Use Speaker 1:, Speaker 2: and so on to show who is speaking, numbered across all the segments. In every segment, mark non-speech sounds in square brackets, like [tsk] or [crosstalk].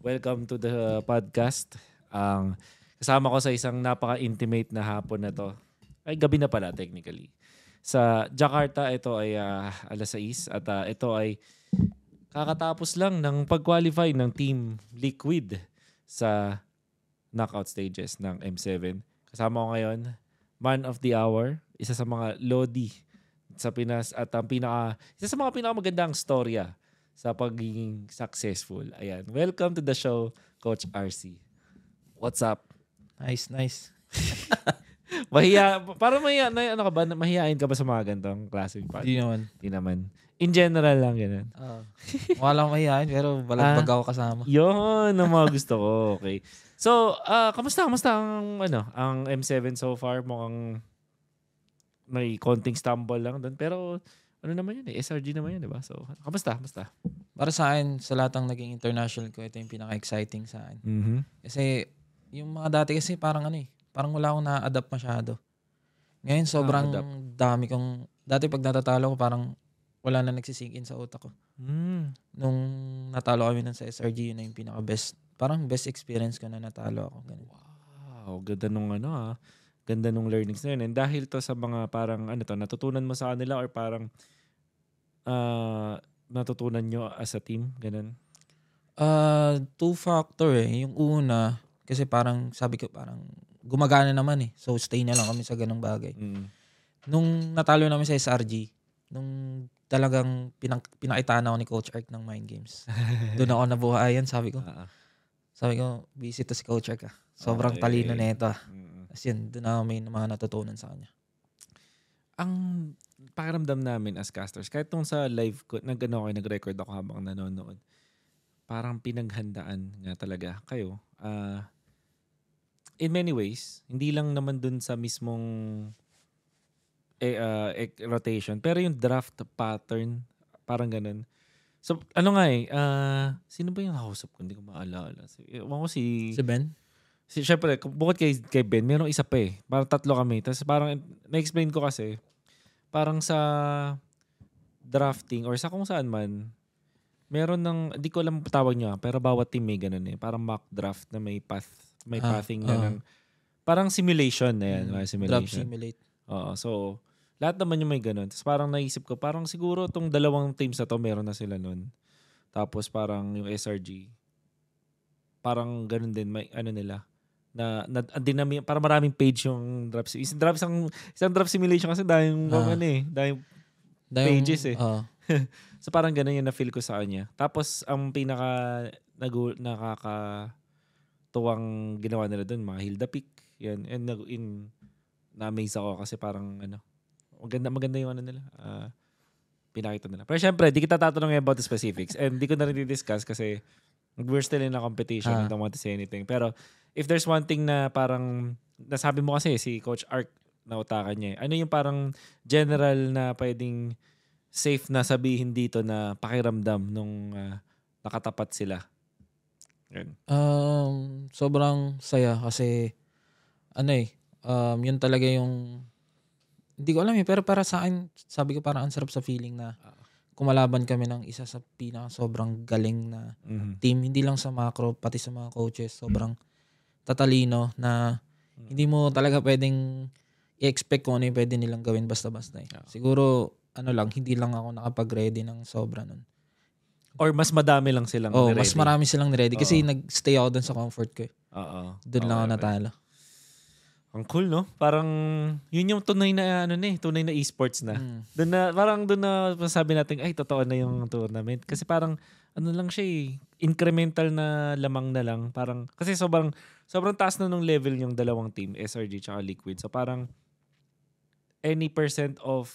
Speaker 1: Welcome to the podcast. Ang kasama ko sa isang napaka-intimate na hapon na to. Ay, gabi na pala technically. Sa Jakarta, ito ay ah, alas 6 at ah, ito ay kakatapos lang ng pag-qualify ng Team Liquid sa knockout stages ng M7. Kasama ko ngayon, man of the hour, isa sa mga Lodi sa Pinas at ang pinaka, isa sa mga pinakamagandang storya sa pagiging successful. Ayan. Welcome to the show, Coach RC. What's up?
Speaker 2: Nice, nice. [laughs]
Speaker 1: Mahiya, para mahiya, na, ano ka ba, mahihain ka ba sa mga gantong klaseng part?
Speaker 2: Hindi naman.
Speaker 1: Hindi naman. In general lang, ganun.
Speaker 2: Uh, wala akong mahihain, pero balagbag ako kasama.
Speaker 1: Yun, ang mga gusto ko. Okay. So, ah kamusta, kamusta ang, ano, ang M7 so far? Mukhang may konting stumble lang doon. Pero, ano naman yun eh, SRG naman yun, di ba? So, kamusta, kamusta?
Speaker 2: Para sa akin, sa lahat ng naging international ko, ito yung pinaka-exciting sa akin.
Speaker 1: Mm-hmm.
Speaker 2: Kasi, yung mga dati kasi parang ano eh, parang wala akong na-adapt masyado. Ngayon, sobrang
Speaker 1: Na-adapt.
Speaker 2: dami kong, dati pag natatalo ko, parang wala na nagsisink in sa utak ko.
Speaker 1: Mm.
Speaker 2: Nung natalo kami nun sa SRG, yun na yung pinaka-best, parang best experience ko na natalo ako. Ganun.
Speaker 1: Wow, ganda nung ano ah. Ganda nung learnings na yun. And dahil to sa mga parang ano to, natutunan mo sa kanila or parang ah natutunan nyo as a team, ganun.
Speaker 2: Uh, two factor eh. Yung una, kasi parang sabi ko parang gumagana naman eh. So stay na lang kami sa ganung bagay.
Speaker 1: Mm.
Speaker 2: Nung natalo namin sa SRG, nung talagang pinang, pinakitaan ako ni Coach Ark ng Mind Games. [laughs] Doon ako nabuhayan, sabi ko.
Speaker 1: Ah.
Speaker 2: Sabi ko, busy to si Coach Ark ah. Sobrang
Speaker 1: Okay.
Speaker 2: talino nito ah.
Speaker 1: Mm.
Speaker 2: As yun, doon ako may mga natutunan sa kanya.
Speaker 1: Ang pakiramdam namin as casters, kahit nung sa live ko, nag, ano, ako, nag-record ako habang nanonood, parang pinaghandaan nga talaga kayo. Ah, in many ways, hindi lang naman dun sa mismong eh, ah, eh, rotation, pero yung draft pattern, parang ganun. So, ano nga eh, ah, sino ba yung nakausap ko? Hindi ko maalala. Si, ko si...
Speaker 2: Si Ben?
Speaker 1: Si, syempre, bukod kay, kay Ben, merong isa pa eh. Parang tatlo kami. Tapos parang, na-explain ko kasi, parang sa drafting or sa kung saan man, meron ng, di ko alam tawag niya, pero bawat team may ganun eh. Parang mock draft na may path, may
Speaker 2: Ah,
Speaker 1: pathing na
Speaker 2: ah.
Speaker 1: ng, parang simulation na yan.
Speaker 2: Mm,
Speaker 1: simulation.
Speaker 2: simulate.
Speaker 1: Oo, so, lahat naman yung may ganun. Tapos parang naisip ko, parang siguro tong dalawang teams na to, meron na sila nun. Tapos parang yung SRG, parang ganun din, may ano nila, na, na ang dinami, para maraming page yung drop sim- isang drop isang, isang drop simulation kasi dahil
Speaker 2: Ah.
Speaker 1: ano eh dahil
Speaker 2: Dahil-
Speaker 1: Pages eh.
Speaker 2: Oo. [laughs]
Speaker 1: so parang ganun yung na-feel ko sa kanya tapos ang pinaka nagu, nakaka tuwang ginawa nila doon mga Hilda Peak yan and nag in na-amaze ako kasi parang ano maganda maganda yung ano nila ah, pinakita nila pero syempre di kita tatanungin about the specifics and di ko na rin discuss kasi we're still in a competition I
Speaker 2: Ah.
Speaker 1: don't want to say anything pero if there's one thing na parang nasabi mo kasi si Coach Ark na utakan niya eh. ano yung parang general na pwedeng safe na sabihin dito na pakiramdam nung ah, nakatapat sila.
Speaker 2: Um, sobrang saya kasi ano eh, um, yun talaga yung hindi ko alam eh, pero para sa akin, sabi ko parang ang sarap sa feeling na
Speaker 1: Ah.
Speaker 2: Kumalaban kami ng isa sa pinaka sobrang galing na
Speaker 1: Mhm.
Speaker 2: team, hindi lang sa macro, pati sa mga coaches, sobrang tatalino na hindi mo talaga pwedeng i-expect kung ano yung pwede nilang gawin basta-basta eh.
Speaker 1: Ah.
Speaker 2: Siguro, ano lang, hindi lang ako nakapag-ready ng sobra nun.
Speaker 1: or mas madami lang silang
Speaker 2: Oh,
Speaker 1: ready.
Speaker 2: mas marami silang ready kasi nag-stay ako dun sa comfort ko eh.
Speaker 1: Oo.
Speaker 2: Doon lang ako natalo.
Speaker 1: Ang cool, no? Parang, yun yung tunay na, ano na eh, tunay na esports na.
Speaker 2: Mm.
Speaker 1: Doon na, parang doon na masabi natin, ay, totoo na yung tournament. Kasi parang, ano lang siya eh, incremental na lamang na lang. Parang, kasi sobrang, sobrang taas na nung level yung dalawang team, SRG tsaka Liquid. So parang, any percent of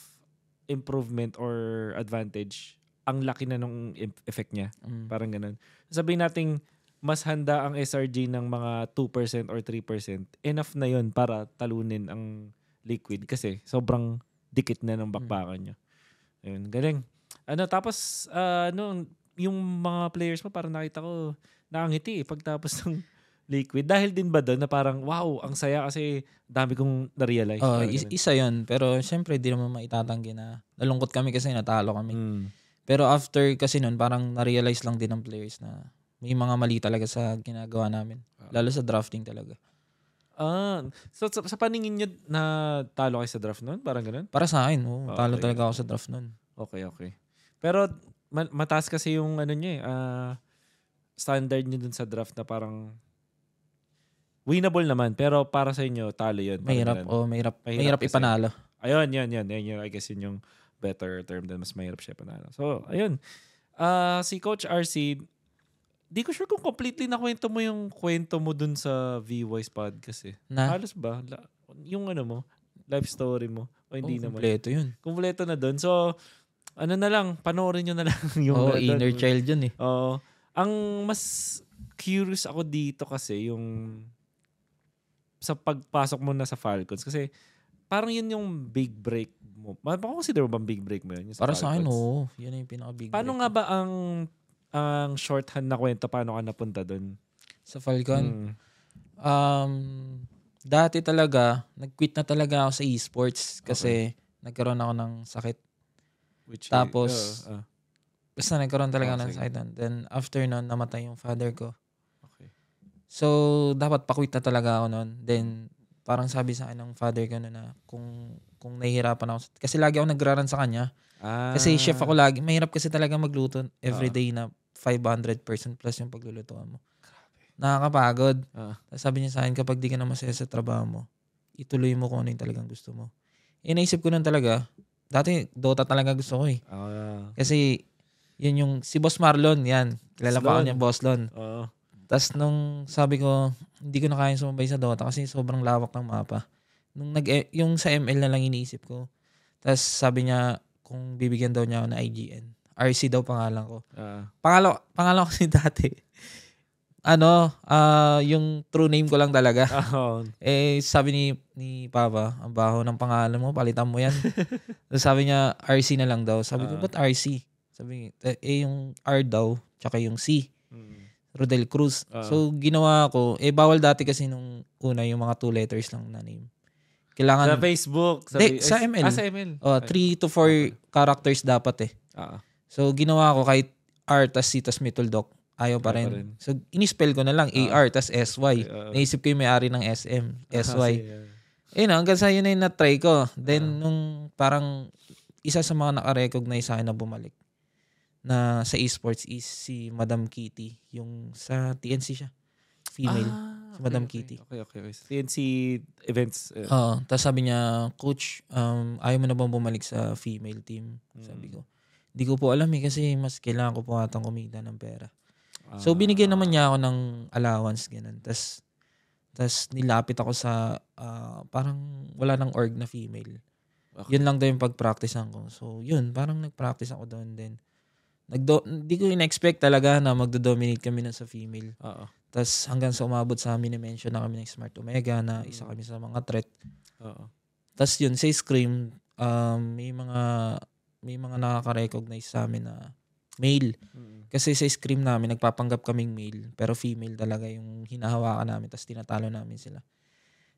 Speaker 1: improvement or advantage, ang laki na nung effect niya.
Speaker 2: Mm.
Speaker 1: Parang ganun. Sabihin nating mas handa ang SRG ng mga 2% or 3%, enough na yon para talunin ang liquid kasi sobrang dikit na ng bakbakan niya. Ayun, galing. Ano, tapos, ah, ano, yung mga players mo, parang nakita ko, nakangiti eh, pagtapos [laughs] ng liquid. Dahil din ba doon na parang, wow, ang saya kasi dami kong na-realize.
Speaker 2: Oh, is- isa yon Pero syempre, di naman maitatanggi na nalungkot kami kasi natalo kami.
Speaker 1: Mm.
Speaker 2: Pero after kasi nun, parang na-realize lang din ng players na may mga mali talaga sa ginagawa namin. Lalo sa drafting talaga.
Speaker 1: Ah, so sa, sa paningin niyo na talo kayo sa draft noon? Parang ganun?
Speaker 2: Para sa akin, oh, talo
Speaker 1: Okay.
Speaker 2: talaga ako sa draft nun.
Speaker 1: Okay, okay. Pero ma- mataas kasi yung ano niya eh, ah, standard niyo dun sa draft na parang winnable naman. Pero para sa inyo, talo yun.
Speaker 2: Mahirap, oh, mahirap,
Speaker 1: Mahirap
Speaker 2: mahirap, ipanalo.
Speaker 1: Ayun, yan, yan. yan, yun. I guess yun yung better term din. Mas mahirap siya panalo. So, ayun. Ah, si Coach RC, di ko sure kung completely nakwento mo yung kwento mo dun sa V-Voice podcast eh.
Speaker 2: Na,
Speaker 1: Halos ba? La- yung ano mo, life story mo. O hindi
Speaker 2: oh,
Speaker 1: naman.
Speaker 2: kompleto yun.
Speaker 1: Kumpleto na dun. So, ano na lang, panoorin nyo na lang [laughs] yung
Speaker 2: Oo,
Speaker 1: dun.
Speaker 2: inner child yun eh.
Speaker 1: Oo. Ang mas curious ako dito kasi yung sa pagpasok mo na sa Falcons kasi parang yun yung big break mo. Mapa-consider mo bang big break mo yun?
Speaker 2: Para sa akin, oo. Yun yung pinaka-big
Speaker 1: Paano
Speaker 2: break
Speaker 1: nga
Speaker 2: ko.
Speaker 1: ba ang ang shorthand na kwento paano ka napunta doon?
Speaker 2: Sa Falcon?
Speaker 1: Mm.
Speaker 2: Um, dati talaga, nag-quit na talaga ako sa esports kasi nagkaroon ako ng sakit.
Speaker 1: Which
Speaker 2: Tapos,
Speaker 1: uh, uh,
Speaker 2: Basta nagkaroon talaga
Speaker 1: Ah,
Speaker 2: ng sakit nun. Then, after nun, namatay yung father ko.
Speaker 1: okay.
Speaker 2: So, dapat pakwit na talaga ako nun. Then, parang sabi sa akin ng father ko na kung, kung nahihirapan ako. Kasi lagi ako nagraran sa kanya.
Speaker 1: Ah,
Speaker 2: Kasi chef ako lagi. Mahirap kasi talaga magluto everyday na 500% plus yung paglulutuan mo. Nakakapagod.
Speaker 1: Ah.
Speaker 2: Tapos sabi niya sa akin, kapag di ka na masaya sa trabaho mo, ituloy mo kung ano yung talagang gusto mo. Eh, naisip ko nun talaga, dati Dota talaga gusto ko eh.
Speaker 1: Ah,
Speaker 2: Kasi, yun yung, si Boss Marlon, yan. Kilala pa ako niya, Boss Lon.
Speaker 1: oo.
Speaker 2: Tapos nung sabi ko, hindi ko na kayang sumabay sa Dota kasi sobrang lawak ng mapa. Nung nag eh, yung sa ML na lang iniisip ko. Tapos sabi niya, kung bibigyan daw niya ako ng IGN. RC daw pangalan ko.
Speaker 1: Ah,
Speaker 2: Pangalo, pangalan ko [laughs] kasi dati. Ano, ah yung true name ko lang talaga. [laughs]
Speaker 1: oh,
Speaker 2: Eh, sabi ni, ni Papa, ang baho ng pangalan mo, palitan mo yan. [laughs] Sabi niya, RC na lang daw. Sabi ko,
Speaker 1: Ah.
Speaker 2: ba't RC? Sabi niya, "Eh, eh, yung R daw, tsaka yung C.
Speaker 1: mm,
Speaker 2: Rodel Cruz.
Speaker 1: Ah.
Speaker 2: So, ginawa ko, eh, bawal dati kasi nung una yung mga two letters lang na name. Kailangan,
Speaker 1: sa Facebook.
Speaker 2: Sa
Speaker 1: eh,
Speaker 2: ML.
Speaker 1: Ah, sa ML.
Speaker 2: oh, three to four characters dapat eh.
Speaker 1: Ah,
Speaker 2: So, ginawa ko kahit R tas C tas may tuldok. Ayaw pa rin. So, inispell ko na lang AR tas SY.
Speaker 1: Ah.
Speaker 2: Naisip ko yung may-ari ng SM, SY.
Speaker 1: Ah,
Speaker 2: Ayun, hanggang sa yun na yung na-try ko. Then,
Speaker 1: Ah.
Speaker 2: nung parang isa sa mga nakarecognize sa akin na bumalik na sa esports is si Madam Kitty. Yung sa TNC siya. Female.
Speaker 1: Ah,
Speaker 2: Si Madam
Speaker 1: okay,
Speaker 2: Kitty.
Speaker 1: Okay, okay. okay. TNC events. eh,
Speaker 2: Oo. Tapos sabi niya, Coach, um, ayaw mo na bang bumalik sa female team? Sabi
Speaker 1: Mm.
Speaker 2: ko. Hindi ko po alam eh kasi mas kailangan ko po atang kumita ng pera.
Speaker 1: ah,
Speaker 2: So binigyan naman niya ako ng allowance ganun. Tapos tas nilapit ako sa ah, parang wala nang org na female.
Speaker 1: Okay.
Speaker 2: Yun lang daw yung pag-practicean ko. So yun, parang nag-practice ako doon din. Nagdo hindi ko in-expect talaga na magdo-dominate kami na sa female.
Speaker 1: Oo.
Speaker 2: Tapos hanggang sa umabot sa amin mention na kami ng Smart Omega na
Speaker 1: Mm.
Speaker 2: isa kami sa mga threat.
Speaker 1: Oo.
Speaker 2: Tapos yun, sa Scream, um, may mga may mga nakaka-recognize sa amin na male.
Speaker 1: Mm.
Speaker 2: Kasi sa Scream namin, nagpapanggap kaming male, pero female talaga yung hinahawakan namin, tapos tinatalo namin sila.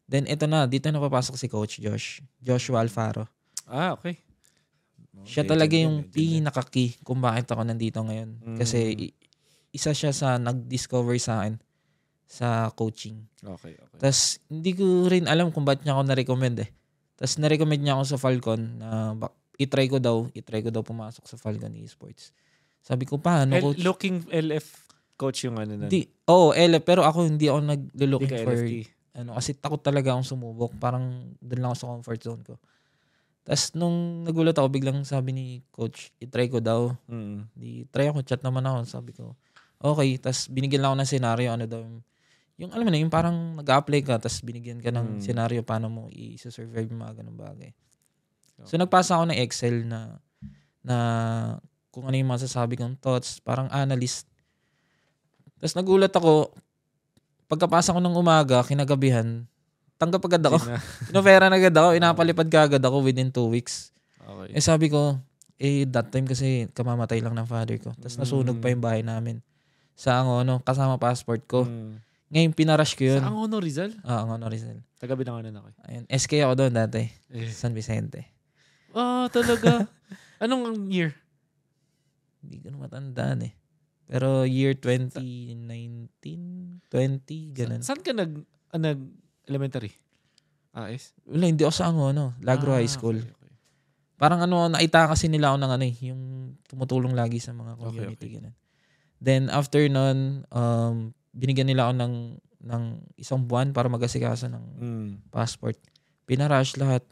Speaker 2: Then, ito na, dito na papasok si Coach Josh. Joshua Alfaro.
Speaker 1: Ah, okay. Oh,
Speaker 2: Siya talaga yung pinaka-key kung bakit ako nandito ngayon.
Speaker 1: Mm.
Speaker 2: Kasi isa siya sa nag-discover sa akin sa coaching.
Speaker 1: Okay, okay.
Speaker 2: Tapos, hindi ko rin alam kung ba't niya ako na-recommend eh. Tapos, na-recommend niya ako sa Falcon na bak- itry ko daw, itry ko daw pumasok sa Falcon Esports. Sabi ko, paano
Speaker 1: L-
Speaker 2: coach?
Speaker 1: looking LF coach yung ano na.
Speaker 2: Oh, LF, pero ako hindi ako
Speaker 1: ka
Speaker 2: for,
Speaker 1: LFT.
Speaker 2: ano, kasi takot talaga akong sumubok. Parang doon lang ako sa comfort zone ko. Tapos nung nagulat ako, biglang sabi ni coach, itry ko daw.
Speaker 1: Mm.
Speaker 2: Di, try ako, chat naman ako. Sabi ko, okay. Tapos binigyan lang ako ng scenario, ano daw, yung- yung alam mo na, yung parang nag-apply ka, tapos binigyan ka ng
Speaker 1: Mm.
Speaker 2: scenario paano mo i-survive yung mga ganung bagay. So nagpasa ako ng Excel na na kung ano yung masasabi kong thoughts, parang analyst. Tapos nagulat ako, pagkapasa ko ng umaga, kinagabihan, tanggap agad ako. Pinofera [laughs] na agad ako, inapalipad ka agad ako within two weeks.
Speaker 1: okay.
Speaker 2: Eh sabi ko, eh that time kasi kamamatay lang ng father ko. Tapos nasunog
Speaker 1: Mm.
Speaker 2: pa yung bahay namin. Sa ang ano, kasama passport ko.
Speaker 1: Mm.
Speaker 2: Ngayon pinarush ko yun.
Speaker 1: Sa Angono Rizal?
Speaker 2: Ah, ang ano Rizal.
Speaker 1: Taga Binangonan ako. eh.
Speaker 2: Ayun, SK ako doon dati.
Speaker 1: Eh.
Speaker 2: San Vicente.
Speaker 1: Ah, talaga? [laughs] Anong year?
Speaker 2: Hindi ko na matandaan eh. Pero year 2019, 20, ganun.
Speaker 1: Sa- saan ka nag, ah, nag elementary? AS?
Speaker 2: Wala, hindi ako sa ano, ano Lagro
Speaker 1: Ah,
Speaker 2: High School.
Speaker 1: okay, okay.
Speaker 2: Parang ano, naita kasi nila ako ng ano eh, yung tumutulong lagi sa mga
Speaker 1: Okay,
Speaker 2: community.
Speaker 1: okay.
Speaker 2: Ganun. Then after nun, um, binigyan nila ako ng, ng isang buwan para mag-asikaso ng
Speaker 1: Mm.
Speaker 2: passport. Pinarush lahat.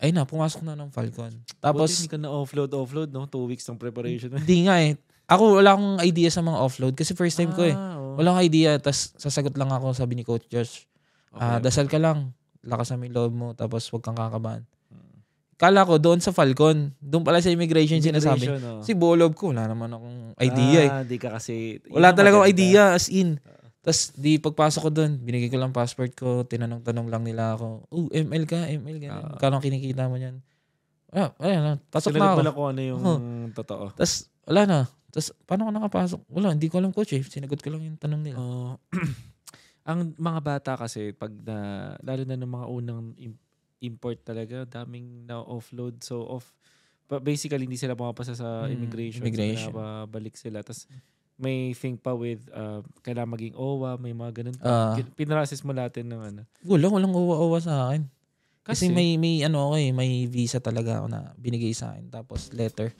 Speaker 2: Ay na, pumasok na ng Falcon.
Speaker 1: Buti
Speaker 2: Tapos,
Speaker 1: hindi ka na offload, offload, no? Two weeks ng preparation.
Speaker 2: hindi nga eh. Ako wala akong idea sa mga offload kasi first time ko eh.
Speaker 1: Ah, oo.
Speaker 2: Wala akong idea. Tapos sasagot lang ako, sabi ni Coach Josh. Ah,
Speaker 1: Okay.
Speaker 2: dasal ka lang. Lakas yung loob mo. Tapos huwag kang kakabahan.
Speaker 1: Mm.
Speaker 2: Kala ko doon sa Falcon. Doon pala sa immigration, sinasabi.
Speaker 1: Immigration, oh.
Speaker 2: Kasi bolob ko. Wala naman akong idea eh.
Speaker 1: Ah, di ka kasi...
Speaker 2: Wala
Speaker 1: ang
Speaker 2: talaga akong idea as in. Tapos di pagpasok ko doon, binigay ko lang passport ko, tinanong-tanong lang nila ako, oh, ML ka, ML ka.
Speaker 1: Ah.
Speaker 2: Kano kinikita mo niyan? Ah, ayan na. Pasok na
Speaker 1: Sinagot
Speaker 2: ako.
Speaker 1: lang kung ano yung
Speaker 2: Oo.
Speaker 1: totoo.
Speaker 2: Tapos wala na. Tapos paano ko nakapasok? Wala, hindi ko alam coach eh. Sinagot ko lang yung tanong nila.
Speaker 1: Oh. [clears throat] ang mga bata kasi pag na lalo na ng mga unang im- import talaga, daming na offload. So off basically hindi sila pumapasa sa
Speaker 2: Mm,
Speaker 1: immigration.
Speaker 2: immigration.
Speaker 1: So, balik sila. Tapos may thing pa with uh, kailangan maging OWA, may mga ganun. pa.
Speaker 2: Ah.
Speaker 1: Pinrasis mo natin ng ano.
Speaker 2: Wala, walang uwa-uwa sa akin.
Speaker 1: Kasi,
Speaker 2: Kasi, may may ano ako eh, may visa talaga ako na binigay sa akin. Tapos letter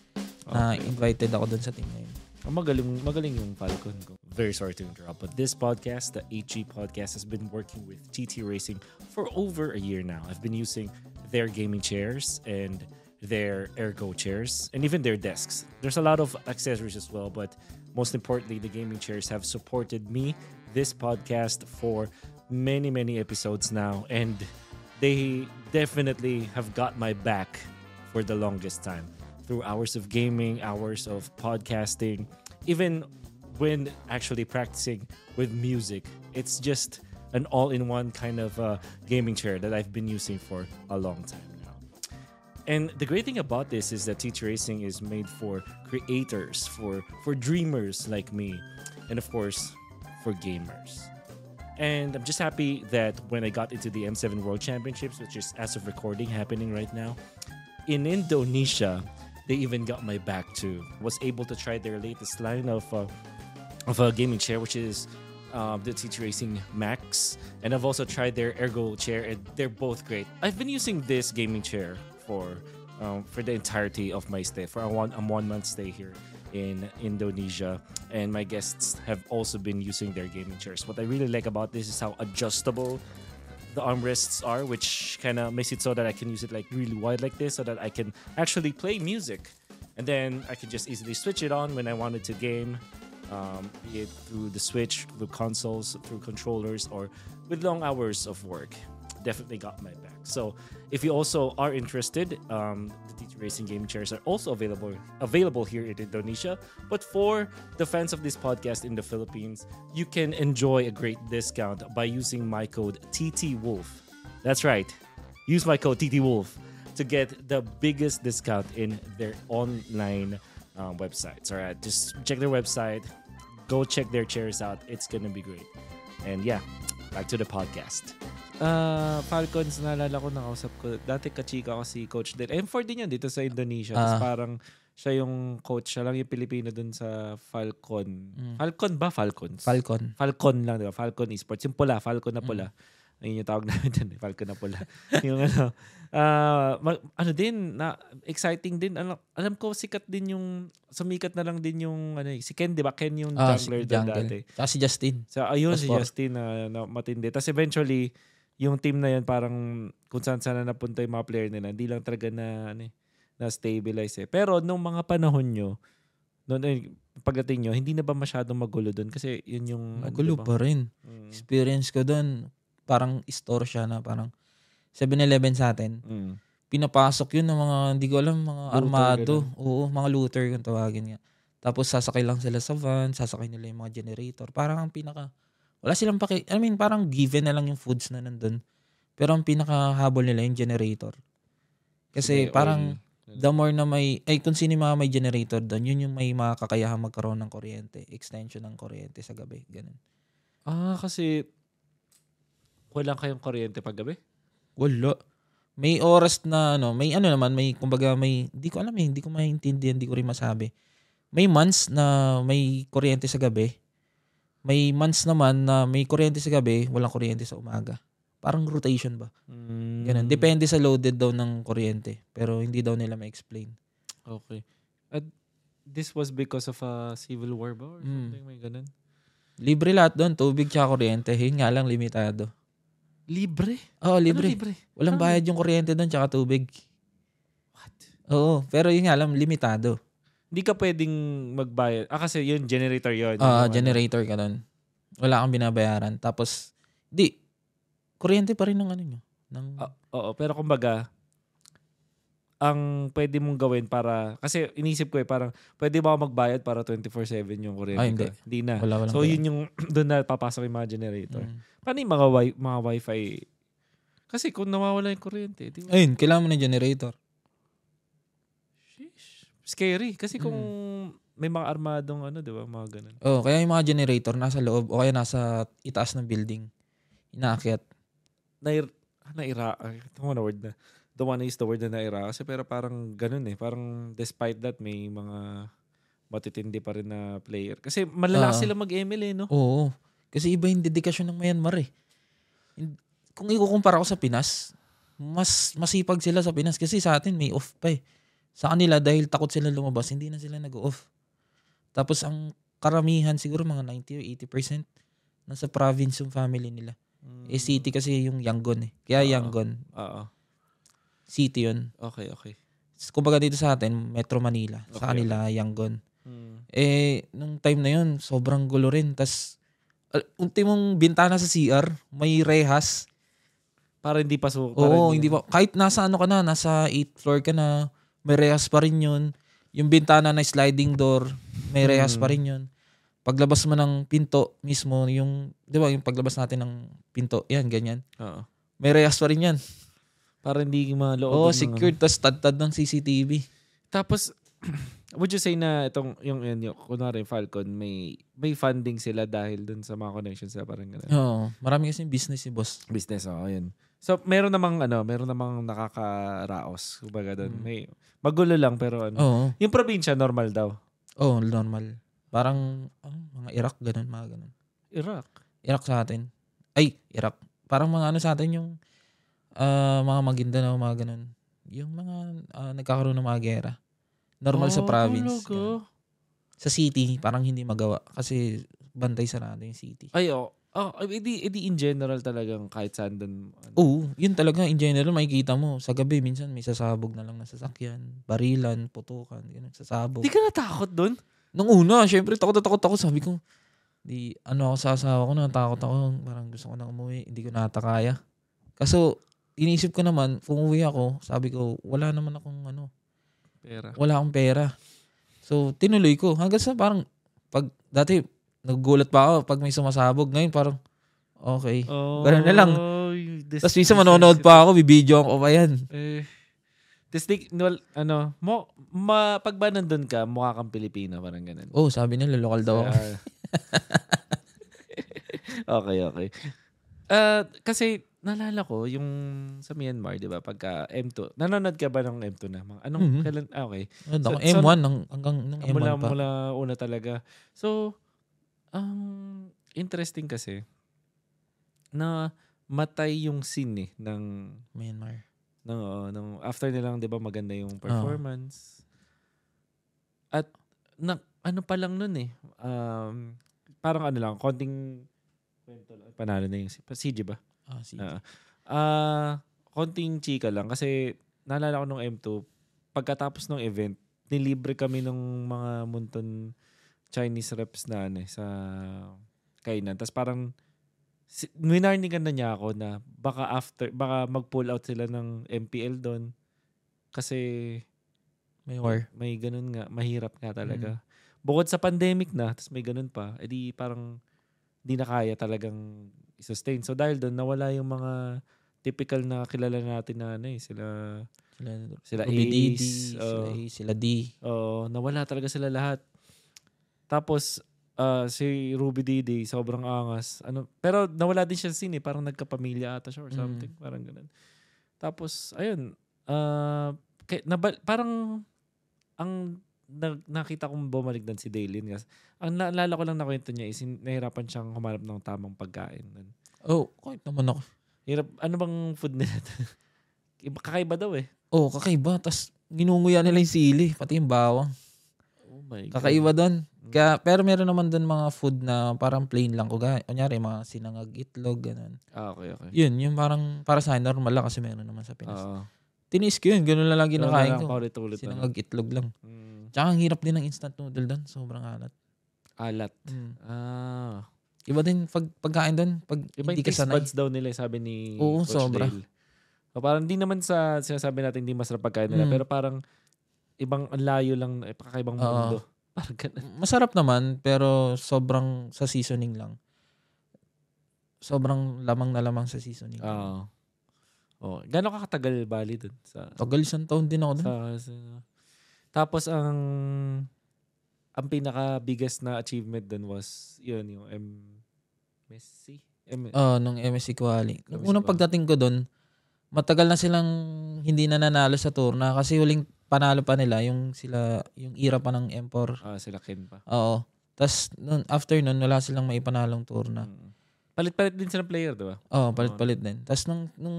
Speaker 2: na
Speaker 1: Okay.
Speaker 2: invited ako doon sa team na yun.
Speaker 1: Ang magaling, magaling yung Falcon ko. Very sorry to interrupt, but this podcast, the HG podcast, has been working with TT Racing for over a year now. I've been using their gaming chairs and their ergo chairs and even their desks. There's a lot of accessories as well, but most importantly, the gaming chairs have supported me, this podcast, for many, many episodes now. And they definitely have got my back for the longest time through hours of gaming, hours of podcasting, even when actually practicing with music. It's just an all in one kind of uh, gaming chair that I've been using for a long time now. And the great thing about this is that Teach Racing is made for creators, for for dreamers like me, and of course, for gamers. And I'm just happy that when I got into the M7 World Championships, which is as of recording happening right now, in Indonesia, they even got my back too. Was able to try their latest line of uh, of a gaming chair, which is um, the TT Racing Max, and I've also tried their Ergo chair, and they're both great. I've been using this gaming chair for um, for the entirety of my stay, for a one a one month stay here in Indonesia, and my guests have also been using their gaming chairs. What I really like about this is how adjustable the armrests are, which kind of makes it so that I can use it like really wide like this, so that I can actually play music, and then I can just easily switch it on when I wanted to game, um, be it through the Switch, through consoles, through controllers, or with long hours of work. Definitely got my back. So if you also are interested, um, the TT Racing game chairs are also available available here in Indonesia. But for the fans of this podcast in the Philippines, you can enjoy a great discount by using my code TTWolf. That's right. Use my code TTWolf to get the biggest discount in their online um, websites. All right, just check their website. Go check their chairs out. It's gonna be great. And yeah, back to the podcast. Uh, Falcons, naalala ko, nakausap ko. Dati kachika ko si Coach Del. M4 din yan dito sa Indonesia. Tapos
Speaker 2: Ah.
Speaker 1: parang siya yung coach. Siya lang yung Pilipino dun sa Falcon.
Speaker 2: Mm.
Speaker 1: Falcon ba? Falcons?
Speaker 2: Falcon.
Speaker 1: Falcon lang, di ba? Falcon Esports. Yung pula, Falcon na pula. Ayun yung tawag [laughs] namin eh, Falcon na pula. yung ano, ah, ma- ano din, na, exciting din. Alam, alam ko, sikat din yung, sumikat na lang din yung, ano eh, si Ken, di ba? Ken yung
Speaker 2: Ah,
Speaker 1: jungler
Speaker 2: si Jungle.
Speaker 1: dati.
Speaker 2: Tsaka si Justin.
Speaker 1: So, ayun si. Justin na, na matindi. Tapos eventually, yung team na yun parang kung saan sana napunta yung mga player nila, hindi lang talaga na, ano, eh, na stabilize eh. Pero nung mga panahon nyo, noon eh, pagdating nyo, hindi na ba masyadong magulo doon? Kasi yun yung... ano,
Speaker 2: Magulo
Speaker 1: diba?
Speaker 2: pa rin.
Speaker 1: Mm.
Speaker 2: Experience ko doon, parang store siya na parang 7-Eleven sa atin.
Speaker 1: Mm.
Speaker 2: Pinapasok yun ng mga, hindi ko alam, mga
Speaker 1: Looter,
Speaker 2: armado. Oo, mga looter kung tawagin nga. Tapos sasakay lang sila sa van, sasakay nila yung mga generator. Parang ang pinaka, wala silang paki, I mean, parang given na lang yung foods na nandun. Pero ang pinakahabol nila yung generator. Kasi
Speaker 1: May
Speaker 2: parang,
Speaker 1: oil.
Speaker 2: the more na may, ay kung sino yung mga may generator doon, yun yung may mga kakayahan magkaroon ng kuryente. Extension ng kuryente sa gabi. Ganun.
Speaker 1: Ah, kasi wala kayong kuryente pag gabi?
Speaker 2: Wala. May oras na ano, may ano naman, may kumbaga may hindi ko alam eh, hindi ko maintindihan, hindi ko rin masabi. may months na may kuryente sa gabi. May months naman na may kuryente sa gabi, walang kuryente sa umaga. Parang rotation ba?
Speaker 1: Mm,
Speaker 2: Ganun. Depende sa loaded daw ng kuryente. Pero hindi daw nila ma-explain.
Speaker 1: Okay. At this was because of a civil war ba? Or
Speaker 2: Mm.
Speaker 1: something may ganun?
Speaker 2: Libre lahat doon. Tubig tsaka kuryente. Yun nga lang, limitado.
Speaker 1: Libre?
Speaker 2: Oo,
Speaker 1: Ano
Speaker 2: libre.
Speaker 1: libre?
Speaker 2: Walang
Speaker 1: Ano?
Speaker 2: bayad yung kuryente doon tsaka tubig.
Speaker 1: What?
Speaker 2: Oo, pero yun nga lang, limitado.
Speaker 1: Hindi ka pwedeng magbayad. Ah, kasi yun, generator yun.
Speaker 2: Ah,
Speaker 1: Yung ano.
Speaker 2: generator ka doon. Wala kang binabayaran. Tapos, di, kuryente pa rin ng ano nyo. Ng,
Speaker 1: Ah, oo, pero kumbaga, ang pwede mong gawin para, kasi inisip ko eh, parang, pwede ba ako magbayad para 24-7 yung kuryente
Speaker 2: Ah, hindi.
Speaker 1: Hindi na.
Speaker 2: wala,
Speaker 1: So, yun yung, [clears throat] doon na papasok yung mga generator.
Speaker 2: Mm.
Speaker 1: Paano yung mga, wi- mga wifi? Kasi kung nawawala yung kuryente, di ba?
Speaker 2: Ayun, kailangan mo ng generator.
Speaker 1: Sheesh. Scary. Kasi kung
Speaker 2: Mm.
Speaker 1: may mga armadong ano, di ba? Mga ganun.
Speaker 2: Oo, kaya yung mga generator nasa loob o kaya nasa itaas ng building. Inaakyat.
Speaker 1: Nair, ah, naira, ito mo na word na. Don't wanna use the word na naira. Kasi pero parang ganun eh. Parang despite that, may mga matitindi pa rin na player. Kasi malala
Speaker 2: Ah.
Speaker 1: sila mag-ML eh, no?
Speaker 2: Oo. Kasi iba yung dedikasyon ng Myanmar eh. Kung ikukumpara ko sa Pinas, mas masipag sila sa Pinas kasi sa atin may off pa eh. Sa kanila dahil takot sila lumabas, hindi na sila nag-off. Tapos ang karamihan siguro mga 90 or 80% nasa province yung family nila. Eh city kasi yung Yangon eh. Kaya
Speaker 1: Oo.
Speaker 2: Yangon,
Speaker 1: Oo.
Speaker 2: City yun.
Speaker 1: Okay, okay.
Speaker 2: Kumbaga dito sa atin, Metro Manila. Sa
Speaker 1: Okay,
Speaker 2: kanila, Yangon.
Speaker 1: Mm.
Speaker 2: Eh, nung time na yun, sobrang gulo rin. Tapos, ultimong bintana sa CR, may rehas.
Speaker 1: Para hindi pasok.
Speaker 2: Oo, hindi pa. Kahit nasa ano ka na, nasa 8th floor ka na, may rehas pa rin yun. Yung bintana na sliding door, may rehas
Speaker 1: Mm.
Speaker 2: pa rin yun. Paglabas mo ng pinto mismo, yung, di ba, yung paglabas natin ng pinto, yan, ganyan.
Speaker 1: Oo.
Speaker 2: May rehas pa rin yan.
Speaker 1: Para hindi maloob.
Speaker 2: Oo,
Speaker 1: ng
Speaker 2: secured, tas tad-tad ng CCTV.
Speaker 1: Tapos, [clears throat] would you say na itong, yung, yung, yung kunwari Falcon, may, may funding sila dahil dun sa mga connections sila, parang gano'n.
Speaker 2: Oo, marami kasi business si boss.
Speaker 1: Business, oo, yun. So, meron namang, ano, meron namang nakakaraos. Kumbaga dun.
Speaker 2: Mm.
Speaker 1: May, magulo lang, pero ano.
Speaker 2: Oo,
Speaker 1: Yung probinsya, normal daw.
Speaker 2: oo, normal. Parang, ano, mga Iraq, ganun, mga ganun.
Speaker 1: Iraq.
Speaker 2: Iraq sa atin. Ay, Iraq. Parang mga ano sa atin yung ah, mga Maguindanao, mga ganun. Yung mga ah, nagkakaroon ng mga gera. Normal sa
Speaker 1: Oh,
Speaker 2: province.
Speaker 1: talaga?
Speaker 2: Sa city, parang hindi magawa. Kasi bantay sarado yung city.
Speaker 1: Ay, oo. Oh, edi, edi in general talagang kahit saan dun. ano.
Speaker 2: Oo, yun talaga. In general, makikita mo. Sa gabi, minsan may sasabog na lang na sasakyan. Barilan, putukan, ganun, sasabog.
Speaker 1: Di ka natakot dun?
Speaker 2: Nung una, syempre, takot na takot ako. Sabi ko, di, ano ako sa asawa ko, natakot ako. Parang gusto ko na umuwi. Hindi ko nata kaya. Kaso, iniisip ko naman, kung uwi ako, sabi ko, wala naman akong ano,
Speaker 1: Pera.
Speaker 2: wala akong pera. So, tinuloy ko. Hanggang sa parang, pag, dati, nagugulat pa ako pag may sumasabog. Ngayon, parang, okay.
Speaker 1: Oh,
Speaker 2: Ganun na lang. Tapos, minsan manonood pa ako, bibidyo ako pa yan.
Speaker 1: Eh, this di, well, ano, mo, ma, pag ba nandun ka, mukha kang Pilipino, parang ganun.
Speaker 2: Oh, sabi nila, lokal daw ako. [laughs] [laughs]
Speaker 1: Okay, okay. Uh, kasi, naalala ko, yung sa Myanmar, di ba, pagka M2, nanonood ka ba ng M2 na? Mga, anong,
Speaker 2: Mhm.
Speaker 1: kailan, ah, okay.
Speaker 2: Ano,
Speaker 1: So- so-
Speaker 2: M1, nang, hanggang nung M1
Speaker 1: mula,
Speaker 2: pa.
Speaker 1: mula una talaga. So, ang interesting kasi, na matay yung scene eh, ng,
Speaker 2: Myanmar.
Speaker 1: ng, oo, ng after nilang, di ba, maganda yung performance. At, na, ano pa lang nun eh, um, parang ano lang, konting, kwento lang, panalo na yung, CG ba?
Speaker 2: Ah, si
Speaker 1: Ah, ah, konting chika lang kasi naalala ko nung M2 pagkatapos ng event nilibre kami ng mga munton Chinese reps na ano, eh, sa kainan. Tapos parang winarningan na niya ako na baka after baka mag-pull out sila ng MPL doon kasi
Speaker 2: may war.
Speaker 1: may ganun nga, mahirap nga talaga. Bukod sa pandemic na, tapos may ganun pa, edi parang di na kaya talagang i-sustain. So dahil doon, nawala yung mga typical na kilala natin na ano eh, sila,
Speaker 2: Sila,
Speaker 1: sila
Speaker 2: Ruby Didi,
Speaker 1: Ace,
Speaker 2: sila,
Speaker 1: oo.
Speaker 2: Ace, sila D.
Speaker 1: Oo, nawala talaga sila lahat. Tapos, ah, si Ruby Didi, sobrang angas. Ano, pero nawala din siya sa scene eh, parang nagkapamilya ata siya or
Speaker 2: Mm.
Speaker 1: something, parang ganun. Tapos, ayun, ah, kay, nabal, parang, ang na, nakita kong bumalik si Daylin. Kasi, ang naalala ko lang na kwento niya is nahirapan siyang humanap ng tamang pagkain.
Speaker 2: Oh, kahit naman ako.
Speaker 1: Hirap, ano bang food nila? [laughs] Iba, kakaiba daw eh.
Speaker 2: Oh, kakaiba. Tapos, ginunguya nila yung sili, pati yung bawang.
Speaker 1: Oh my God.
Speaker 2: Kakaiba doon. Kaya, pero meron naman doon mga food na parang plain lang. Kuga, kunyari, mga sinangag itlog, ganun.
Speaker 1: Ah, okay, okay.
Speaker 2: Yun, yung parang, para sa akin, normal lang kasi meron naman sa Pinas.
Speaker 1: Oo.
Speaker 2: Tinis ko yun, ganun lang
Speaker 1: Wala lang,
Speaker 2: ko.
Speaker 1: Ano.
Speaker 2: Sinangag itlog lang.
Speaker 1: Mm.
Speaker 2: Tsaka ang hirap din ng instant noodle doon. Sobrang alat.
Speaker 1: Alat.
Speaker 2: Mm.
Speaker 1: Ah.
Speaker 2: Iba din pag pagkain doon, pag
Speaker 1: Iba
Speaker 2: hindi
Speaker 1: yung
Speaker 2: ka
Speaker 1: taste
Speaker 2: sanay.
Speaker 1: buds daw nila, sabi ni
Speaker 2: Oo,
Speaker 1: Coach
Speaker 2: sobra.
Speaker 1: Dale. O, parang hindi naman sa sinasabi natin hindi masarap pagkain nila,
Speaker 2: Mm.
Speaker 1: pero parang ibang ang layo lang, eh, kakaibang
Speaker 2: Oo.
Speaker 1: mundo. [laughs] Parang ganun.
Speaker 2: Masarap naman, pero sobrang sa seasoning lang. Sobrang lamang na lamang sa seasoning.
Speaker 1: Oo. Oh, gano'n ka katagal bali dun sa,
Speaker 2: Tagal isang taon din ako doon.
Speaker 1: sa, sa- Tapos ang ang pinaka biggest na achievement dun was yun yung MSC. M-
Speaker 2: Oh, nung MSC Quali. Nung unang pagdating ko doon, matagal na silang hindi na nanalo sa turna kasi huling panalo pa nila yung sila yung era pa ng Empor.
Speaker 1: ah, sila Ken pa.
Speaker 2: Oo. Tapos nun, after nun, wala silang maipanalong turna.
Speaker 1: Mm. Palit-palit din sila player, di ba?
Speaker 2: Oo, palit-palit din. Tapos nung, nung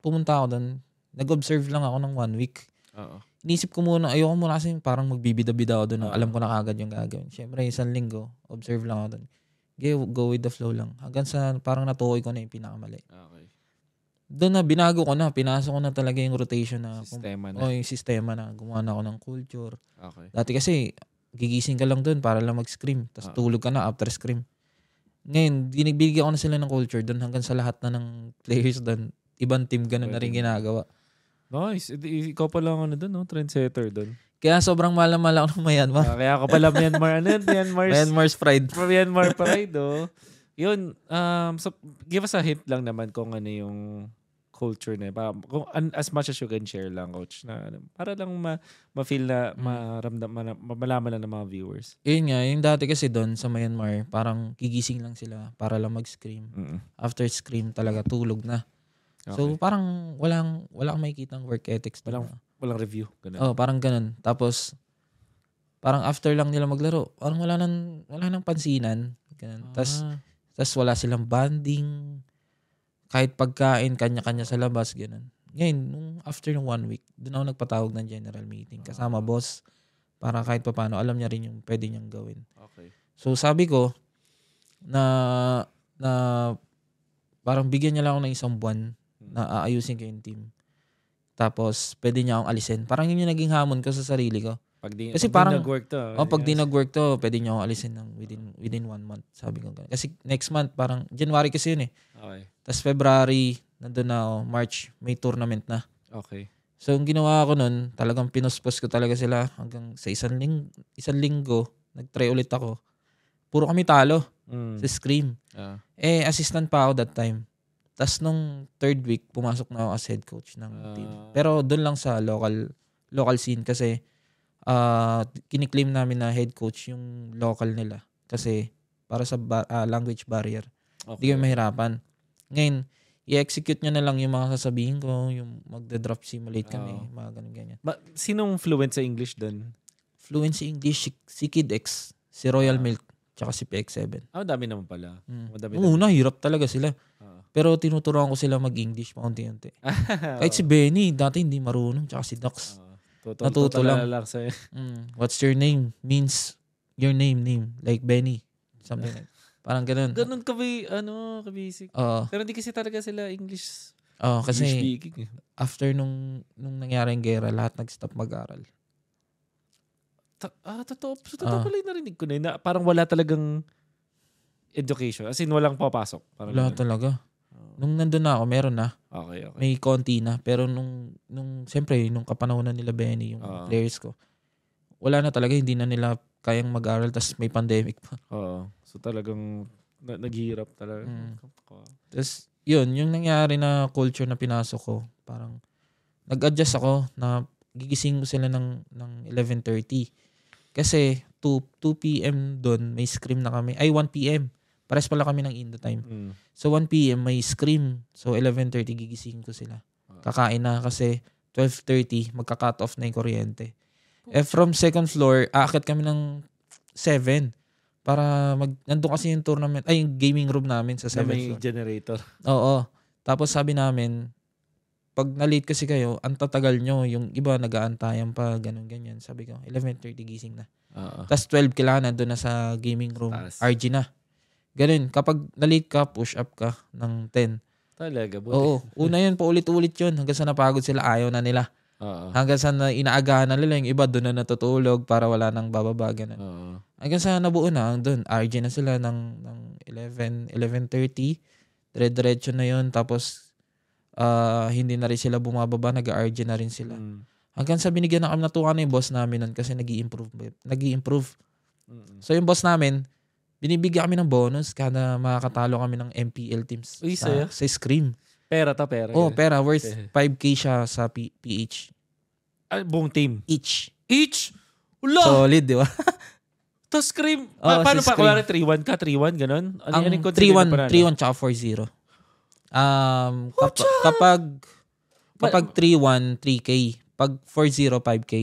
Speaker 2: pumunta ako doon, nag-observe lang ako ng one week.
Speaker 1: Oo.
Speaker 2: Inisip ko muna, ayoko muna kasi parang magbibida-bida ako doon.
Speaker 1: Oo.
Speaker 2: Alam ko na kagad yung gagawin. Siyempre, isang linggo, observe lang ako doon. Go, go with the flow lang. Hanggang sa parang natukoy ko na yung pinakamali.
Speaker 1: Okay.
Speaker 2: Doon na, binago ko na. Pinasok ko na talaga yung rotation na.
Speaker 1: Sistema na.
Speaker 2: O yung sistema na. Gumawa na ako ng culture.
Speaker 1: Okay.
Speaker 2: Dati kasi, gigising ka lang doon para lang mag-scream. Tapos
Speaker 1: Oo.
Speaker 2: tulog ka na after scream. Ngayon, binigbigyan ko na sila ng culture doon hanggang sa lahat na ng [laughs] players doon. Ibang team ganun na rin ginagawa.
Speaker 1: Nice. Ikaw pa lang ano doon, no? Trendsetter doon.
Speaker 2: Kaya sobrang mahal-mahal ako ng Myanmar.
Speaker 1: Ah, kaya ako pala Myanmar. Ano yun? Myanmar.
Speaker 2: Myanmar's pride.
Speaker 1: Myanmar [laughs] Pride, oh. Yun. Um, so, give us a hint lang naman kung ano yung culture na. Para, kung, an- as much as you can share lang, coach. Na, ano, para lang ma, ma-feel na,
Speaker 2: Mm.
Speaker 1: maramdam, ma, malaman lang ng mga viewers.
Speaker 2: Yun nga, yung dati kasi doon sa Myanmar, parang gigising lang sila para lang mag-scream.
Speaker 1: Mm.
Speaker 2: After scream talaga, tulog na.
Speaker 1: Okay.
Speaker 2: So parang walang, wala kang makikita work ethics.
Speaker 1: Walang- Walang review. Ganun.
Speaker 2: Oh, parang ganun. Tapos, parang after lang nila maglaro, parang wala nang, wala nang pansinan. Ganun.
Speaker 1: Ah.
Speaker 2: tas wala silang banding. Kahit pagkain, kanya-kanya sa labas, ganun. Ngayon, nung after ng one week, doon ako nagpatawag ng general meeting. Kasama boss, para kahit papano, alam niya rin yung pwede niyang gawin.
Speaker 1: okay.
Speaker 2: So, sabi ko, na, na, parang bigyan niya lang ako ng isang buwan na aayusin ko yung team. Tapos, pwede niya akong alisin. Parang yun yung naging hamon ko sa sarili ko.
Speaker 1: Pag di,
Speaker 2: Kasi
Speaker 1: pag di
Speaker 2: parang-
Speaker 1: nag-work to.
Speaker 2: Oh, pag di nag-work to, pwede niyo akong alisin ng within within one month. Sabi ko ganun. Kasi next month, parang January kasi yun eh.
Speaker 1: Okay.
Speaker 2: Tapos February, nandun na ako. March, may tournament na.
Speaker 1: Okay.
Speaker 2: So, ang ginawa ko nun, talagang pinuspos ko talaga sila hanggang sa isang, ling isang linggo. Nag-try ulit ako. Puro kami talo
Speaker 1: Mm.
Speaker 2: sa scream.
Speaker 1: Ah.
Speaker 2: Eh, assistant pa ako that time. Tapos nung third week, pumasok na ako as head coach ng team.
Speaker 1: Ah.
Speaker 2: Pero doon lang sa local local scene kasi ah kiniklaim namin na head coach yung local nila. Kasi para sa ba- ah, language barrier. Hindi
Speaker 1: okay.
Speaker 2: kami mahirapan. Ngayon, i-execute nyo na lang yung mga sasabihin ko, yung magda-drop simulate kami,
Speaker 1: Oo.
Speaker 2: mga ganun-ganyan.
Speaker 1: Ma- sinong fluent sa English doon?
Speaker 2: Fluency English, si, si Kid X, si Royal
Speaker 1: Ah.
Speaker 2: Milk, tsaka si PX7.
Speaker 1: Ah, dami naman pala.
Speaker 2: Mm.
Speaker 1: Madami
Speaker 2: una, hirap talaga sila.
Speaker 1: Ah.
Speaker 2: Pero tinuturuan ko sila mag-English paunti-unti. [laughs] Kahit si Benny, dati hindi marunong. Tsaka si Dax.
Speaker 1: Tuto,
Speaker 2: Natuto
Speaker 1: tuto
Speaker 2: lang.
Speaker 1: lang sa'yo. [laughs]
Speaker 2: Mm, what's your name? Means your name, name. Like Benny. Something like Parang ganun.
Speaker 1: Ganun ka ba, ano, kabisik.
Speaker 2: Oo.
Speaker 1: Pero hindi kasi talaga sila English,
Speaker 2: Oo,
Speaker 1: English
Speaker 2: kasi
Speaker 1: speaking. eh.
Speaker 2: after nung, nung nangyari yung gera, lahat nag-stop mag-aral.
Speaker 1: Ta- ah, totoo. So, totoo
Speaker 2: Ah.
Speaker 1: pala yung narinig ko na, yun, na parang wala talagang education. As in, walang papasok. Parang
Speaker 2: Wala
Speaker 1: ganun.
Speaker 2: talaga. Nung nandun na ako, meron na.
Speaker 1: Okay, okay.
Speaker 2: May konti na. Pero nung, nung siyempre, nung kapanahonan nila Benny, yung
Speaker 1: Oo.
Speaker 2: players ko, wala na talaga. Hindi na nila kayang mag-aral. Tapos may pandemic pa. [laughs]
Speaker 1: Oo. So, talagang na- naghihirap talaga.
Speaker 2: Mm. Tapos, yun, yung nangyari na culture na pinasok ko, parang nag-adjust ako na gigising ko sila ng, ng 11.30. Kasi 2, 2 p.m. doon, may scream na kami. Ay, 1 p.m. Pares pala kami ng Indo time.
Speaker 1: Mm.
Speaker 2: So 1 p.m. may scream. So 11.30 gigising ko sila.
Speaker 1: Ah.
Speaker 2: Kakain na kasi 12.30 magka-cut off na yung kuryente. Eh, from second floor, aakit kami ng 7 para mag nandun kasi yung tournament ay yung gaming room namin sa
Speaker 1: Na
Speaker 2: 7th
Speaker 1: may
Speaker 2: floor.
Speaker 1: generator.
Speaker 2: Oo. Tapos sabi namin, pag na-late kasi kayo, ang tatagal nyo. Yung iba nag-aantayan pa, ganun ganyan. Sabi ko, 11.30 gising na.
Speaker 1: Oo.
Speaker 2: Tapos 12 kailangan nandun na sa gaming room.
Speaker 1: Taas.
Speaker 2: RG na. Ganun. Kapag na-late ka, push up ka ng 10.
Speaker 1: Talaga, buti.
Speaker 2: Oo. Una yun, paulit-ulit yun. Hanggang sa napagod sila, ayaw na nila.
Speaker 1: Oo.
Speaker 2: Hanggang sa na inaagahan na nila. Yung iba doon na natutulog para wala nang bababa. Ganun.
Speaker 1: Oo.
Speaker 2: Hanggang sa nabuo na, doon, RG na sila ng, ng 11, 11.30. Dire-diretso na yun. Tapos, ah, hindi na rin sila bumababa. Nag-RG na rin sila.
Speaker 1: Mm.
Speaker 2: Hanggang sa binigyan na kami natuwa na yung boss namin nun kasi nag improve nag improve
Speaker 1: Mm.
Speaker 2: So yung boss namin, binibigyan kami ng bonus kada makakatalo kami ng MPL teams
Speaker 1: Uy,
Speaker 2: sa,
Speaker 1: saya.
Speaker 2: sa Scream.
Speaker 1: Pera ta, pera.
Speaker 2: Oh, pera worth
Speaker 1: Pera.
Speaker 2: 5k siya sa P- PH.
Speaker 1: Ah, buong team.
Speaker 2: Each.
Speaker 1: Each? Ula!
Speaker 2: Solid, di ba? [laughs]
Speaker 1: Tapos scream.
Speaker 2: Oo,
Speaker 1: Pa- paano
Speaker 2: si
Speaker 1: pa?
Speaker 2: Scream.
Speaker 1: Kunwari 3-1 ka, 3-1, ganun? Ano,
Speaker 2: Ang
Speaker 1: ano yung consider na
Speaker 2: 3-1,
Speaker 1: panalo?
Speaker 2: 3-1 tsaka 4-0. Um, kap- kapag kapag 3-1, 3k. Pag 4-0, 5k.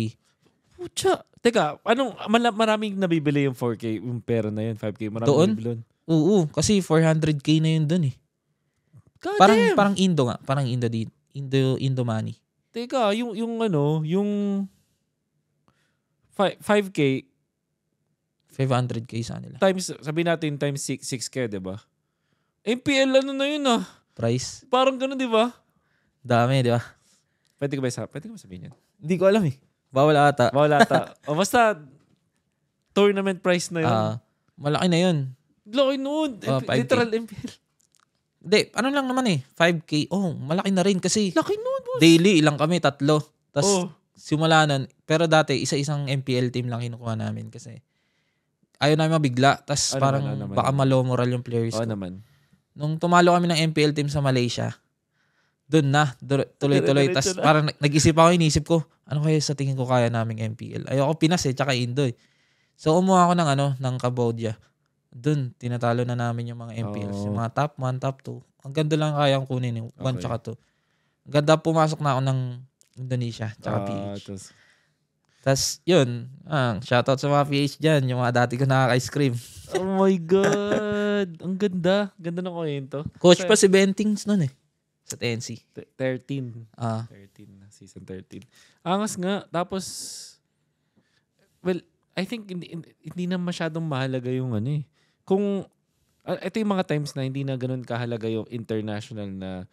Speaker 1: Pucha. Teka, anong, mala- maraming nabibili yung 4K, yung pera na yun, 5K. Maraming
Speaker 2: Doon?
Speaker 1: nabibili yun.
Speaker 2: Oo, kasi 400k na yun dun eh.
Speaker 1: God
Speaker 2: Parang
Speaker 1: damn!
Speaker 2: parang Indo nga, parang Indo din. Indo Indo money.
Speaker 1: Teka, yung, yung ano, yung fi- 5K
Speaker 2: 500k sa nila.
Speaker 1: times, sabi natin times 6, 6K, di ba? MPL ano na yun ah.
Speaker 2: Price.
Speaker 1: Parang ganun, di ba?
Speaker 2: Dami, di ba?
Speaker 1: Pwede ko ba, isa- pwede ko ba sabihin yan?
Speaker 2: Hindi ko alam eh. Bawal ata.
Speaker 1: Wala ata. [laughs] o basta, tournament price na yun.
Speaker 2: Ah, malaki na yun.
Speaker 1: Laki noon. MP
Speaker 2: 5K.
Speaker 1: literal MPL.
Speaker 2: Hindi, ano lang naman eh. 5k. Oh, malaki na rin kasi
Speaker 1: Laki noon. boss.
Speaker 2: daily ilang kami, tatlo. Tapos
Speaker 1: Oh.
Speaker 2: simula nun. Pero dati, isa-isang MPL team lang kinukuha namin kasi ayaw namin mabigla. Tapos
Speaker 1: Ano
Speaker 2: parang
Speaker 1: naman, ano naman,
Speaker 2: baka
Speaker 1: ano.
Speaker 2: malo moral yung players
Speaker 1: Oo
Speaker 2: ko.
Speaker 1: naman.
Speaker 2: Nung tumalo kami ng MPL team sa Malaysia, doon na, tuloy-tuloy. Tapos
Speaker 1: na.
Speaker 2: parang nag- nag-isip ako, inisip ko, ano kaya sa tingin ko kaya naming MPL? Ayoko Pinas eh, tsaka Indo eh. So umuha ako ng ano, ng Cambodia. Doon, tinatalo na namin yung mga MPLs.
Speaker 1: Oh.
Speaker 2: Yung mga top 1, top 2. Ang ganda lang kayang kunin yung 1
Speaker 1: Okay.
Speaker 2: tsaka 2. Ang ganda pumasok na ako ng Indonesia tsaka
Speaker 1: Ah,
Speaker 2: PH.
Speaker 1: tapos,
Speaker 2: Tapos yun, ah, shoutout sa mga PH dyan, yung mga dati ko nakaka-ice cream.
Speaker 1: oh my God. Ang ganda. Ganda ng kwento.
Speaker 2: Coach pa si Bentings nun eh. Sa TNC.
Speaker 1: T- 13.
Speaker 2: Ah,
Speaker 1: 13 na. Season 13. Angas nga. Tapos, well, I think hindi, hindi, na masyadong mahalaga yung ano eh. Kung, ah, ito yung mga times na hindi na ganun kahalaga yung international na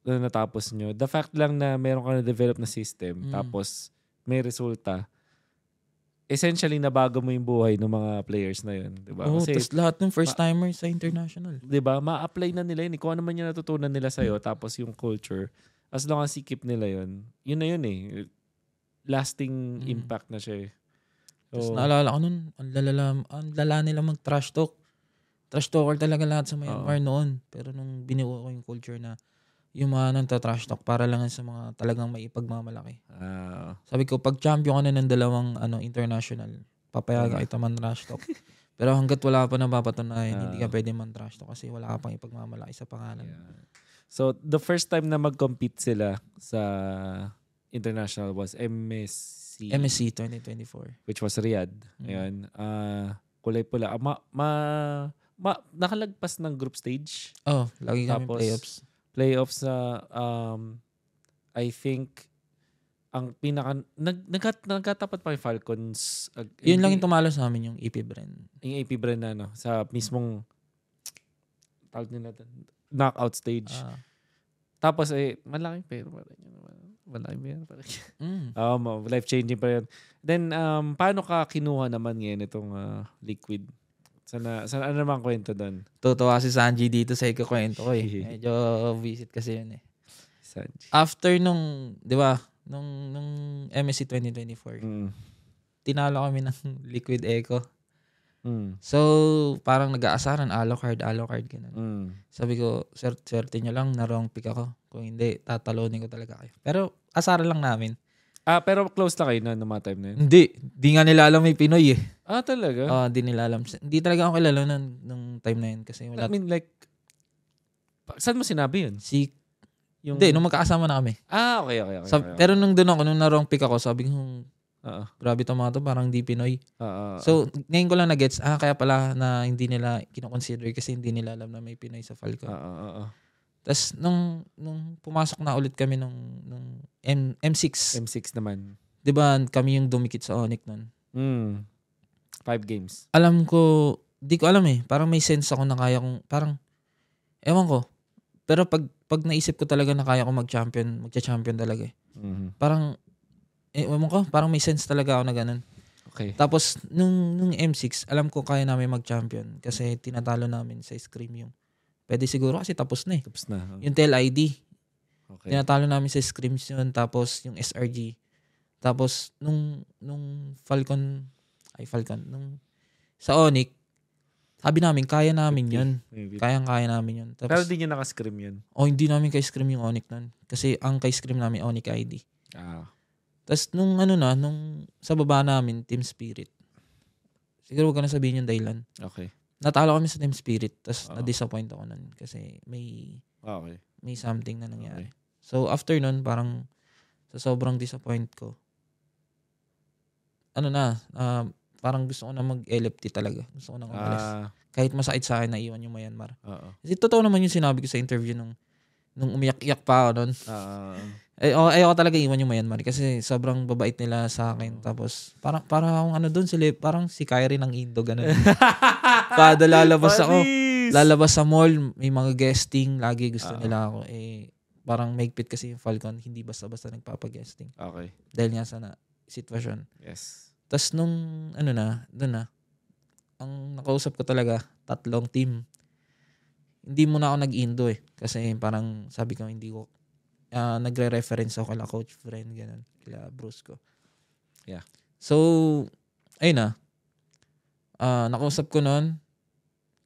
Speaker 1: na natapos nyo. The fact lang na meron ka na-develop na system,
Speaker 2: Mm.
Speaker 1: tapos may resulta, essentially nabago mo yung buhay ng mga players na yun. Diba?
Speaker 2: oh,
Speaker 1: Kasi,
Speaker 2: tapos lahat ng first timer sa international.
Speaker 1: 'di ba? Ma-apply na nila yun. Kung ano man yung natutunan nila sa tapos yung culture, as long as keep nila yun, yun na yun eh. Lasting
Speaker 2: Mm.
Speaker 1: impact na siya eh.
Speaker 2: Tapos
Speaker 1: So,
Speaker 2: naalala ko nun, ang lalala, ang lala nila mag-trash talk. Trash talker talaga lahat sa Myanmar noon. Pero nung binuo ko yung culture na yung mga nang trash talk para lang sa mga talagang may ipagmamalaki.
Speaker 1: ah,
Speaker 2: Sabi ko, pag champion ka na ng dalawang ano, international, papayagan kita man trash talk. [laughs] Pero hanggat wala pa napapatunayan, hindi ka
Speaker 1: Ah.
Speaker 2: pwede man trash talk kasi wala ka pang ipagmamalaki sa pangalan.
Speaker 1: yeah. So, the first time na mag-compete sila sa international was MSC,
Speaker 2: MSC 2024.
Speaker 1: which was Riyadh.
Speaker 2: Mm.
Speaker 1: Ayun. Ah, kulay pula. Ah, ma, ma, ma, nakalagpas ng group stage.
Speaker 2: Oh, lagi kami
Speaker 1: Tapos,
Speaker 2: playoffs.
Speaker 1: Playoffs na um I think ang pinaka nag nagkat, nagkatapat pa yung Falcons ag-
Speaker 2: Yun lang yung tumalo sa amin, yung EP brand.
Speaker 1: yung AP brand na no sa mismong tawag nila knockout stage.
Speaker 2: Ah.
Speaker 1: Tapos eh malaking pa rin yun. Malaking pera pa rin.
Speaker 2: Mm. [laughs]
Speaker 1: Um, life changing pa yun. Then um paano ka kinuha naman ngayon itong ah, liquid? Sana sana ano naman kwento doon?
Speaker 2: Tutuwa si Sanji dito sa ikakwento ko eh. Medyo visit kasi yun eh.
Speaker 1: Sanji.
Speaker 2: After nung, di ba, nung, nung MSC 2024,
Speaker 1: Mm.
Speaker 2: tinalo kami ng [laughs] Liquid Echo.
Speaker 1: Mm.
Speaker 2: So, parang nag-aasaran, alo card, alo card, ganun.
Speaker 1: Mm.
Speaker 2: Sabi ko, sir, swerte nyo lang, na wrong pick ako. Kung hindi, tatalonin ko talaga kayo. Pero, asaran lang namin.
Speaker 1: Ah, pero close na kayo na ng mga time na yun?
Speaker 2: Hindi, di nga nila alam may Pinoy eh.
Speaker 1: Ah, talaga?
Speaker 2: Ah, di nila alam. Hindi talaga ako kilala nung, nung time na yun kasi
Speaker 1: I
Speaker 2: wala.
Speaker 1: mean, like, pa- saan mo sinabi yun?
Speaker 2: Si,
Speaker 1: Yung...
Speaker 2: hindi, nung magkakasama na kami.
Speaker 1: Ah, okay, okay, okay.
Speaker 2: Sab-
Speaker 1: okay.
Speaker 2: Pero nung doon ako, nung na-wrong pick ako, sabi ko,
Speaker 1: Oo.
Speaker 2: Grabe mga to, parang di Pinoy.
Speaker 1: Oo.
Speaker 2: So, ngayon ko lang na-gets, ah, kaya pala na hindi nila kinoconsider kasi hindi nila alam na may Pinoy sa Falcon.
Speaker 1: Oo, oo, oo.
Speaker 2: Tapos, nung, nung pumasok na ulit kami nung, nung M, M6,
Speaker 1: M6 naman.
Speaker 2: di ba kami yung dumikit sa Onyx nun?
Speaker 1: Mm. Five games.
Speaker 2: Alam ko, di ko alam eh, parang may sense ako na kaya kong, parang, ewan ko. Pero pag, pag naisip ko talaga na kaya ko mag-champion, magcha-champion talaga eh.
Speaker 1: Mhm.
Speaker 2: Parang, eh, ewan ko, parang may sense talaga ako na ganun.
Speaker 1: Okay.
Speaker 2: Tapos, nung, nung M6, alam ko kaya namin mag-champion kasi tinatalo namin sa Scream yung Pwede siguro kasi tapos na eh.
Speaker 1: Tapos na.
Speaker 2: Yung Tel ID,
Speaker 1: Okay.
Speaker 2: tinatalo namin sa Screams yun. Tapos yung SRG. Tapos nung, nung Falcon, ay Falcon, nung sa Onyx, sabi namin, kaya namin
Speaker 1: 50.
Speaker 2: yun. Kayang-kaya namin yun.
Speaker 1: Pero
Speaker 2: Tapos,
Speaker 1: di nyo naka-scrim yun.
Speaker 2: oh, hindi namin kay Scream yung Onyx nun. Kasi ang kay Scream namin, Onyx ID.
Speaker 1: Ah.
Speaker 2: Tapos nung ano na, nung sa baba namin, Team Spirit. Siguro huwag ka na sabihin yung dahilan.
Speaker 1: Okay.
Speaker 2: Natalo kami sa Team Spirit. Tapos
Speaker 1: Oo.
Speaker 2: na-disappoint ako nun. Kasi may
Speaker 1: Okay.
Speaker 2: may something na nangyari.
Speaker 1: Okay.
Speaker 2: So after nun, parang sa sobrang disappoint ko, ano na, ah, parang gusto ko na mag-LFT talaga. Gusto ko na umalis.
Speaker 1: Ah.
Speaker 2: Kahit masakit sa akin na iwan yung Myanmar.
Speaker 1: Oo.
Speaker 2: Kasi totoo naman yung sinabi ko sa interview nung nung umiyak-iyak pa ako nun.
Speaker 1: Ah.
Speaker 2: Eh, oh, ayoko talaga iwan yung Myanmar kasi sobrang babait nila sa akin. Tapos, parang, parang ano doon, sila, parang si Kyrie ng Indo, ganun. [laughs] Kada lalabas ako, lalabas sa mall, may mga guesting, lagi gusto
Speaker 1: Oo.
Speaker 2: nila ako. Eh, parang maigpit kasi yung Falcon, hindi basta-basta nagpapag-guesting.
Speaker 1: Okay.
Speaker 2: Dahil nga sa na, sitwasyon.
Speaker 1: Yes.
Speaker 2: Tapos nung, ano na, doon na, ang nakausap ko talaga, tatlong team. Hindi muna ako nag-indo eh. Kasi parang sabi ko, hindi ko, ah, nagre-reference ako kala coach friend, ganun, kila Bruce ko.
Speaker 1: Yeah.
Speaker 2: So, ayun na. Ah, nakausap ko noon,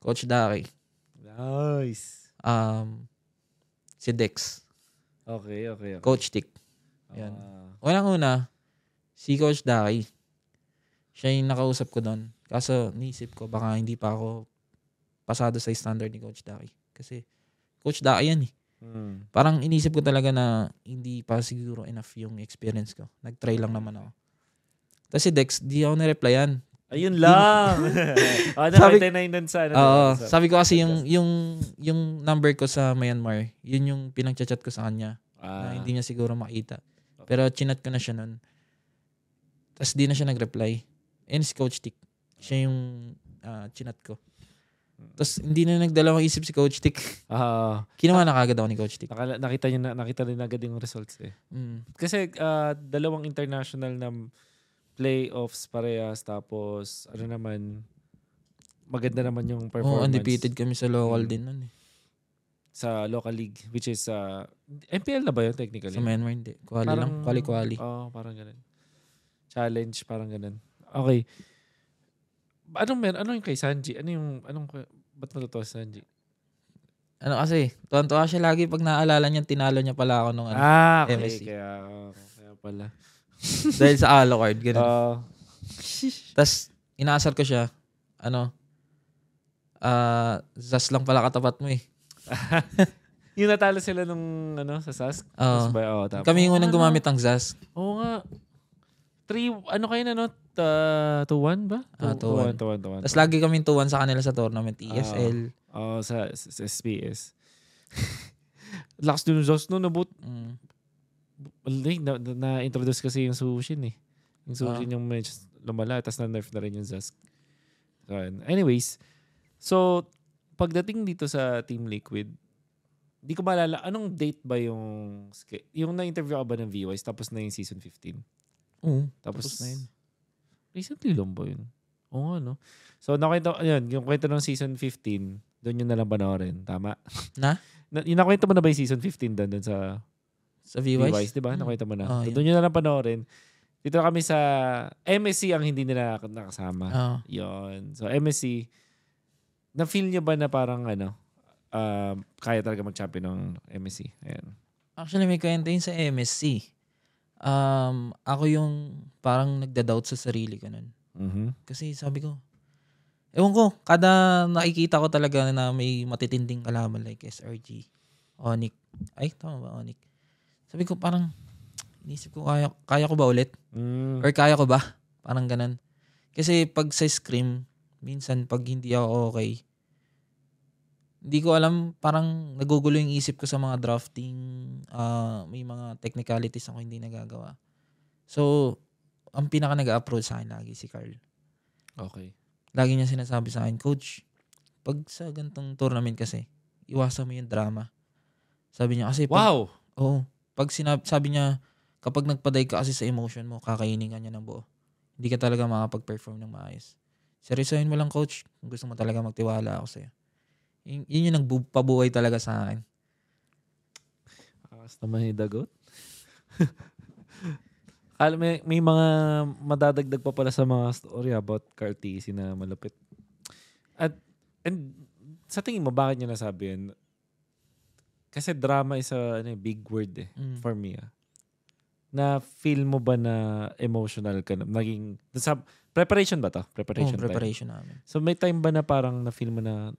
Speaker 2: Coach Daki,
Speaker 1: Nice.
Speaker 2: um, si Dex,
Speaker 1: Okay, okay. okay.
Speaker 2: Coach Tick. Yan.
Speaker 1: Ah.
Speaker 2: Unang-una, si Coach Daki, siya yung nakausap ko doon. Kaso, niisip ko, baka hindi pa ako pasado sa standard ni Coach Daki. Kasi, Coach Daki yan eh.
Speaker 1: Hmm.
Speaker 2: Parang inisip ko talaga na hindi pa siguro enough yung experience ko. Nag-try lang naman ako. Tapos si Dex, di ako na-replyan.
Speaker 1: Ayun lang. [laughs] ah,
Speaker 2: Sabi-
Speaker 1: nakita na yun dun sa ano.
Speaker 2: Oo.
Speaker 1: sa-
Speaker 2: sabi ko kasi yung, yung, yung number ko sa Myanmar, yun yung pinag-chat ko sa kanya.
Speaker 1: Ah,
Speaker 2: na hindi niya siguro makita. Pero chinat ko na siya nun. Tapos di na siya nag-reply. And si Coach Tick. Siya yung ah, chinat ko. Tapos hindi na nagdalawang isip si Coach Tick.
Speaker 1: ah,
Speaker 2: Kinuha na kagad ako ni Coach Tick.
Speaker 1: nakala- nakita niyo na nakita rin agad yung results eh.
Speaker 2: Mm.
Speaker 1: Kasi ah, dalawang international na playoffs parehas tapos ano naman maganda naman yung performance
Speaker 2: undefeated kami sa local
Speaker 1: Mm.
Speaker 2: din nun eh.
Speaker 1: sa local league which is uh, MPL na ba yun technically?
Speaker 2: Sa Myanmar hindi. Quali lang. Quali-quali.
Speaker 1: Oo, parang ganun. Challenge, parang ganun. Okay. Anong mer ano yung kay Sanji? Ano yung anong ba't natutuwa si Sanji?
Speaker 2: Ano kasi, tuwan-tuwa siya lagi pag naaalala niya, tinalo niya pala ako nung ano.
Speaker 1: ah, okay.
Speaker 2: MSC.
Speaker 1: Kaya, kaya pala. [laughs]
Speaker 2: dahil sa Alucard, ganun.
Speaker 1: Oo.
Speaker 2: Tapos, inaasar ko siya, ano, ah, Zas lang pala katapat mo eh. [laughs]
Speaker 1: yung natalo sila nung ano sa Sask?
Speaker 2: Oo.
Speaker 1: Tapos ba- oo, tama.
Speaker 2: Kami yung unang gumamit ng Zas.
Speaker 1: Oo nga. Three, ano kayo na no? Uh, to one ba?
Speaker 2: Ah, to one.
Speaker 1: To one, to one.
Speaker 2: Tapos lagi kami tuwan sa kanila sa tournament, E ESL.
Speaker 1: Oo, sa, sa, sa SPS. [laughs] Lakas dun Zos no, nabut.
Speaker 2: Mm.
Speaker 1: Alay, na, na, na-introduce kasi yung Sushin eh. Yung Sushin
Speaker 2: Ah.
Speaker 1: yung medyo lumala, tapos na-nerf na rin yung Zask. So, anyways, so, pagdating dito sa Team Liquid, di ko maalala, anong date ba yung, yung na-interview ka ba ng VYs, tapos na yung season 15?
Speaker 2: Oo.
Speaker 1: Tapos,
Speaker 2: Tapos na yun.
Speaker 1: recently lang ba yun? Oo nga, no? So, nakita, ayun, yung kwento ng season 15, doon yun nalang panoorin. Tama? [laughs]
Speaker 2: Na?
Speaker 1: na yung nakwento mo na ba yung season 15 doon, doon sa
Speaker 2: Sa
Speaker 1: VYs,
Speaker 2: VYs?
Speaker 1: di ba?
Speaker 2: Mm.
Speaker 1: Nakwento mo na.
Speaker 2: Oh,
Speaker 1: so,
Speaker 2: yun.
Speaker 1: doon nyo na lang panoorin. Dito na kami sa MSC ang hindi nila nakasama.
Speaker 2: Oo.
Speaker 1: Yon. So, MSC, na-feel nyo ba na parang ano, um, kaya talaga mag-champion ng MSC? Ayan.
Speaker 2: Actually, may kwento yun sa MSC. Um, ako yung parang nagda-doubt sa sarili ko nun.
Speaker 1: Mhm.
Speaker 2: Kasi sabi ko, ewan ko, kada nakikita ko talaga na may matitinding kalaban like SRG, Onyx. Ay, tama ba Onyx? Sabi ko parang, inisip ko, kaya, kaya ko ba ulit?
Speaker 1: Mm.
Speaker 2: Or kaya ko ba? Parang ganun. Kasi pag sa scream, minsan pag hindi ako okay, hindi ko alam, parang nagugulo yung isip ko sa mga drafting, ah, may mga technicalities ako hindi nagagawa. So, ang pinaka nag-approach sa akin lagi si Carl.
Speaker 1: Okay.
Speaker 2: Lagi niya sinasabi sa akin, Coach, pag sa gantong tournament kasi, iwasan mo yung drama. Sabi niya kasi, pag,
Speaker 1: Wow!
Speaker 2: Oo. Pag sinab- sabi niya, kapag nagpaday ka kasi sa emotion mo, kakainin ka niya ng buo. Hindi ka talaga makapag-perform ng maayos. Seryosohin mo lang, coach. Kung gusto mo talaga magtiwala ako sa'yo. Yun, yun yung nagpabuhay talaga sa akin.
Speaker 1: Akas naman yung dagot. [laughs] Alam, may, may mga madadagdag pa pala sa mga story about TC na malupit. At, and sa tingin mo, bakit niya nasabi yun? Kasi drama is a ano, eh, big word eh,
Speaker 2: Mm.
Speaker 1: for me. Ah. Na feel mo ba na emotional ka na? Naging, sa, preparation ba to? Preparation, time?
Speaker 2: preparation namin.
Speaker 1: So may time ba na parang na-feel mo na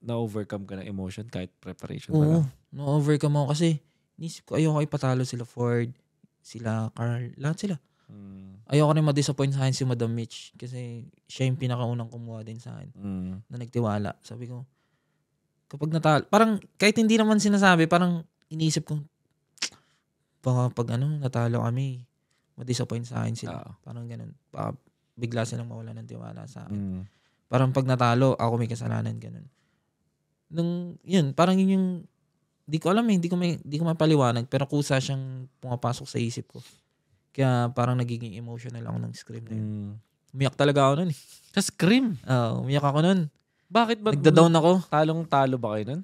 Speaker 1: na-overcome ka ng emotion kahit preparation pa
Speaker 2: Oo.
Speaker 1: lang?
Speaker 2: No-overcome ako kasi nisip ko ayoko ipatalo sila Ford, sila Carl, lahat sila.
Speaker 1: Mm.
Speaker 2: Ayoko rin ma-disappoint sa akin si Madam Mitch kasi siya yung pinakaunang kumuha din sa akin.
Speaker 1: Mm.
Speaker 2: na nagtiwala. Sabi ko, kapag natalo, parang kahit hindi naman sinasabi, parang iniisip ko, [tsk] baka pag ano, natalo kami, ma-disappoint sa akin sila.
Speaker 1: Oo.
Speaker 2: Parang ganun. Baka bigla silang mawala ng tiwala sa akin.
Speaker 1: Mm.
Speaker 2: Parang pag natalo, ako may kasalanan, ganun. Nung, yun, parang yun yung, di ko alam eh, di ko, may, di ko mapaliwanag, pero kusa siyang pumapasok sa isip ko. Kaya parang nagiging emotional ako ng script na yun.
Speaker 1: Mm.
Speaker 2: Umiyak talaga ako nun eh.
Speaker 1: Sa scream.
Speaker 2: Oo, umiyak ako nun.
Speaker 1: Bakit ba?
Speaker 2: Nagda-down ako.
Speaker 1: Talong-talo ba kayo nun?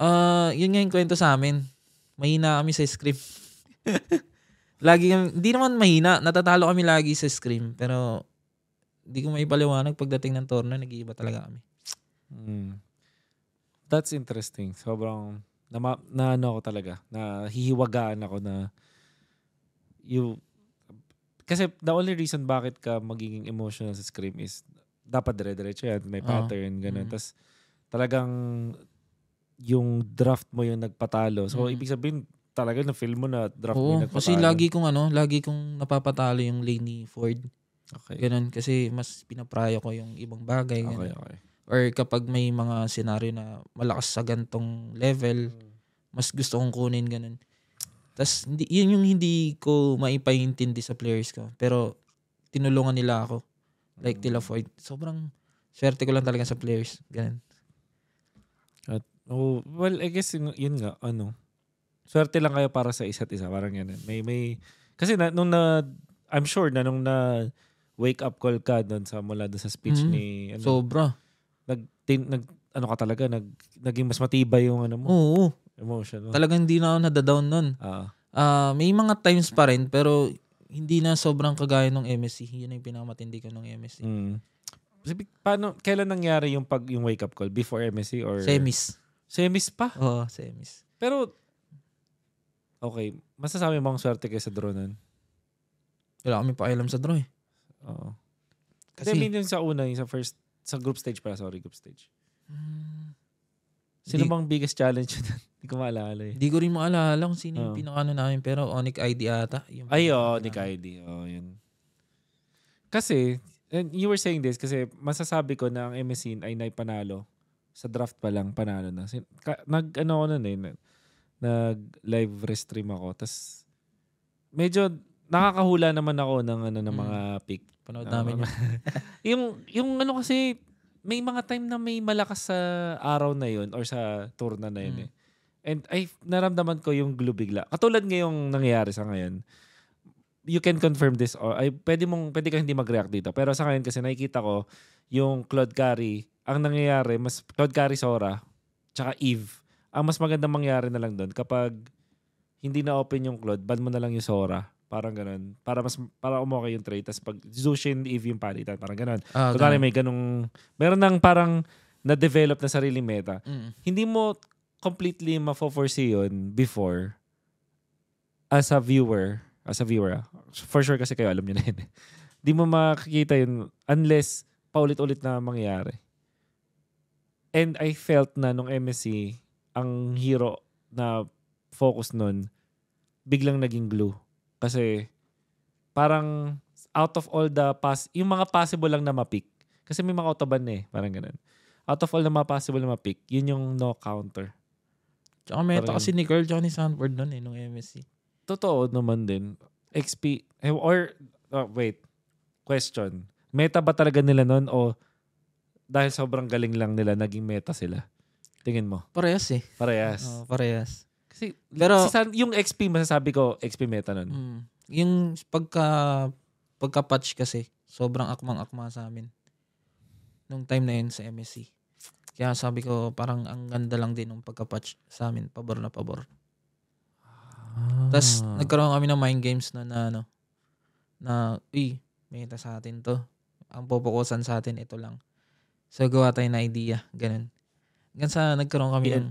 Speaker 2: Ah, yun nga yung kwento sa amin. Mahina kami sa scream. [laughs] lagi kami, hindi naman mahina, natatalo kami lagi sa scream, pero hindi ko maipaliwanag pagdating ng torna, nag-iiba talaga kami.
Speaker 1: Mm. That's interesting. Sobrang na, na ano ako talaga, na hihiwagaan ako na you kasi the only reason bakit ka magiging emotional sa scream is dapat dire-diretso yan, may
Speaker 2: Oo.
Speaker 1: pattern, ganun.
Speaker 2: Mm.
Speaker 1: Tapos talagang yung draft mo yung nagpatalo. So,
Speaker 2: Mm.
Speaker 1: ibig sabihin, talaga na-feel mo na draft mo
Speaker 2: Oo,
Speaker 1: yung nagpatalo.
Speaker 2: kasi lagi kong ano, lagi kong napapatalo yung lane ni Ford.
Speaker 1: Okay.
Speaker 2: Ganun, kasi mas pinaprayo ko yung ibang bagay.
Speaker 1: Okay,
Speaker 2: ganun.
Speaker 1: okay.
Speaker 2: Or kapag may mga senaryo na malakas sa gantong level, mas gusto kong kunin ganun. Tapos, hindi, yun yung hindi ko maipaintindi sa players ko. Pero, tinulungan nila ako. Like, Tila Floyd. Sobrang swerte ko lang talaga sa players. Ganun.
Speaker 1: Oh, well, I guess yun, yun nga, ano. Swerte lang kayo para sa isa't isa. Parang yan. May, may, kasi na, nung na, I'm sure na nung na wake up call ka doon sa mula doon sa speech
Speaker 2: Mhm.
Speaker 1: ni, ano,
Speaker 2: Sobra.
Speaker 1: Nag, tin, nag, ano ka talaga, nag, naging mas matibay yung ano mo,
Speaker 2: Oo.
Speaker 1: emotion mo.
Speaker 2: Talagang hindi na ako nadadown nun.
Speaker 1: Ah,
Speaker 2: Ah, may mga times pa rin, pero hindi na sobrang kagaya ng MSC. Yun ang pinakamatindi ko ng MSC.
Speaker 1: mm. Paano, kailan nangyari yung pag yung wake up call? Before MSC or?
Speaker 2: Semis.
Speaker 1: Semis pa?
Speaker 2: Oo, semis.
Speaker 1: Pero, okay, masasabi mo ang swerte kayo sa draw nun?
Speaker 2: Wala kami pakialam sa draw eh.
Speaker 1: Oo.
Speaker 2: Kasi,
Speaker 1: Kasi, I mean, yung sa una, yung sa first, sa group stage pa, sorry, group stage.
Speaker 2: Hmm,
Speaker 1: Sino
Speaker 2: Di-
Speaker 1: bang biggest challenge yun? [laughs] Hindi ko maalala eh.
Speaker 2: Hindi ko rin maalala kung sino yung
Speaker 1: Oo.
Speaker 2: pinakano namin pero Onic ID ata. Yung
Speaker 1: Ay, ni
Speaker 2: namin.
Speaker 1: Kaidi. Oo, yun. Kasi, and you were saying this kasi masasabi ko na ang MSC ay naipanalo. Sa draft pa lang, panalo na. Nag, ano ako nun eh, nag, nag live restream ako. Tapos, medyo nakakahula naman ako ng, ano, ng
Speaker 2: Mm.
Speaker 1: mga pick.
Speaker 2: Panood
Speaker 1: Ah,
Speaker 2: namin yun. [laughs]
Speaker 1: yung, yung ano kasi, may mga time na may malakas sa araw na yun or sa tour na yun
Speaker 2: Mm.
Speaker 1: eh. And ay naramdaman ko yung glue bigla. Katulad ngayong nangyayari sa ngayon. You can confirm this or ay pwede mong pwede ka hindi mag-react dito. Pero sa ngayon kasi nakikita ko yung Claude Carey, ang nangyayari mas Claude Carey Sora tsaka Eve. Ang mas magandang mangyari na lang doon kapag hindi na open yung Claude, ban mo na lang yung Sora. Parang ganun. Para mas para umokay yung trade. Tapos pag Zushin, Eve yung palitan. Parang ganun.
Speaker 2: Ah,
Speaker 1: Kunwari
Speaker 2: ganun.
Speaker 1: may ganung, meron nang parang na-develop na sariling meta.
Speaker 2: Mm.
Speaker 1: Hindi mo completely mafo-foresee yun before as a viewer. As a viewer, for sure kasi kayo alam nyo na yun. [laughs] eh. Di mo makikita yun unless paulit-ulit na mangyayari. And I felt na nung MSC, ang hero na focus nun, biglang naging glue. Kasi parang out of all the pass, yung mga possible lang na ma-pick. Kasi may mga autoban eh, parang ganun. Out of all mga possible na ma-pick, yun yung no counter.
Speaker 2: Tsaka meta
Speaker 1: Parang-
Speaker 2: kasi ni Carl tsaka ni Sanford doon eh, nung MSC.
Speaker 1: Totoo naman din. XP, eh, or, oh, wait, question. Meta ba talaga nila nun o dahil sobrang galing lang nila, naging meta sila? Tingin mo.
Speaker 2: Parehas eh.
Speaker 1: Parehas.
Speaker 2: Oo, parehas.
Speaker 1: Kasi
Speaker 2: Pero-
Speaker 1: San- yung XP, masasabi ko, XP meta nun.
Speaker 2: Mm. Yung pagka pagka-patch kasi, sobrang akmang-akma sa amin. Nung time na yun sa MSC. Kaya sabi ko, parang ang ganda lang din ng pagka-patch sa amin. Pabor na pabor. Tapos
Speaker 1: Ah.
Speaker 2: nagkaroon kami ng mind games na, na ano, na, uy, meta sa atin to. Ang pupukusan sa atin, ito lang. So, gawa tayo na idea. Ganun. Hanggang sa nagkaroon kami
Speaker 1: Yeah. [clears throat]
Speaker 2: ng,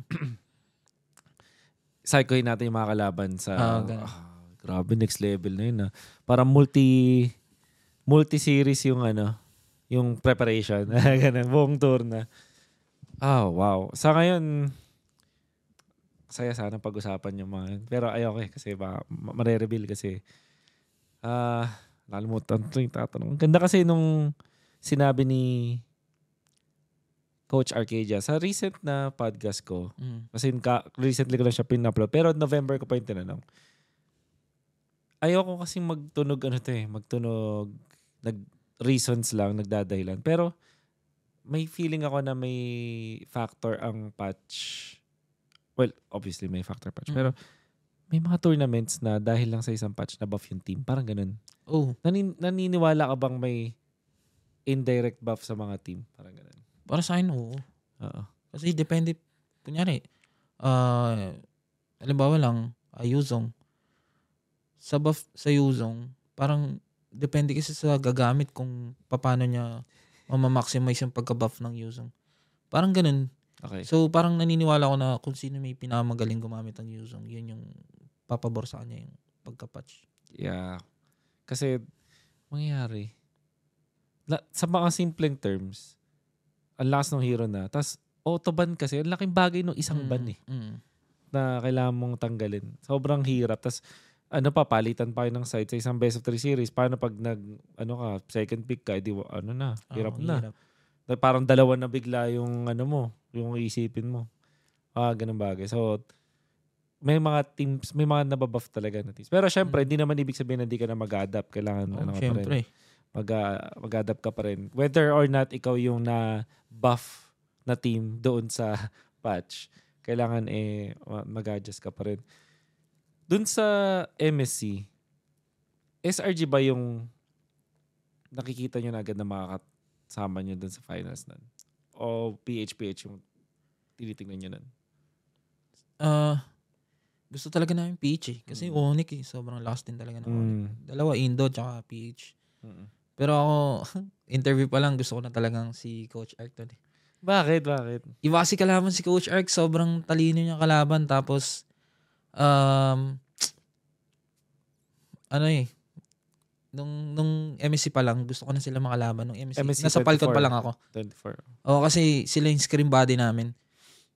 Speaker 1: Psychoin natin yung mga kalaban sa...
Speaker 2: Ah, ganun.
Speaker 1: Ah, grabe, next level na yun. Ah. Parang multi... Multi-series yung ano, yung preparation. [laughs] Ganun, buong tour na. Ah, wow. Sa ngayon, saya sana pag-usapan yung mga. Pero ayoko eh, kasi ba, ma- mare-reveal kasi. Ah, nakalimutan ko yung tatanong. Ang ganda kasi nung sinabi ni Coach Arcadia sa recent na podcast ko,
Speaker 2: mm,
Speaker 1: kasi ka, recently ko lang siya pin-upload. Pero November ko pa yung tinanong. Ayoko kasi magtunog ano to eh. Magtunog nag reasons lang, nagdadahilan. Pero may feeling ako na may factor ang patch. Well, obviously may factor patch.
Speaker 2: Mm.
Speaker 1: Pero may mga tournaments na dahil lang sa isang patch na buff yung team. Parang ganun.
Speaker 2: oh,
Speaker 1: Nanin, naniniwala ka bang may indirect buff sa mga team? Parang ganun.
Speaker 2: Para sa akin, oo.
Speaker 1: Oo.
Speaker 2: Kasi depende, kunyari, ah, halimbawa lang, uh, Yuzong. Sa buff sa Yuzong, parang depende kasi sa gagamit kung paano niya mamamaximize yung pagka-buff ng Yuzong. Parang ganun.
Speaker 1: Okay.
Speaker 2: So, parang naniniwala ko na kung sino may pinamagaling gumamit ng Yuzong, yun yung papabor sa kanya yung pagka-patch.
Speaker 1: Yeah. Kasi, mangyayari. La, sa mga simpleng terms, ang lakas ng hero na. Tapos, autoban kasi, ang laking bagay ng isang
Speaker 2: Mm,
Speaker 1: ban eh,
Speaker 2: mm.
Speaker 1: na kailangan mong tanggalin. Sobrang hirap. Tapos, ano pa, palitan pa ng site sa isang best of three series. Paano pag nag, ano ka, second pick ka, edi, ano na, hirap
Speaker 2: Oo,
Speaker 1: na. Na Parang dalawa na bigla yung, ano mo, yung isipin mo. Ah, ganun bagay. So, may mga teams, may mga nababuff talaga na teams. Pero syempre,
Speaker 2: Mm.
Speaker 1: hindi naman ibig sabihin na hindi ka na mag-adapt. Kailangan,
Speaker 2: Oh,
Speaker 1: ano ka pa rin
Speaker 2: syempre.
Speaker 1: Mag, ah, mag-adapt ka pa rin. Whether or not ikaw yung na buff na team doon sa [laughs] patch, kailangan eh ma- mag-adjust ka pa rin. Doon sa MSC, SRG ba yung nakikita nyo na agad na makakasama nyo doon sa finals nun? O PHPH yung tinitingnan nyo nun?
Speaker 2: Ah, gusto talaga namin PH eh. Kasi
Speaker 1: Mm.
Speaker 2: Onyx eh. Sobrang last din talaga ng.
Speaker 1: Mm.
Speaker 2: Dalawa, Indo tsaka PH.
Speaker 1: Mm.
Speaker 2: Pero ako, [laughs] interview pa lang, gusto ko na talagang si Coach Ark to. eh.
Speaker 1: Bakit? Bakit?
Speaker 2: Iba kasi kalaban si Coach Ark, sobrang talino niya kalaban. Tapos, um, ano eh, nung, nung MSC pa lang, gusto ko na sila makalaban. Nung MSC,
Speaker 1: MSC
Speaker 2: nasa Falcon
Speaker 1: 24.
Speaker 2: pa lang ako.
Speaker 1: 24.
Speaker 2: Oo, kasi sila yung screen body namin.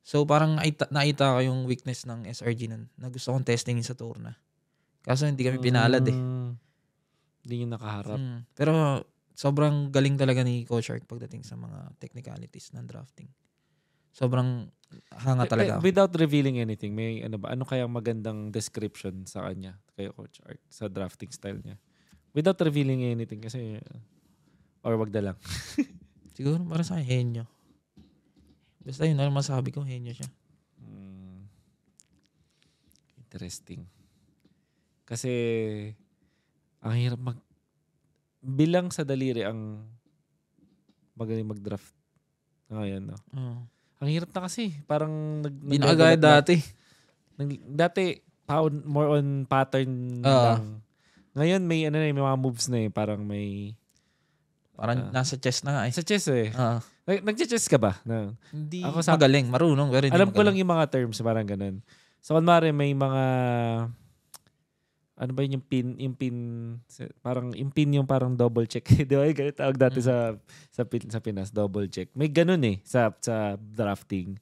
Speaker 2: So, parang naita, naita ko yung weakness ng SRG nun, na gusto kong testingin sa tour na. Kaso hindi kami pinalad eh.
Speaker 1: Hindi nyo nakaharap.
Speaker 2: Mm. Pero sobrang galing talaga ni Coach Ark pagdating sa mga technicalities ng drafting. Sobrang hanga talaga
Speaker 1: eh, without revealing anything, may ano ba? Ano kaya magandang description sa kanya kay Coach Art sa drafting style niya? Without revealing anything kasi or wag na lang. [laughs]
Speaker 2: Siguro para sa henyo. Basta yun, ano masabi ko, henyo siya.
Speaker 1: Mm. Interesting. Kasi ang hirap mag bilang sa daliri ang magaling mag-draft ngayon, no?
Speaker 2: Oo.
Speaker 1: Ang hirap na kasi. Parang nag,
Speaker 2: Hindi na kagaya dati.
Speaker 1: Nang- dati, pound, more on pattern
Speaker 2: Oo.
Speaker 1: lang. Ngayon, may, ano na, eh, may mga moves na eh. Parang may...
Speaker 2: Parang
Speaker 1: Ah.
Speaker 2: nasa chest na nga eh.
Speaker 1: Sa chess eh. Nag- Nag-chess ka ba? Na,
Speaker 2: hindi
Speaker 1: Ako sa-
Speaker 2: magaling, marunong. Pero hindi
Speaker 1: alam ko lang
Speaker 2: magaling.
Speaker 1: yung mga terms, parang ganun. So, kunwari, may mga... Ano ba yun yung pin, yung pin, sa- parang, yung pin yung parang double check. [laughs] Di ba? Yung ganun tawag dati
Speaker 2: Mm.
Speaker 1: sa, sa, pin, sa Pinas, double check. May ganun eh, sa, sa drafting.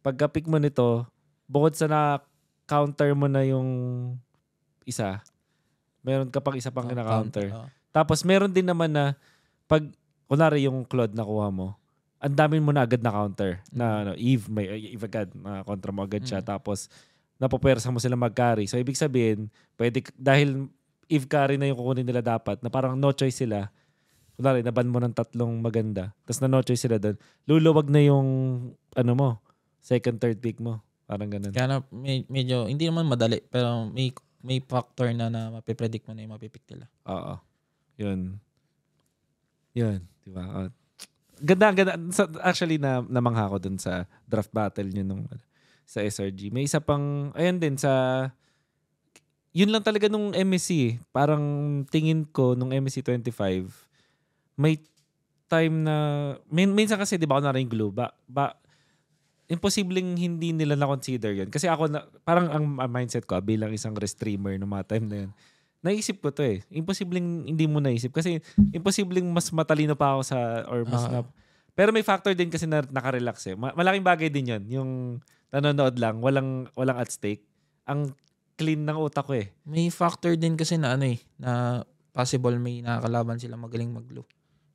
Speaker 1: Pagka-pick mo nito, bukod sa na counter mo na yung isa, Meron ka pang isa pang
Speaker 2: Oh,
Speaker 1: kina-counter.
Speaker 2: oh.
Speaker 1: Tapos meron din naman na pag kunwari yung Claude na kuha mo, ang dami mo na agad na counter. Na ano, Eve, may Eve agad, na kontra mo agad siya.
Speaker 2: Mm.
Speaker 1: Tapos napupwersa mo sila mag-carry. So ibig sabihin, pwede, dahil Eve carry na yung kukunin nila dapat, na parang no choice sila. Kunwari, naban mo ng tatlong maganda. Tapos na no choice sila doon. Luluwag na yung, ano mo, second, third pick mo. Parang ganun.
Speaker 2: Kaya na, may, medyo, hindi naman madali, pero may may factor na na mapipredict mo na yung mapipick nila.
Speaker 1: Oo. Yun. Yun. Di ba? Oh. Ganda, ganda. Actually, na, namangha ko dun sa draft battle nyo nung sa SRG. May isa pang, ayan din, sa, yun lang talaga nung MSC. eh. Parang tingin ko nung MSC 25, may time na, min, minsan kasi, di ba, ako na rin glue, ba, ba, imposibleng hindi nila na-consider yun. Kasi ako, na, parang ang ang mindset ko, ah, bilang isang restreamer no mga time na yun, naisip ko to eh. Imposibleng hindi mo naisip. Kasi imposibleng mas matalino pa ako sa, or mas
Speaker 2: Ah.
Speaker 1: na, pero may factor din kasi na nakarelax eh. Ma- malaking bagay din yun. Yung nanonood lang, walang, walang at stake. Ang clean ng utak ko eh.
Speaker 2: May factor din kasi na ano eh, na possible may nakakalaban sila magaling mag-glue.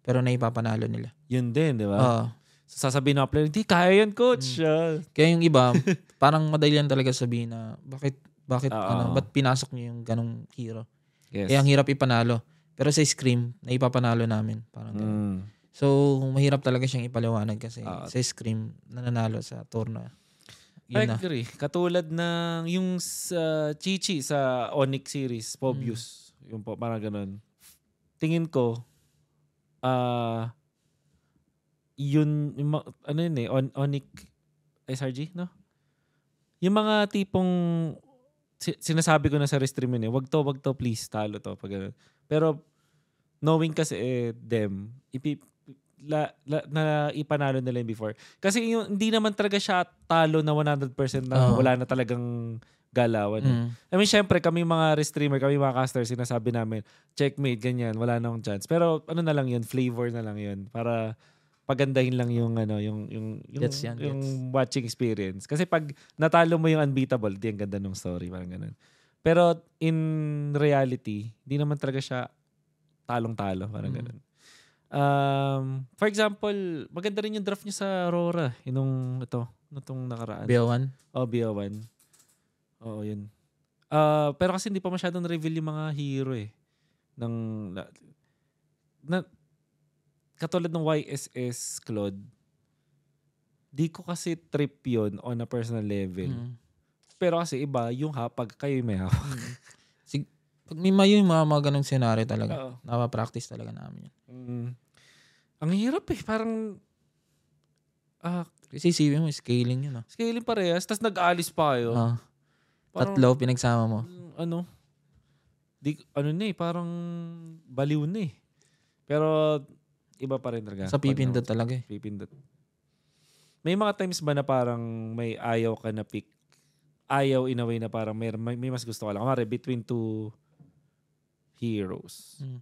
Speaker 2: Pero naipapanalo nila.
Speaker 1: Yun din, di ba?
Speaker 2: Oo.
Speaker 1: So, sasabihin ng player, hindi, kaya yan, coach. Ah.
Speaker 2: Kaya yung iba, [laughs] parang madali lang talaga sabihin na bakit bakit
Speaker 1: Oo.
Speaker 2: ano, ba't pinasok niyo yung ganong hero?
Speaker 1: yes.
Speaker 2: Eh ang hirap ipanalo. Pero sa Scream, naipapanalo namin. Parang ganun.
Speaker 1: Mm.
Speaker 2: So, mahirap talaga siyang ipaliwanag kasi
Speaker 1: Oo.
Speaker 2: sa Scream, nananalo sa tour na.
Speaker 1: I
Speaker 2: Yun na.
Speaker 1: agree. Katulad ng yung sa Chichi sa Onyx series, Pobius.
Speaker 2: Hmm.
Speaker 1: Yung po, parang ganun. Tingin ko, ah yun, yung, ano yun eh, On, Onyx SRG, no? Yung mga tipong si- sinasabi ko na sa restream yun eh, wag to, wag to, please, talo to. Pag ganun. Pero, knowing kasi eh, them, ipi, la, la, na ipanalo nila yung before. Kasi yung, hindi naman talaga siya talo na 100% na
Speaker 2: Oo.
Speaker 1: wala na talagang galawan. eh.
Speaker 2: Mm.
Speaker 1: I mean, syempre, kami mga restreamer, kami mga casters, sinasabi namin, checkmate, ganyan, wala na akong chance. Pero ano na lang yun, flavor na lang yun. Para pagandahin lang yung ano yung yung yung,
Speaker 2: Gets yan,
Speaker 1: yung
Speaker 2: gets.
Speaker 1: watching experience kasi pag natalo mo yung unbeatable di ang ganda ng story parang ganun pero in reality hindi naman talaga siya talong-talo parang
Speaker 2: Mm.
Speaker 1: ganun um for example maganda rin yung draft niya sa Aurora yung ito nitong nakaraan
Speaker 2: BO1.
Speaker 1: Oh, BO1. Oo, yun. Ah, pero kasi hindi pa masyadong reveal yung mga hero eh. Ng, na, na- katulad ng YSS Claude, di ko kasi trip yon on a personal level.
Speaker 2: Mm.
Speaker 1: Pero kasi iba, yung hapag kayo may hawak.
Speaker 2: Sig- pag may mayo yung mga, mga ganong scenario talaga,
Speaker 1: Oo.
Speaker 2: napapractice talaga namin yan.
Speaker 1: Mm. Ang hirap eh. Parang, ah,
Speaker 2: Kasi isipin mo, scaling yun. Ah.
Speaker 1: scaling parehas. Tapos nag-aalis pa kayo.
Speaker 2: Ah,
Speaker 1: Parang-
Speaker 2: tatlo, pinagsama mo.
Speaker 1: Mm, ano, di, ano na eh, parang baliw na eh. Pero, iba pa rin talaga.
Speaker 2: Sa
Speaker 1: Pag
Speaker 2: pipindot talaga eh.
Speaker 1: Pipindot. May mga times ba na parang may ayaw ka na pick? Ayaw in a way na parang may, may, may mas gusto ka lang. Kumari, between two heroes.
Speaker 2: Mm.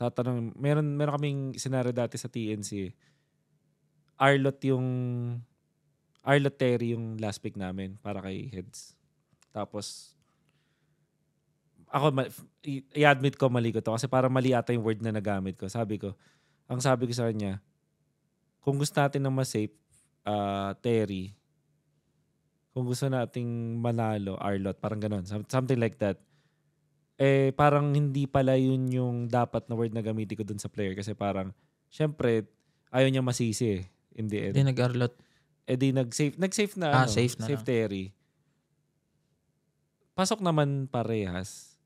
Speaker 1: Tatanong, meron, meron kaming scenario dati sa TNC. Arlot yung Arlot Terry yung last pick namin para kay Heads. Tapos, ako, i-admit ko mali ko to kasi parang mali ata yung word na nagamit ko. Sabi ko, ang sabi ko sa kanya, kung gusto natin na ma-safe, ah, Terry, kung gusto nating manalo, Arlot, parang. Some- Something like that. Eh, parang hindi pala yun yung dapat na word na gamitin ko dun sa player kasi parang, syempre, ayaw niya masisi eh, in the end.
Speaker 2: Hindi nag-arlot.
Speaker 1: Eh di nag-safe, nag-safe na
Speaker 2: Ah,
Speaker 1: ano,
Speaker 2: safe na
Speaker 1: safe
Speaker 2: lang.
Speaker 1: Terry. Pasok naman parehas.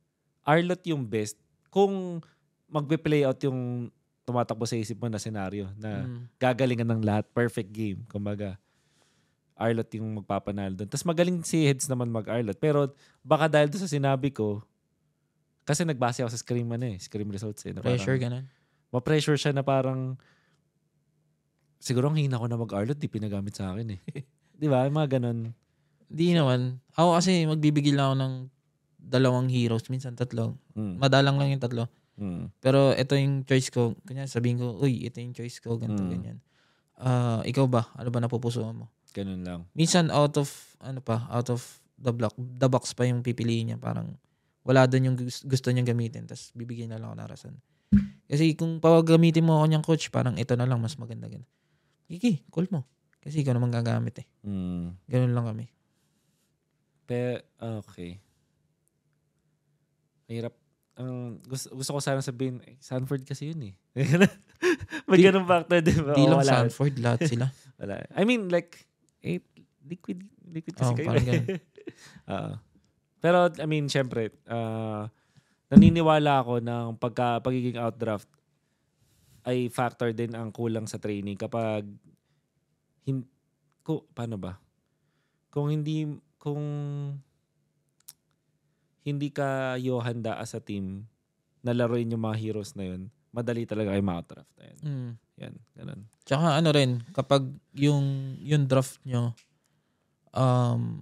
Speaker 1: Arlot yung best kung magpe-play out yung tumatakbo sa isip mo na senaryo na
Speaker 2: Mm.
Speaker 1: gagalingan ng lahat, perfect game, kumbaga. Arlot yung magpapanalo doon. Tapos magaling si Heads naman mag-Arlot. Pero baka dahil doon sa sinabi ko, kasi nagbase ako sa scream ano eh, scream results eh. na parang-
Speaker 2: Pressure, ganun.
Speaker 1: ma-pressure siya na parang siguro ang hina ko na mag-Arlot, di pinagamit sa akin eh. [laughs] di ba? Mga ganun.
Speaker 2: Hindi naman. Ako kasi magbibigil ako ng dalawang heroes, minsan tatlo.
Speaker 1: Mm.
Speaker 2: Madalang lang yung tatlo.
Speaker 1: Mm.
Speaker 2: Pero ito yung choice ko. Kanya sabihin ko, uy, ito yung choice ko, ganito,
Speaker 1: Mm.
Speaker 2: ganyan. Ah, ikaw ba? Ano ba napupusuan mo?
Speaker 1: Ganun lang.
Speaker 2: Minsan out of, ano pa, out of the block, the box pa yung pipiliin niya. Parang, wala doon yung gus- gusto niyang gamitin, tapos bibigyan na lang ako ng rason. Kasi kung pawagamitin mo ako niyang coach, parang ito na lang, mas maganda ganun. Sige, call mo. Kasi ikaw naman gagamit eh.
Speaker 1: Mm.
Speaker 2: Ganun lang kami.
Speaker 1: Pe, okay. Mahirap. Ang gusto, gusto ko sana sabihin, eh, Sanford kasi yun eh. [laughs] May
Speaker 2: Di-
Speaker 1: ganun factor, di ba?
Speaker 2: Di lang
Speaker 1: wala.
Speaker 2: Sanford, lahat sila. [laughs]
Speaker 1: Wala. I mean, like, eh, liquid, liquid kasi
Speaker 2: Oo,
Speaker 1: kayo.
Speaker 2: parang
Speaker 1: eh.
Speaker 2: ganun.
Speaker 1: Oo. [laughs] Pero, I mean, syempre, ah, naniniwala ako ng pagka, pagiging outdraft ay factor din ang kulang sa training kapag hin, ko, paano ba? Kung hindi, kung hindi ka handa as a team na laruin yung mga heroes na yun, madali talaga kayo ma-outdraft. Ayan.
Speaker 2: Mm.
Speaker 1: Yan, ganun.
Speaker 2: Tsaka ano rin, kapag yung, yung draft nyo, um,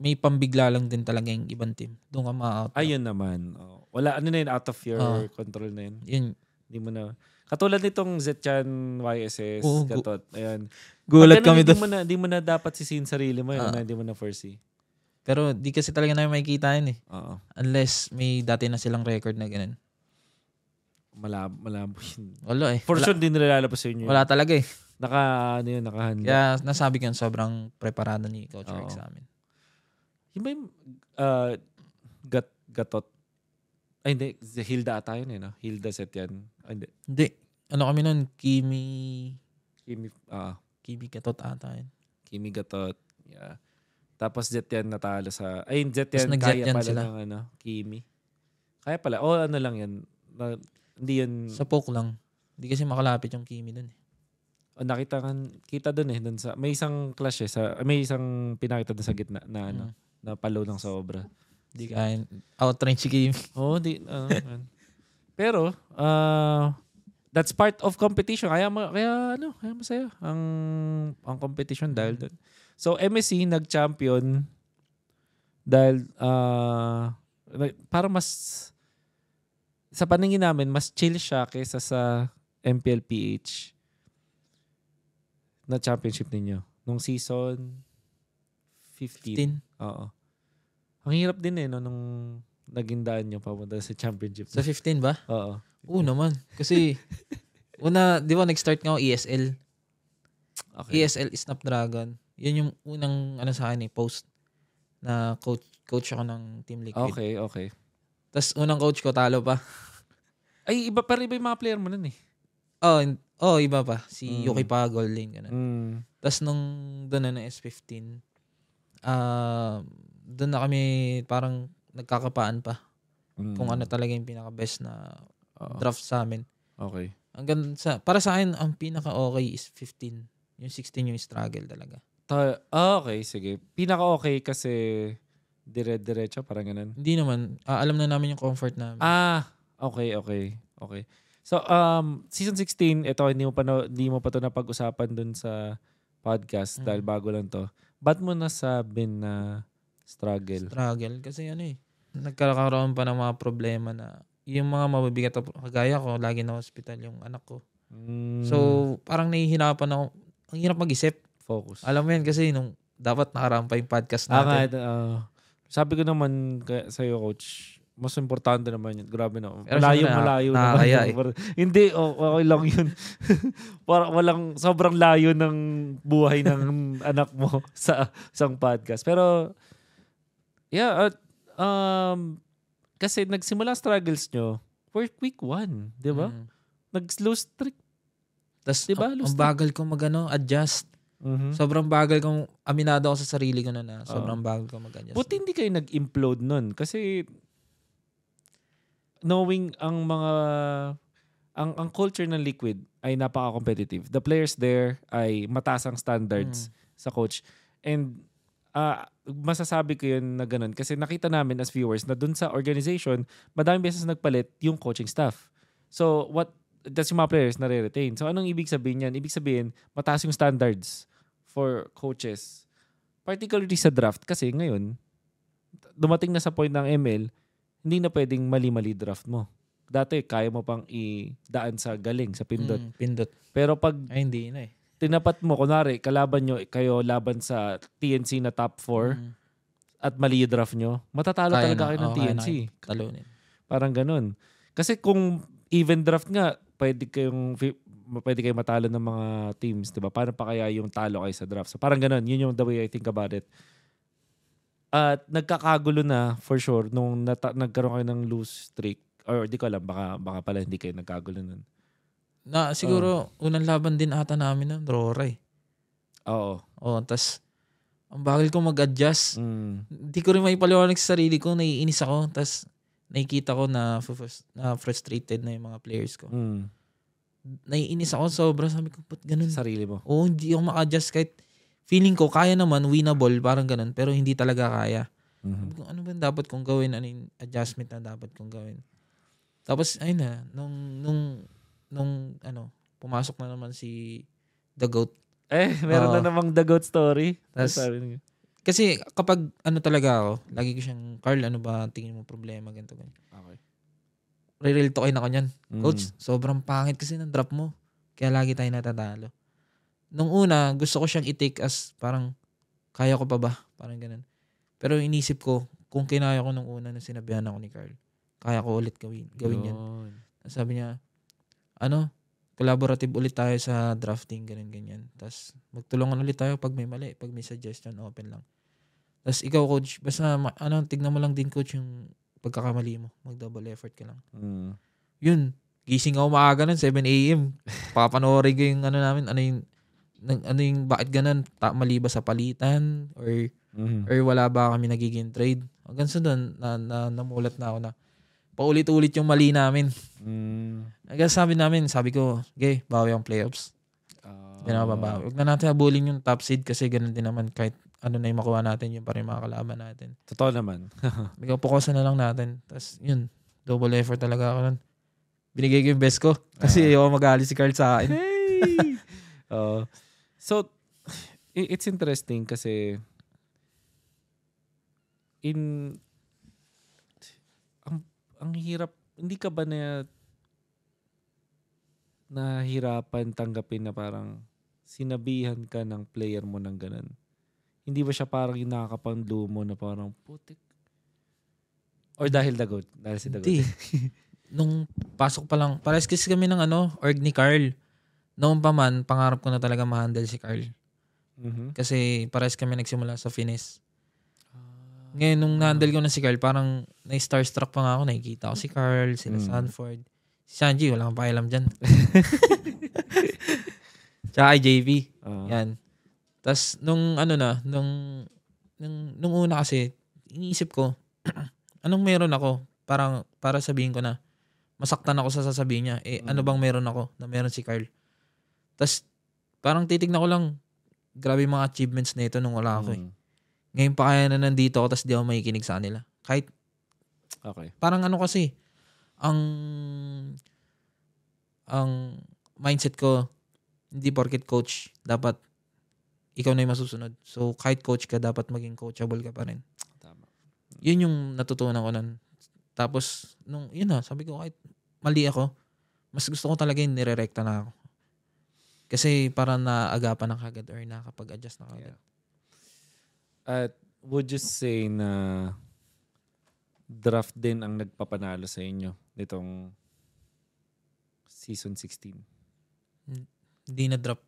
Speaker 2: may pambigla lang din talaga yung ibang team. Doon ka ma-out.
Speaker 1: Ayun naman. Oh. Wala, ano na yun, out of your
Speaker 2: Ah.
Speaker 1: control na yun.
Speaker 2: Yun.
Speaker 1: Hindi mo na. Katulad nitong Zetchan YSS,
Speaker 2: gu-
Speaker 1: Gatot. Ayan.
Speaker 2: Gulat kami
Speaker 1: hindi
Speaker 2: doon.
Speaker 1: mo na, hindi mo na dapat sisihin sarili mo yun na hindi mo na foresee.
Speaker 2: Pero di kasi talaga namin makikita yun eh.
Speaker 1: Oo.
Speaker 2: Unless may dati na silang record na ganun.
Speaker 1: Malabo, malabo yun.
Speaker 2: Wala eh.
Speaker 1: For
Speaker 2: wala,
Speaker 1: sure, hindi nila lalabas sa inyo.
Speaker 2: wala talaga eh.
Speaker 1: Naka, ano yun, nakahanda.
Speaker 2: Kaya nasabi ko yun, sobrang preparado ni Coach. Rick sa amin.
Speaker 1: Yung ba yung uh, gat, Gatot? Ay, hindi. Hilda ata yun eh, no? Hilda set yan. Ay, hindi.
Speaker 2: Hindi. Ano kami nun? Kimi...
Speaker 1: Kimi, ah,
Speaker 2: Kimi Katot ata yun.
Speaker 1: Kimi Gatot. Yeah. Tapos Zetyan natalo sa... Ay, Zetyan
Speaker 2: Tapos
Speaker 1: kaya pala
Speaker 2: sila.
Speaker 1: ng ano, Kimi. Kaya pala. O ano lang yan. Na, hindi yun...
Speaker 2: Sa poke lang. Hindi kasi makalapit yung Kimi dun eh.
Speaker 1: o, nakita kan kita doon eh. Dun sa, may isang clash eh. Sa, may isang pinakita doon sa gitna na ano.
Speaker 2: Mm.
Speaker 1: Na palo ng sobra.
Speaker 2: Hindi kaya outrange si Kimi.
Speaker 1: Oo, di. ano, man. Pero, uh, that's part of competition. Kaya, ma- kaya ano, kaya masaya ang, ang competition dahil doon. So, MSC nag-champion dahil, uh, para mas, sa paningin namin, mas chill siya kaysa sa MPLPH na championship ninyo. Nung season 15.
Speaker 2: 15.
Speaker 1: Oo. Ang hirap din eh, no, nung naging daan nyo papunta sa championship.
Speaker 2: Sa 15 ba?
Speaker 1: Oo.
Speaker 2: Oo naman. Kasi, [laughs] una, di ba nag-start nga ako ESL.
Speaker 1: Okay.
Speaker 2: ESL Snapdragon. Yun yung unang ano sa akin eh, post na coach coach ako ng Team Liquid.
Speaker 1: Okay, okay.
Speaker 2: Tapos unang coach ko talo pa. [laughs]
Speaker 1: Ay, iba, pero iba yung mga player mo nun eh.
Speaker 2: Oh, oh iba pa. Si
Speaker 1: Mm.
Speaker 2: Yuki pa goal lane. Ganun.
Speaker 1: Mm.
Speaker 2: Tapos nung doon na ng S15, ah doon na kami parang nagkakapaan pa
Speaker 1: Mm.
Speaker 2: kung ano talaga yung pinaka-best na
Speaker 1: Oo.
Speaker 2: draft sa amin.
Speaker 1: Okay.
Speaker 2: Hanggang sa, para sa akin, ang pinaka-okay is 15. Yung 16 yung struggle talaga.
Speaker 1: Ta- ah, okay, sige. Pinaka-okay kasi dire-diretso, parang ganun.
Speaker 2: Hindi naman, ah, alam na namin yung comfort namin.
Speaker 1: Ah, okay, okay. Okay. So, um, season 16, ito, hindi mo pa, na, hindi mo pa to napag-usapan dun sa podcast
Speaker 2: Mm.
Speaker 1: dahil bago lang to. Ba't mo nasabi na struggle?
Speaker 2: struggle. Kasi ano eh, nagkakaroon pa ng mga problema na yung mga mabibigat kagaya ko, lagi na hospital yung anak ko.
Speaker 1: Mm,
Speaker 2: So, parang nahihirapan ako. Ang hirap mag-isip.
Speaker 1: focus.
Speaker 2: Alam mo yan kasi nung dapat nakaraan pa yung podcast
Speaker 1: Ah,
Speaker 2: natin.
Speaker 1: ah, sabi ko naman kaya sa'yo, coach, mas importante naman yun. Grabe na.
Speaker 2: Pero
Speaker 1: Malayo,
Speaker 2: syempre,
Speaker 1: malayo
Speaker 2: nakakaya
Speaker 1: naman.
Speaker 2: eh.
Speaker 1: Hindi, o- okay lang yun. [laughs] Parang walang, sobrang layo ng buhay ng [laughs] anak mo sa isang podcast. Pero, yeah, at, um, kasi nagsimula struggles nyo for week one, di ba?
Speaker 2: Mm.
Speaker 1: Nag-slow streak.
Speaker 2: Tapos,
Speaker 1: Diba,
Speaker 2: ang, ang bagal ko magano adjust.
Speaker 1: Mhm.
Speaker 2: Sobrang bagal kong, aminado ako sa sarili ko na na, sobrang bagal ko mag-adjust.
Speaker 1: Buti hindi kayo nag-implode nun. Kasi knowing ang mga ang ang culture ng Liquid ay napaka-competitive. The players there ay mataas ang standards sa coach. And ah, masasabi ko yun na ganun kasi nakita namin as viewers na dun sa organization, madaming beses nagpalit yung coaching staff. So what that's yung mga players na re-retain. So anong ibig sabihin yan? Ibig sabihin, mataas yung standards for coaches. Particularly sa draft kasi ngayon, dumating na sa point ng ML, hindi na pwedeng mali-mali draft mo. Dati, kaya mo pang i-daan sa galing, sa pindot.
Speaker 2: Mm, pindot.
Speaker 1: Pero pag
Speaker 2: Ay, hindi na eh.
Speaker 1: tinapat mo, kunwari, kalaban nyo, kayo laban sa TNC na top 4,
Speaker 2: Mm.
Speaker 1: at mali draft nyo, matatalo
Speaker 2: Kaya
Speaker 1: talaga
Speaker 2: na.
Speaker 1: kayo ng
Speaker 2: na
Speaker 1: TNC.
Speaker 2: Talunin.
Speaker 1: Parang ganun. Kasi kung even draft nga, pwede kayong pwede kayo matalo ng mga teams, 'di ba? Paano pa kaya yung talo kayo sa draft? So parang ganun, yun yung the way I think about it. At nagkakagulo na for sure nung nata- nagkaroon kayo ng lose streak or di ko alam baka baka pala hindi kayo nagkagulo nun.
Speaker 2: Na siguro unang laban din ata namin ng Rora eh.
Speaker 1: Oo.
Speaker 2: Oh, tas ang bagal ko mag-adjust.
Speaker 1: Mm.
Speaker 2: Hindi ko rin may paliwanag sa sarili ko, naiinis ako. Tas nakikita ko na, na frustrated na yung mga players ko.
Speaker 1: Mm.
Speaker 2: Naiinis ako sobra. Sabi ko, ba't ganun?
Speaker 1: Sa sarili mo.
Speaker 2: Oo, hindi ako maka-adjust kahit feeling ko kaya naman, winnable, parang ganun. Pero hindi talaga kaya.
Speaker 1: Mhm.
Speaker 2: Ko, ano ba dapat kong gawin? Ano yung adjustment na dapat kong gawin? Tapos, ayun na, nung, nung, nung, ano, pumasok na naman si The Goat.
Speaker 1: Eh, meron
Speaker 2: Oo.
Speaker 1: na namang the goat story.
Speaker 2: Tas-. Kasi kapag, ano talaga ako, lagi ko siyang, Carl, ano ba tingin mo problema, ganito, ganito.
Speaker 1: Okay.
Speaker 2: Re-real talk na kanyan.
Speaker 1: Mm.
Speaker 2: Coach, sobrang pangit kasi ng drop mo. Kaya lagi tayo natatalo. Nung una, gusto ko siyang i-take as parang, kaya ko pa ba? Parang ganun. Pero inisip ko, kung kinaya ko nung una na sinabihan ako ni Carl, kaya ko ulit gawin, gawin yan. Sabi niya, ano, collaborative ulit tayo sa drafting, ganyan, ganyan. Tapos, magtulungan ulit tayo pag may mali, pag may suggestion, open lang. Tapos, ikaw, coach, basta, ano, tignan mo lang din, coach, yung pagkakamali mo. Mag-double effort ka lang.
Speaker 1: Mm.
Speaker 2: Yun, gising ako maaga nun, 7 a.m. Papanoorin ko yung, ano namin, ano yung, ano yung, bakit ganun, ta- mali ba sa palitan, or,
Speaker 1: Mhm.
Speaker 2: or wala ba kami nagiging trade. Hanggang sa doon, na, na, namulat na ako na, paulit-ulit yung mali namin.
Speaker 1: Mm.
Speaker 2: Hanggang sabi namin, sabi ko, okay, bawi ang playoffs.
Speaker 1: Ah.
Speaker 2: Hindi na mababawi. Huwag na natin habulin yung top seed kasi ganun din naman kahit ano na yung makuha natin, yung pa rin mga kalaban natin.
Speaker 1: Totoo naman. [laughs]
Speaker 2: Bigyan pukusan na lang natin. Tapos yun, double effort talaga ako nun. Binigay ko yung best ko kasi
Speaker 1: Ah.
Speaker 2: ayaw magali si Carl sa akin.
Speaker 1: Hey! [laughs] Oo. So, [sighs] it's interesting kasi in ang ang hirap hindi ka ba na nahirapan tanggapin na parang sinabihan ka ng player mo ng ganun? Hindi ba siya parang yung nakakapanglumo mo na parang putik? Or dahil dagot? Dahil si dagot?
Speaker 2: Hindi. [laughs] Nung pasok pa lang, pares kasi kami ng ano, org ni Carl. Noon pa man, pangarap ko na talaga ma-handle si Carl.
Speaker 1: Mhm.
Speaker 2: Kasi pares kami nagsimula sa Finis. Ngayon, nung na-handle ko na si Carl, parang na-starstruck pa nga ako. Nakikita ko si Carl, sila
Speaker 1: Mm.
Speaker 2: Sanford. Si Sanji, wala kang pakialam dyan. [laughs] Tsaka kay JV.
Speaker 1: Ah.
Speaker 2: Yan. Tapos, nung ano na, nung, nung, nung una kasi, iniisip ko, [clears throat] anong meron ako? Parang, para sabihin ko na, masaktan ako sa sasabihin niya. Eh, ano
Speaker 1: Mm.
Speaker 2: bang meron ako na meron si Carl? Tapos, parang titignan ko lang, grabe yung mga achievements na ito nung wala ako eh.
Speaker 1: Mm.
Speaker 2: Ngayon pa kaya na nandito ako tapos di ako makikinig sa kanila. Kahit
Speaker 1: Okay.
Speaker 2: parang ano kasi, ang ang mindset ko, hindi porket coach, dapat ikaw na yung masusunod. So, kahit coach ka, dapat maging coachable ka pa rin.
Speaker 1: Tama.
Speaker 2: Yun yung natutunan ko nun. Tapos, nung, yun na, sabi ko, kahit mali ako, mas gusto ko talaga yung nirerekta na ako. Kasi parang naagapan na kagad or nakapag-adjust na kagad.
Speaker 1: At would you say na draft din ang nagpapanalo sa inyo nitong season 16?
Speaker 2: Hindi na drop.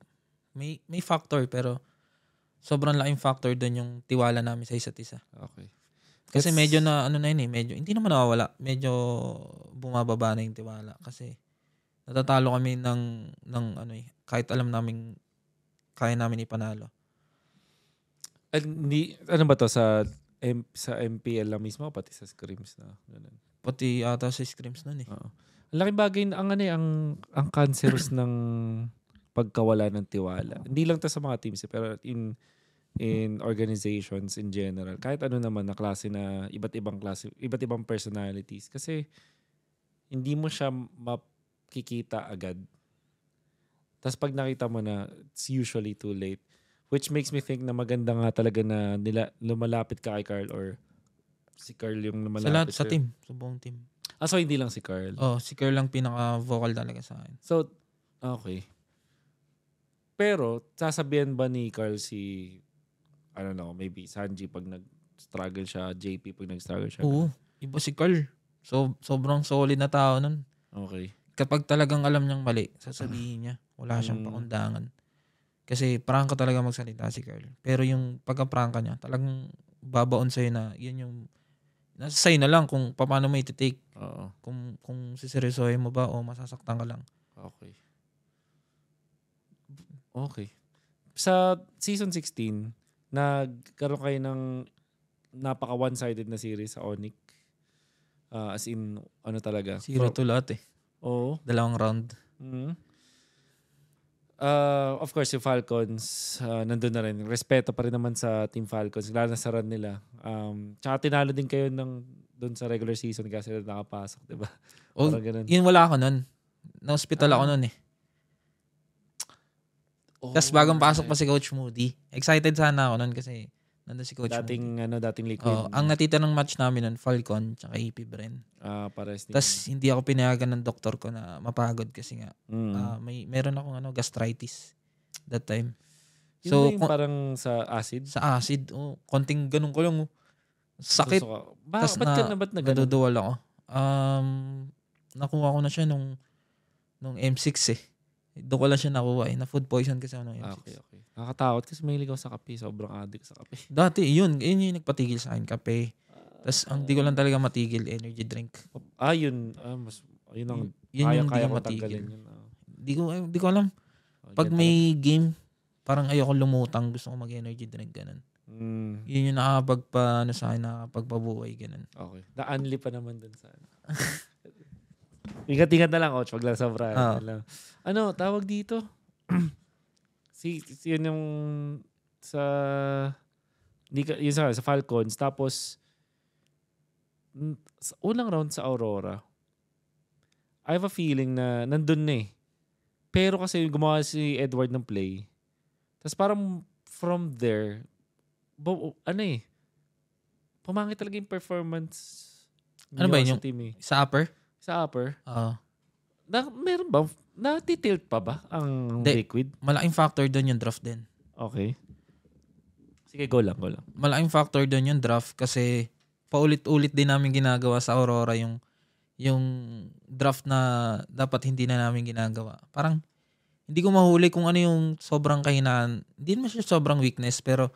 Speaker 2: May may factor pero sobrang laking factor doon yung tiwala namin sa isa't isa.
Speaker 1: Okay.
Speaker 2: Kasi
Speaker 1: That's-
Speaker 2: medyo na ano na yun eh, medyo hindi naman nawawala, medyo bumababa na yung tiwala kasi natatalo kami ng ng ano eh, kahit alam namin kaya namin ipanalo.
Speaker 1: Hindi, ano ba to sa M- sa MPL lang mismo pati sa scrims na ganun.
Speaker 2: Pati ata sa scrims nun eh.
Speaker 1: Oo. Ang laking bagay ang ano eh, ang ang cancerous [coughs] ng pagkawala ng tiwala. Hindi lang to sa mga teams eh, pero in in organizations in general. Kahit ano naman na klase na iba't ibang klase, iba't ibang personalities kasi hindi mo siya makikita agad. Tapos pag nakita mo na, it's usually too late. Which makes me think na maganda nga talaga na nila, lumalapit ka kay Carl or si Carl yung
Speaker 2: Sa
Speaker 1: lumalapit
Speaker 2: lahat, sa team, sa buong team.
Speaker 1: Ah, so hindi lang si Carl.
Speaker 2: Oh, si Kerr lang pinaka-vocal talaga sa akin.
Speaker 1: So, okay. Pero, sasabihan ba ni Carl si, I don't know, maybe Sanji pag nag struggle siya, JP pag nag-struggle siya.
Speaker 2: Oo. Iba si Carl. So, sobrang solid na tao nun.
Speaker 1: Okay.
Speaker 2: Kapag talagang alam niyang mali, sasabihin niya. Wala siyang
Speaker 1: Mm.
Speaker 2: pakundangan. Kasi prangka talaga magsalita si Carl. Pero yung pagka-prangka niya, talagang babaon sa'yo na yun yung nasa sa'yo na lang kung paano mo iti-take.
Speaker 1: Oo.
Speaker 2: Kung, kung siseryosohin mo ba o masasaktan ka lang.
Speaker 1: Okay. Okay. Sa season 16, nagkaroon kayo ng napaka one-sided na series sa Onyx. Ah, as in, ano talaga?
Speaker 2: Zero to lahat eh.
Speaker 1: Oo.
Speaker 2: Dalawang round.
Speaker 1: Mhm. Uh, of course, yung Falcons, uh, nandun na rin. Respeto pa rin naman sa Team Falcons, lalo na sa run nila. Um, tsaka tinalo din kayo ng doon sa regular season kasi sila nakapasok, di ba? [laughs]
Speaker 2: O,
Speaker 1: Parang ganun.
Speaker 2: yun wala ako nun. Na-hospital ako
Speaker 1: Ah.
Speaker 2: nun eh.
Speaker 1: Oh,
Speaker 2: Tapos bagong pasok pa si Coach Moody. Excited sana ako nun kasi nandun si Coach
Speaker 1: Dating,
Speaker 2: Moody.
Speaker 1: ano, dating liquid.
Speaker 2: Oh, ang natita ng match namin nun, Falcon tsaka AP Bren.
Speaker 1: Ah, pares din.
Speaker 2: Tapos hindi ako pinayagan ng doktor ko na mapagod kasi nga
Speaker 1: Mm.
Speaker 2: ah, may meron akong ano gastritis that time.
Speaker 1: Yun
Speaker 2: So
Speaker 1: ba yung parang sa acid?
Speaker 2: sa acid, oh, konting ganun ko lang. oh. Sakit.
Speaker 1: Susuka. Ba,
Speaker 2: Tas
Speaker 1: ba't
Speaker 2: na-
Speaker 1: ka na, ba't na ganun?
Speaker 2: Naduduwal ako. Um, nakuha ko na siya nung nung M6 eh. Doon ko lang siya nakuha eh. Na food poison kasi ako nung M6.
Speaker 1: Ah, okay, okay. Nakakatakot kasi mahilig ako sa kape. Sobrang addict sa kape. [laughs]
Speaker 2: Dati, yun. Yun yung nagpatigil sa akin. Kape. Tapos, ang di ko lang talaga matigil, energy drink.
Speaker 1: Ah, yun. Ah, mas, yun ang
Speaker 2: Yun
Speaker 1: kaya,
Speaker 2: yung
Speaker 1: kaya
Speaker 2: ko
Speaker 1: tanggalin yun. Ah.
Speaker 2: Di ko, di ko alam.
Speaker 1: Oh,
Speaker 2: Pag may game, parang ayoko lumutang. Gusto ko mag-energy drink, ganun.
Speaker 1: Mm,
Speaker 2: Yun yung nakakapagpa, ano sa akin, nakakapagpabuhay, ganun.
Speaker 1: okay. Na-unli pa naman dun sa ano. [laughs] Ingat-ingat na lang, coach. Wag lang sobra.
Speaker 2: Ah.
Speaker 1: Ano, tawag dito? [clears throat] si, si yun yung sa yun sa, sa Falcons. Tapos, sa unang round sa Aurora, I have a feeling na nandun na eh. Pero kasi gumawa si Edward ng play. Tapos parang from there, bo, ano eh, pumangit talaga yung performance.
Speaker 2: Ano ba yun,
Speaker 1: Sa team eh.
Speaker 2: Sa upper?
Speaker 1: Sa upper.
Speaker 2: Oo.
Speaker 1: Na, meron ba? Natitilt pa ba ang
Speaker 2: Hindi.
Speaker 1: liquid?
Speaker 2: malaking factor doon yung draft din.
Speaker 1: Okay. Sige, go lang, go lang.
Speaker 2: malaking factor doon yung draft kasi paulit-ulit din namin ginagawa sa Aurora yung yung draft na dapat hindi na namin ginagawa. Parang hindi ko mahuli kung ano yung sobrang kahinaan. Hindi naman siya sobrang weakness pero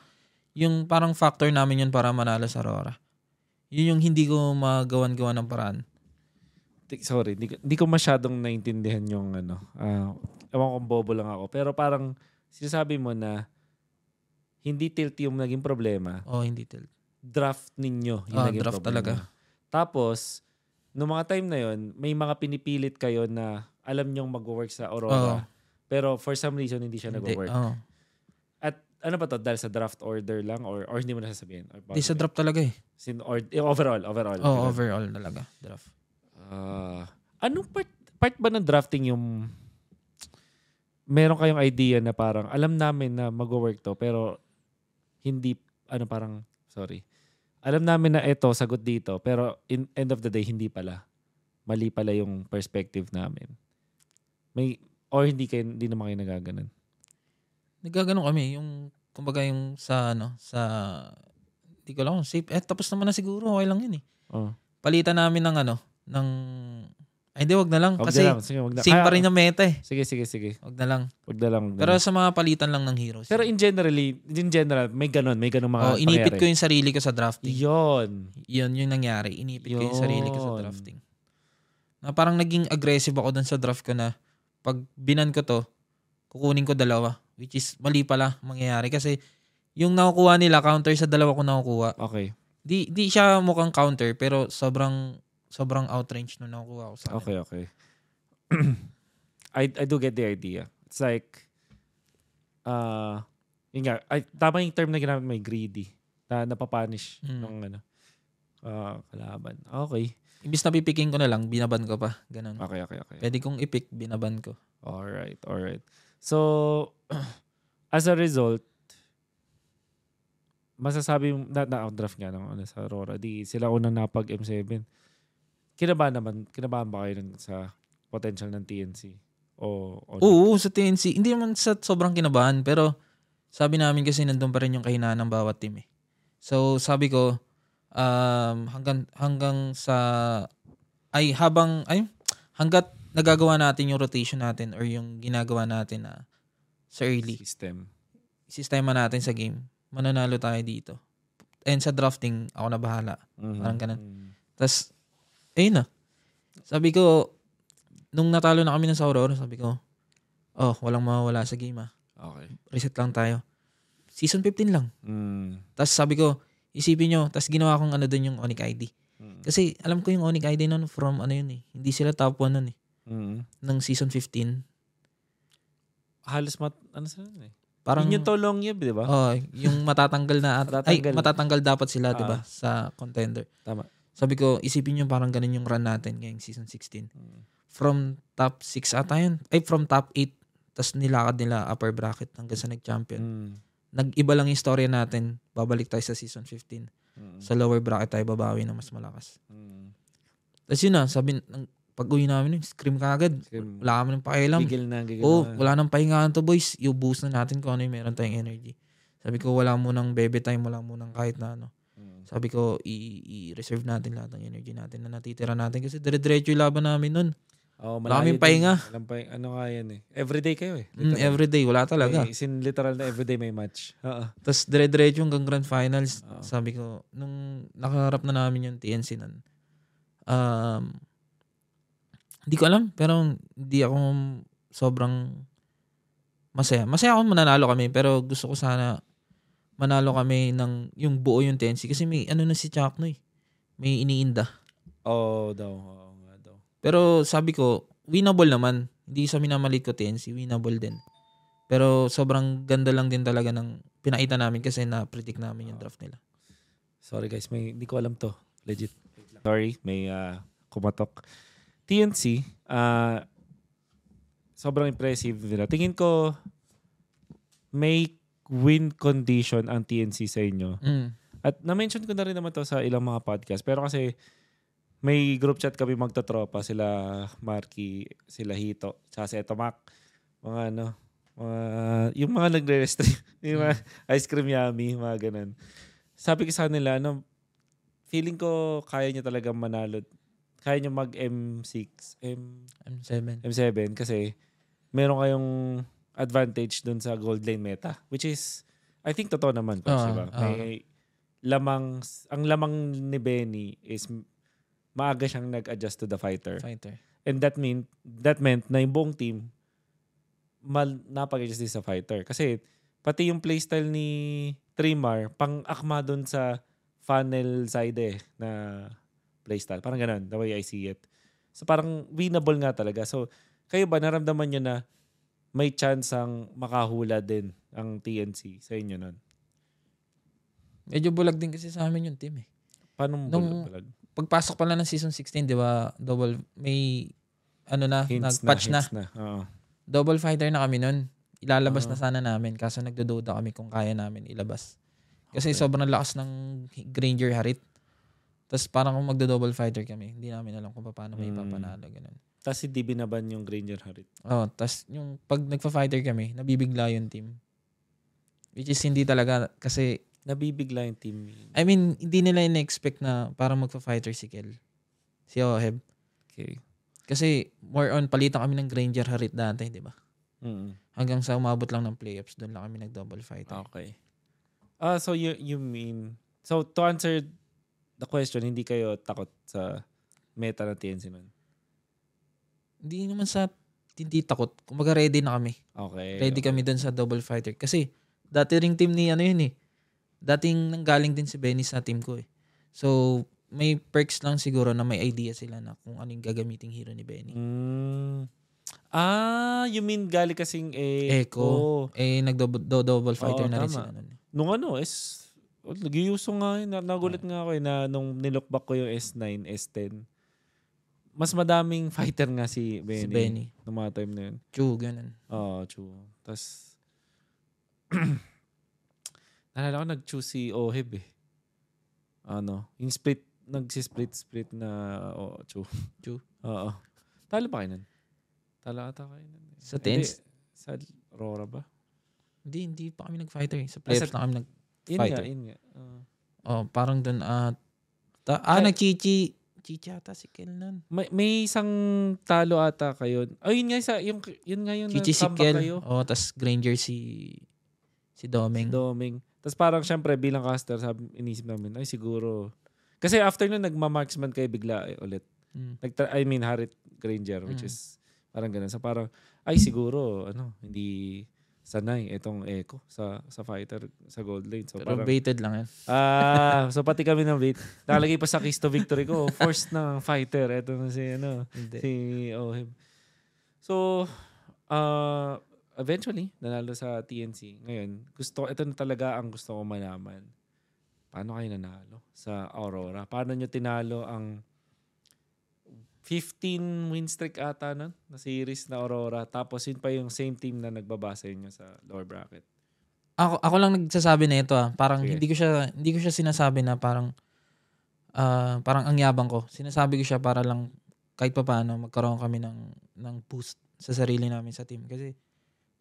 Speaker 2: yung parang factor namin yun para manalo sa Aurora. Yun yung hindi ko magawan-gawa ng paraan.
Speaker 1: Di- Sorry, di, ko- di ko masyadong naintindihan yung ano. ah ewan kung bobo lang ako. Pero parang sinasabi mo na hindi tilt yung naging problema.
Speaker 2: Oh, hindi tilt.
Speaker 1: Draft ninyo yung
Speaker 2: Ah,
Speaker 1: naging
Speaker 2: draft
Speaker 1: problema.
Speaker 2: talaga.
Speaker 1: Tapos, no mga time na yon may mga pinipilit kayo na alam nyong mag-work sa. Aurora. Pero for some reason, hindi siya
Speaker 2: Hindi.
Speaker 1: nag-work.
Speaker 2: Oh.
Speaker 1: At ano ba to? Dahil sa draft order lang? Or, or hindi mo nasasabihin? Or
Speaker 2: Hindi sa draft talaga eh.
Speaker 1: Sin, or, eh, overall, overall.
Speaker 2: Oh, overall talaga. Draft.
Speaker 1: Ah, anong part, part ba ng drafting yung meron kayong idea na parang alam namin na mag-work to pero hindi ano parang sorry. Alam namin na ito sagot dito pero in end of the day hindi pala. Mali pala yung perspective namin. May or hindi kayo hindi naman kayo nagaganon.
Speaker 2: Nagaganon kami yung kumbaga yung sa ano sa hindi ko lang safe eh tapos naman na siguro okay lang yun eh.
Speaker 1: Oh.
Speaker 2: Palitan namin ng ano ng ay hindi wag na lang
Speaker 1: Wag
Speaker 2: kasi
Speaker 1: na lang. Sige, wag na.
Speaker 2: same
Speaker 1: Ah,
Speaker 2: pa rin yung meta eh.
Speaker 1: Sige, sige, sige.
Speaker 2: Wag na lang.
Speaker 1: Wag na lang. wag na
Speaker 2: Pero
Speaker 1: lang.
Speaker 2: sa mga palitan lang ng heroes.
Speaker 1: pero in generally, in general, may ganon, may ganong mga
Speaker 2: oh, inipit ko
Speaker 1: pangyayari.
Speaker 2: yung sarili ko sa drafting.
Speaker 1: Yun.
Speaker 2: Yun yung nangyari. Inipit ko yung sarili ko sa
Speaker 1: Yun.
Speaker 2: drafting. Na parang naging aggressive ako dun sa draft ko na pag binan ko to, kukunin ko dalawa. Which is mali pala mangyayari. Kasi yung nakukuha nila, counter sa dalawa ko nakukuha.
Speaker 1: Okay.
Speaker 2: Di, di siya mukhang counter, pero sobrang sobrang outrange nung nakukuha ko sa akin.
Speaker 1: Okay, okay. [clears throat] I I do get the idea. It's like uh yun nga, ay, tama yung term na ginamit may greedy. Na napapanish
Speaker 2: Mm.
Speaker 1: ng ano uh, kalaban. Okay.
Speaker 2: Imbis na pipiking ko na lang, binaban ko pa. Ganun.
Speaker 1: Okay, okay, okay.
Speaker 2: Pwede kong ipik, binaban ko.
Speaker 1: Alright, alright. So, [clears throat] as a result, masasabi na, na-draft nga ng ano, sa Aurora. Di sila unang napag M7. Kinabahan naman, kinabahan ba kayo ng, sa potential ng TNC? O, o
Speaker 2: Oo, sa TNC. Hindi naman sa sobrang kinabahan, pero sabi namin kasi nandun pa rin yung kahinaan ng bawat team eh. So sabi ko um hanggang hanggang sa ay habang ay hangga't nagagawa natin yung rotation natin or yung ginagawa natin na sa early
Speaker 1: System.
Speaker 2: sistema natin sa game, mananalo tayo dito. And sa drafting, ako na bahala.
Speaker 1: Mhm.
Speaker 2: Parang ganun.
Speaker 1: Mhm.
Speaker 2: Tapos, ayun na. Sabi ko, nung natalo na kami ng sa Aurora, sabi ko, oh, walang mawawala sa game ah.
Speaker 1: Okay.
Speaker 2: Reset lang tayo. Season 15 lang.
Speaker 1: Mm.
Speaker 2: Tapos sabi ko, isipin nyo, tapos ginawa kong ano dun yung Onic ID.
Speaker 1: Mm.
Speaker 2: Kasi alam ko yung Onic ID nun from ano yun eh. Hindi sila top 1 nun eh.
Speaker 1: Mm.
Speaker 2: Ng season 15.
Speaker 1: Halos mat... Ano nun eh?
Speaker 2: Parang,
Speaker 1: Yun yung tolong yun, di ba?
Speaker 2: oh, yung matatanggal na, at, ay,
Speaker 1: Matatanggal.
Speaker 2: matatanggal dapat sila, di ba?
Speaker 1: Ah.
Speaker 2: Sa contender.
Speaker 1: Tama.
Speaker 2: Sabi ko, isipin nyo parang ganun yung run natin ngayong season 16.
Speaker 1: Mm.
Speaker 2: From top 6 ata yun. Ay, from top 8. Tapos nilakad nila upper bracket hanggang sa nag-champion.
Speaker 1: Mm.
Speaker 2: Nag-iba lang yung storya natin. Babalik tayo sa season 15.
Speaker 1: Mm.
Speaker 2: Sa lower bracket tayo babawi na mas malakas.
Speaker 1: Mm.
Speaker 2: Tapos yun na, sabi, ng, pag uwi namin, scream ka agad.
Speaker 1: Scream.
Speaker 2: Wala kami ng pakialam.
Speaker 1: Gigil na, gigil
Speaker 2: Oo,
Speaker 1: na.
Speaker 2: wala nang pahingaan to boys. I-boost na natin kung ano yung meron tayong energy. Sabi ko, wala munang bebe time, wala munang kahit na ano.
Speaker 1: Mm.
Speaker 2: Sabi ko, i- i-reserve natin lahat ng energy natin na natitira natin kasi dire-diretso yung laban namin nun.
Speaker 1: Oh, din.
Speaker 2: pahinga.
Speaker 1: Pahinga. Ano nga yan eh. Everyday kayo eh.
Speaker 2: Mm, everyday, wala talaga.
Speaker 1: May, sin literal na everyday may match. Oo.
Speaker 2: Tapos dire-diretso hanggang grand finals.
Speaker 1: Oo.
Speaker 2: Sabi ko, nung nakaharap na namin yung TNC nun, um, hindi ko alam, pero hindi ako sobrang masaya. Masaya ako mananalo kami, pero gusto ko sana manalo kami ng yung buo yung TNC. Kasi may ano na si Chuck no eh. May iniinda.
Speaker 1: Oo daw. Oo nga daw.
Speaker 2: Pero sabi ko, winnable naman. Hindi sa minamalit ko TNC, winnable din. Pero sobrang ganda lang din talaga ng pinakita namin kasi na-predict namin yung draft nila.
Speaker 1: Sorry guys, may hindi ko alam to. Legit. Sorry, may ah, kumatok. TNC, ah sobrang impressive nila. Tingin ko may win condition ang TNC sa inyo.
Speaker 2: Mm.
Speaker 1: At na-mention ko na rin naman to sa ilang mga podcast. Pero kasi may group chat kami magtatropa. Sila Marky, sila Hito, tsaka si Etomac. Mga ano, mga, yung mga nagre-stream. [laughs] yung mga ice cream yummy, mga ganun. Sabi ko sa nila, ano, feeling ko kaya niya talaga manalo. Kaya niya mag M6, M,
Speaker 2: M7.
Speaker 1: M7 kasi meron kayong advantage dun sa gold lane meta. Which is, I think totoo naman. Coach,
Speaker 2: Ah,
Speaker 1: diba?
Speaker 2: ah.
Speaker 1: May lamang, ang lamang ni Benny is maaga siyang nag-adjust to the fighter.
Speaker 2: Fighter.
Speaker 1: And that mean that meant na yung buong team mal napag-adjust din sa fighter. Kasi pati yung playstyle ni Trimar, pang-akma dun sa funnel side eh, na playstyle. Parang ganun, the way I see it. So parang winnable nga talaga. So kayo ba naramdaman nyo na may chance ang makahula din ang TNC sa inyo nun?
Speaker 2: Medyo bulag din kasi sa amin yung team eh.
Speaker 1: Paano mo
Speaker 2: Nung-
Speaker 1: bulag?
Speaker 2: Pagpasok pala ng season 16, di ba, double, may, ano na,
Speaker 1: Hints
Speaker 2: nag-patch na.
Speaker 1: hints na. Oo.
Speaker 2: Double fighter na kami nun. Ilalabas
Speaker 1: Ah.
Speaker 2: na sana namin kaso nagdududa kami kung kaya namin ilabas. Kasi
Speaker 1: Okay.
Speaker 2: sobrang lakas ng Granger Harit. Tapos parang kung magdo-double fighter kami, hindi namin alam kung paano may
Speaker 1: Mm.
Speaker 2: papanalo. Ganun.
Speaker 1: Tapos hindi binaban yung Granger Harit.
Speaker 2: Oh, tapos yung pag nagfa-fighter kami, nabibigla yung team. Which is hindi talaga kasi
Speaker 1: Nabibigla yung team.
Speaker 2: I mean, hindi nila in-expect na parang magfa-fighter si Kel. Si Oheb.
Speaker 1: Okay.
Speaker 2: Kasi more on palitan kami ng Granger Harit dati, di ba?
Speaker 1: Mm.
Speaker 2: Hanggang sa umabot lang ng playoffs, doon lang kami nag-double fighter.
Speaker 1: Okay. Ah, so you you mean so to answer the question, hindi kayo takot sa meta ng TNC nun?
Speaker 2: Hindi naman sa hindi takot. Kumbaga ready na kami.
Speaker 1: Okay.
Speaker 2: Ready kami doon sa double fighter. Kasi dati ring team ni ano yun eh. Dating nanggaling din si Benny sa team ko eh. So, may perks lang siguro na may idea sila na kung anong gagamiting hero ni Benny.
Speaker 1: Mm. Ah, you mean gali kasing eh,
Speaker 2: Echo. Eh, nag-double double fighter
Speaker 1: Oo,
Speaker 2: na rin
Speaker 1: tama.
Speaker 2: sila nun. eh.
Speaker 1: Nung ano, is oh, nag-iuso nga yun. Na- Nagulat nga ako eh na nung nilook back ko yung S9, S10. Mas madaming [laughs] fighter nga si Benny.
Speaker 2: Si Benny.
Speaker 1: Nung mga time na yun.
Speaker 2: True, ganun.
Speaker 1: Oo, true. Tapos, [clears throat] naalala ko nag-choose si Oheb eh. Ano, yung split, nagsi-split-split na, oo, true.
Speaker 2: True.
Speaker 1: Oo. Talo pa kayo nun? Talo ata kayo nun. eh.
Speaker 2: Sa tens?
Speaker 1: Sa Aurora ba?
Speaker 2: Hindi, hindi pa kami nag-fighter eh. Sa playoffs
Speaker 1: sa-
Speaker 2: na kami nag
Speaker 1: Yun nga, yun nga. Oo.
Speaker 2: Oh, parang at ta, ah,
Speaker 1: Ay-
Speaker 2: nagchichi. Chichi ata si Kel nun.
Speaker 1: May, may isang talo ata kayo. Oh, yun nga, isa, yung, yun nga yun.
Speaker 2: Chichi si Kel.
Speaker 1: kayo.
Speaker 2: Oh, tas Granger si si Domeng.
Speaker 1: Doming. Tapos parang syempre bilang caster, sabi, inisip namin, ay siguro. Kasi after nun, nagma-marksman kayo bigla eh, ulit.
Speaker 2: Mm.
Speaker 1: Nagtra- I mean, Harit Granger, which
Speaker 2: Mm.
Speaker 1: is parang ganun. So parang, ay siguro, ano, hindi sanay itong Echo sa sa fighter sa gold lane. So
Speaker 2: Pero
Speaker 1: parang,
Speaker 2: baited lang yan.
Speaker 1: ah, so pati kami ng bait. [laughs] Nakalagay pa sa keys to victory ko. First ng fighter. Ito na si, ano,
Speaker 2: Hindi.
Speaker 1: si Ohim. So, uh, eventually, nanalo sa TNC. Ngayon, gusto ito na talaga ang gusto ko malaman. Paano kayo nanalo sa Aurora? Paano nyo tinalo ang 15 win streak ata nun, na series na Aurora. Tapos yun pa yung same team na nagbabasa inyo sa lower bracket.
Speaker 2: Ako ako lang nagsasabi na ito ah. Parang
Speaker 1: Sige.
Speaker 2: hindi ko siya hindi ko siya sinasabi na parang ah parang ang yabang ko. Sinasabi ko siya para lang kahit pa paano magkaroon kami ng ng boost sa sarili namin sa team kasi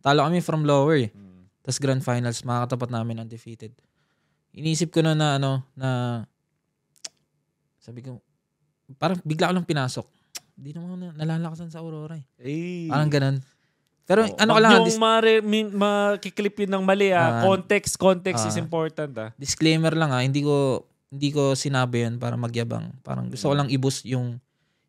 Speaker 2: talo kami from lower eh.
Speaker 1: Hmm.
Speaker 2: Tapos grand finals makakatapat namin undefeated. Iniisip ko na na ano na sabi ko parang bigla ko lang pinasok. Hindi naman ako na- nalalakasan sa Aurora eh.
Speaker 1: Eh.
Speaker 2: Parang ganun. Pero
Speaker 1: Oh,
Speaker 2: ano ko
Speaker 1: wag
Speaker 2: lang,
Speaker 1: niyong
Speaker 2: dis-
Speaker 1: mare, min, makiklip yun ng mali ah.
Speaker 2: Ah.
Speaker 1: context, context is
Speaker 2: Ah.
Speaker 1: important ah.
Speaker 2: disclaimer lang ah, hindi ko hindi ko sinabi yun para magyabang. Parang gusto ko lang i-boost yung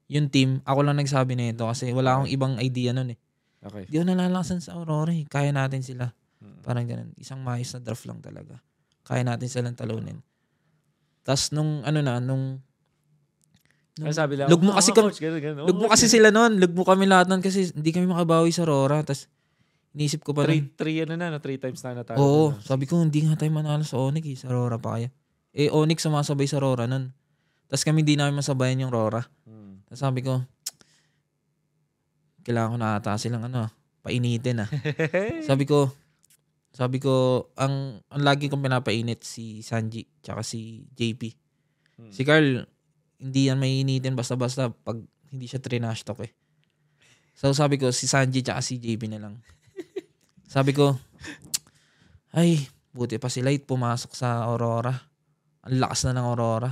Speaker 2: yung team. Ako lang nagsabi nito kasi wala akong ibang idea nun eh.
Speaker 1: Okay.
Speaker 2: Hindi ko nalalasan sa Aurora eh. Kaya natin sila.
Speaker 1: Mm.
Speaker 2: Parang ganun. Isang maayos na draft lang talaga. Kaya natin silang talunin. Tapos nung ano na, nung
Speaker 1: Ano sabi lang?
Speaker 2: Lugmo
Speaker 1: "Ah,
Speaker 2: kasi kami-
Speaker 1: coach, ganun, ganun.
Speaker 2: lugmo kasi sila nun. Lugmo kami lahat nun kasi hindi kami makabawi sa Aurora. Tapos inisip ko pa
Speaker 1: Three,
Speaker 2: nun,
Speaker 1: three, ano na, no? three times na natalo.
Speaker 2: Oo,
Speaker 1: na.
Speaker 2: sabi ko hindi nga tayo manalo sa Onyx eh. Sa Aurora pa kaya. Eh, Onyx sumasabay sa Aurora nun. Tapos kami hindi namin masabayan yung Aurora.
Speaker 1: Hmm.
Speaker 2: Tapos sabi ko, kailangan ko na ata silang ano, painitin ah. [laughs] sabi ko, sabi ko, ang, ang lagi kong pinapainit si Sanji tsaka si JP.
Speaker 1: Hmm.
Speaker 2: Si Carl, hindi yan mainitin basta-basta pag hindi siya trinash talk eh. So sabi ko, si Sanji tsaka si JP na lang. [laughs] Sabi ko, ay, buti pa si Light pumasok sa Aurora. Ang lakas na ng Aurora.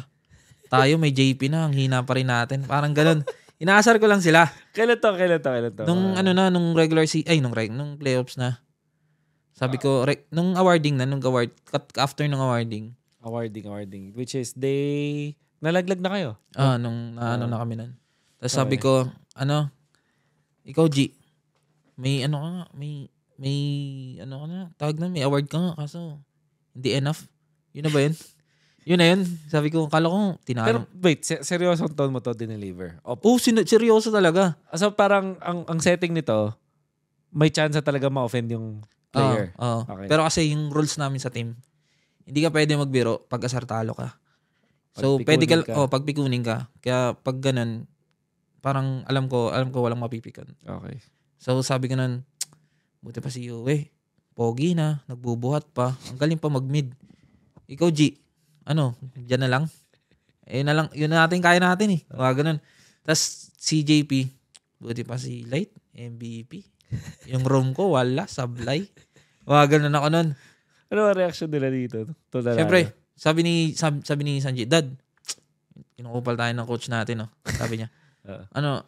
Speaker 2: Tayo may JP na, ang hina pa rin natin. Parang ganun. [laughs] Inaasar ko lang sila.
Speaker 1: Kailan to? Kailan to? Kailan to?
Speaker 2: Nung ano na, nung regular si ay nung nung playoffs na. Sabi ko, re, nung awarding na, nung award, after nung awarding,
Speaker 1: Awarding, awarding. Which is, they, nalaglag na kayo.
Speaker 2: ah, nung na, ano
Speaker 1: Ah.
Speaker 2: na kami nun. Tapos sabi ko, ano, ikaw G, may ano ka nga, may, may, ano ka na, tawag na, may award ka nga, kaso, hindi enough. Yun na ba yun? [laughs] yun na yun. Sabi ko, kala ko,
Speaker 1: Pero
Speaker 2: tinalo.
Speaker 1: wait, se- seryosong tone mo to dineliver. O,
Speaker 2: oh, sin- seryoso talaga.
Speaker 1: so parang ang, ang setting nito, may chance na talaga ma-offend yung player.
Speaker 2: Oo, oo.
Speaker 1: Okay.
Speaker 2: Pero kasi yung rules namin sa team, hindi ka pwede magbiro pag asar talo ka. So, pwede ka,
Speaker 1: ka.
Speaker 2: oh, pag pikunin ka. Kaya pag ganun, parang alam ko, alam ko walang mapipikon.
Speaker 1: okay.
Speaker 2: So, sabi ko nun, buti pa si Uwe. Pogi na, nagbubuhat pa. Ang galing pa mag-mid. Ikaw, G, ano, dyan na lang. Eh, na lang, yun na natin, kaya natin eh. Mga ganun. Tapos, si JP, buti pa si Light, MVP. Yung room ko, wala, sablay. Mga ganun ako nun.
Speaker 1: Ano ang reaction nila dito? To nanalo?
Speaker 2: Siyempre, sabi ni, sabi, sabi ni Sanji, Dad, kinukupal tayo ng coach natin, no? Sabi niya, [laughs]
Speaker 1: Oo.
Speaker 2: ano,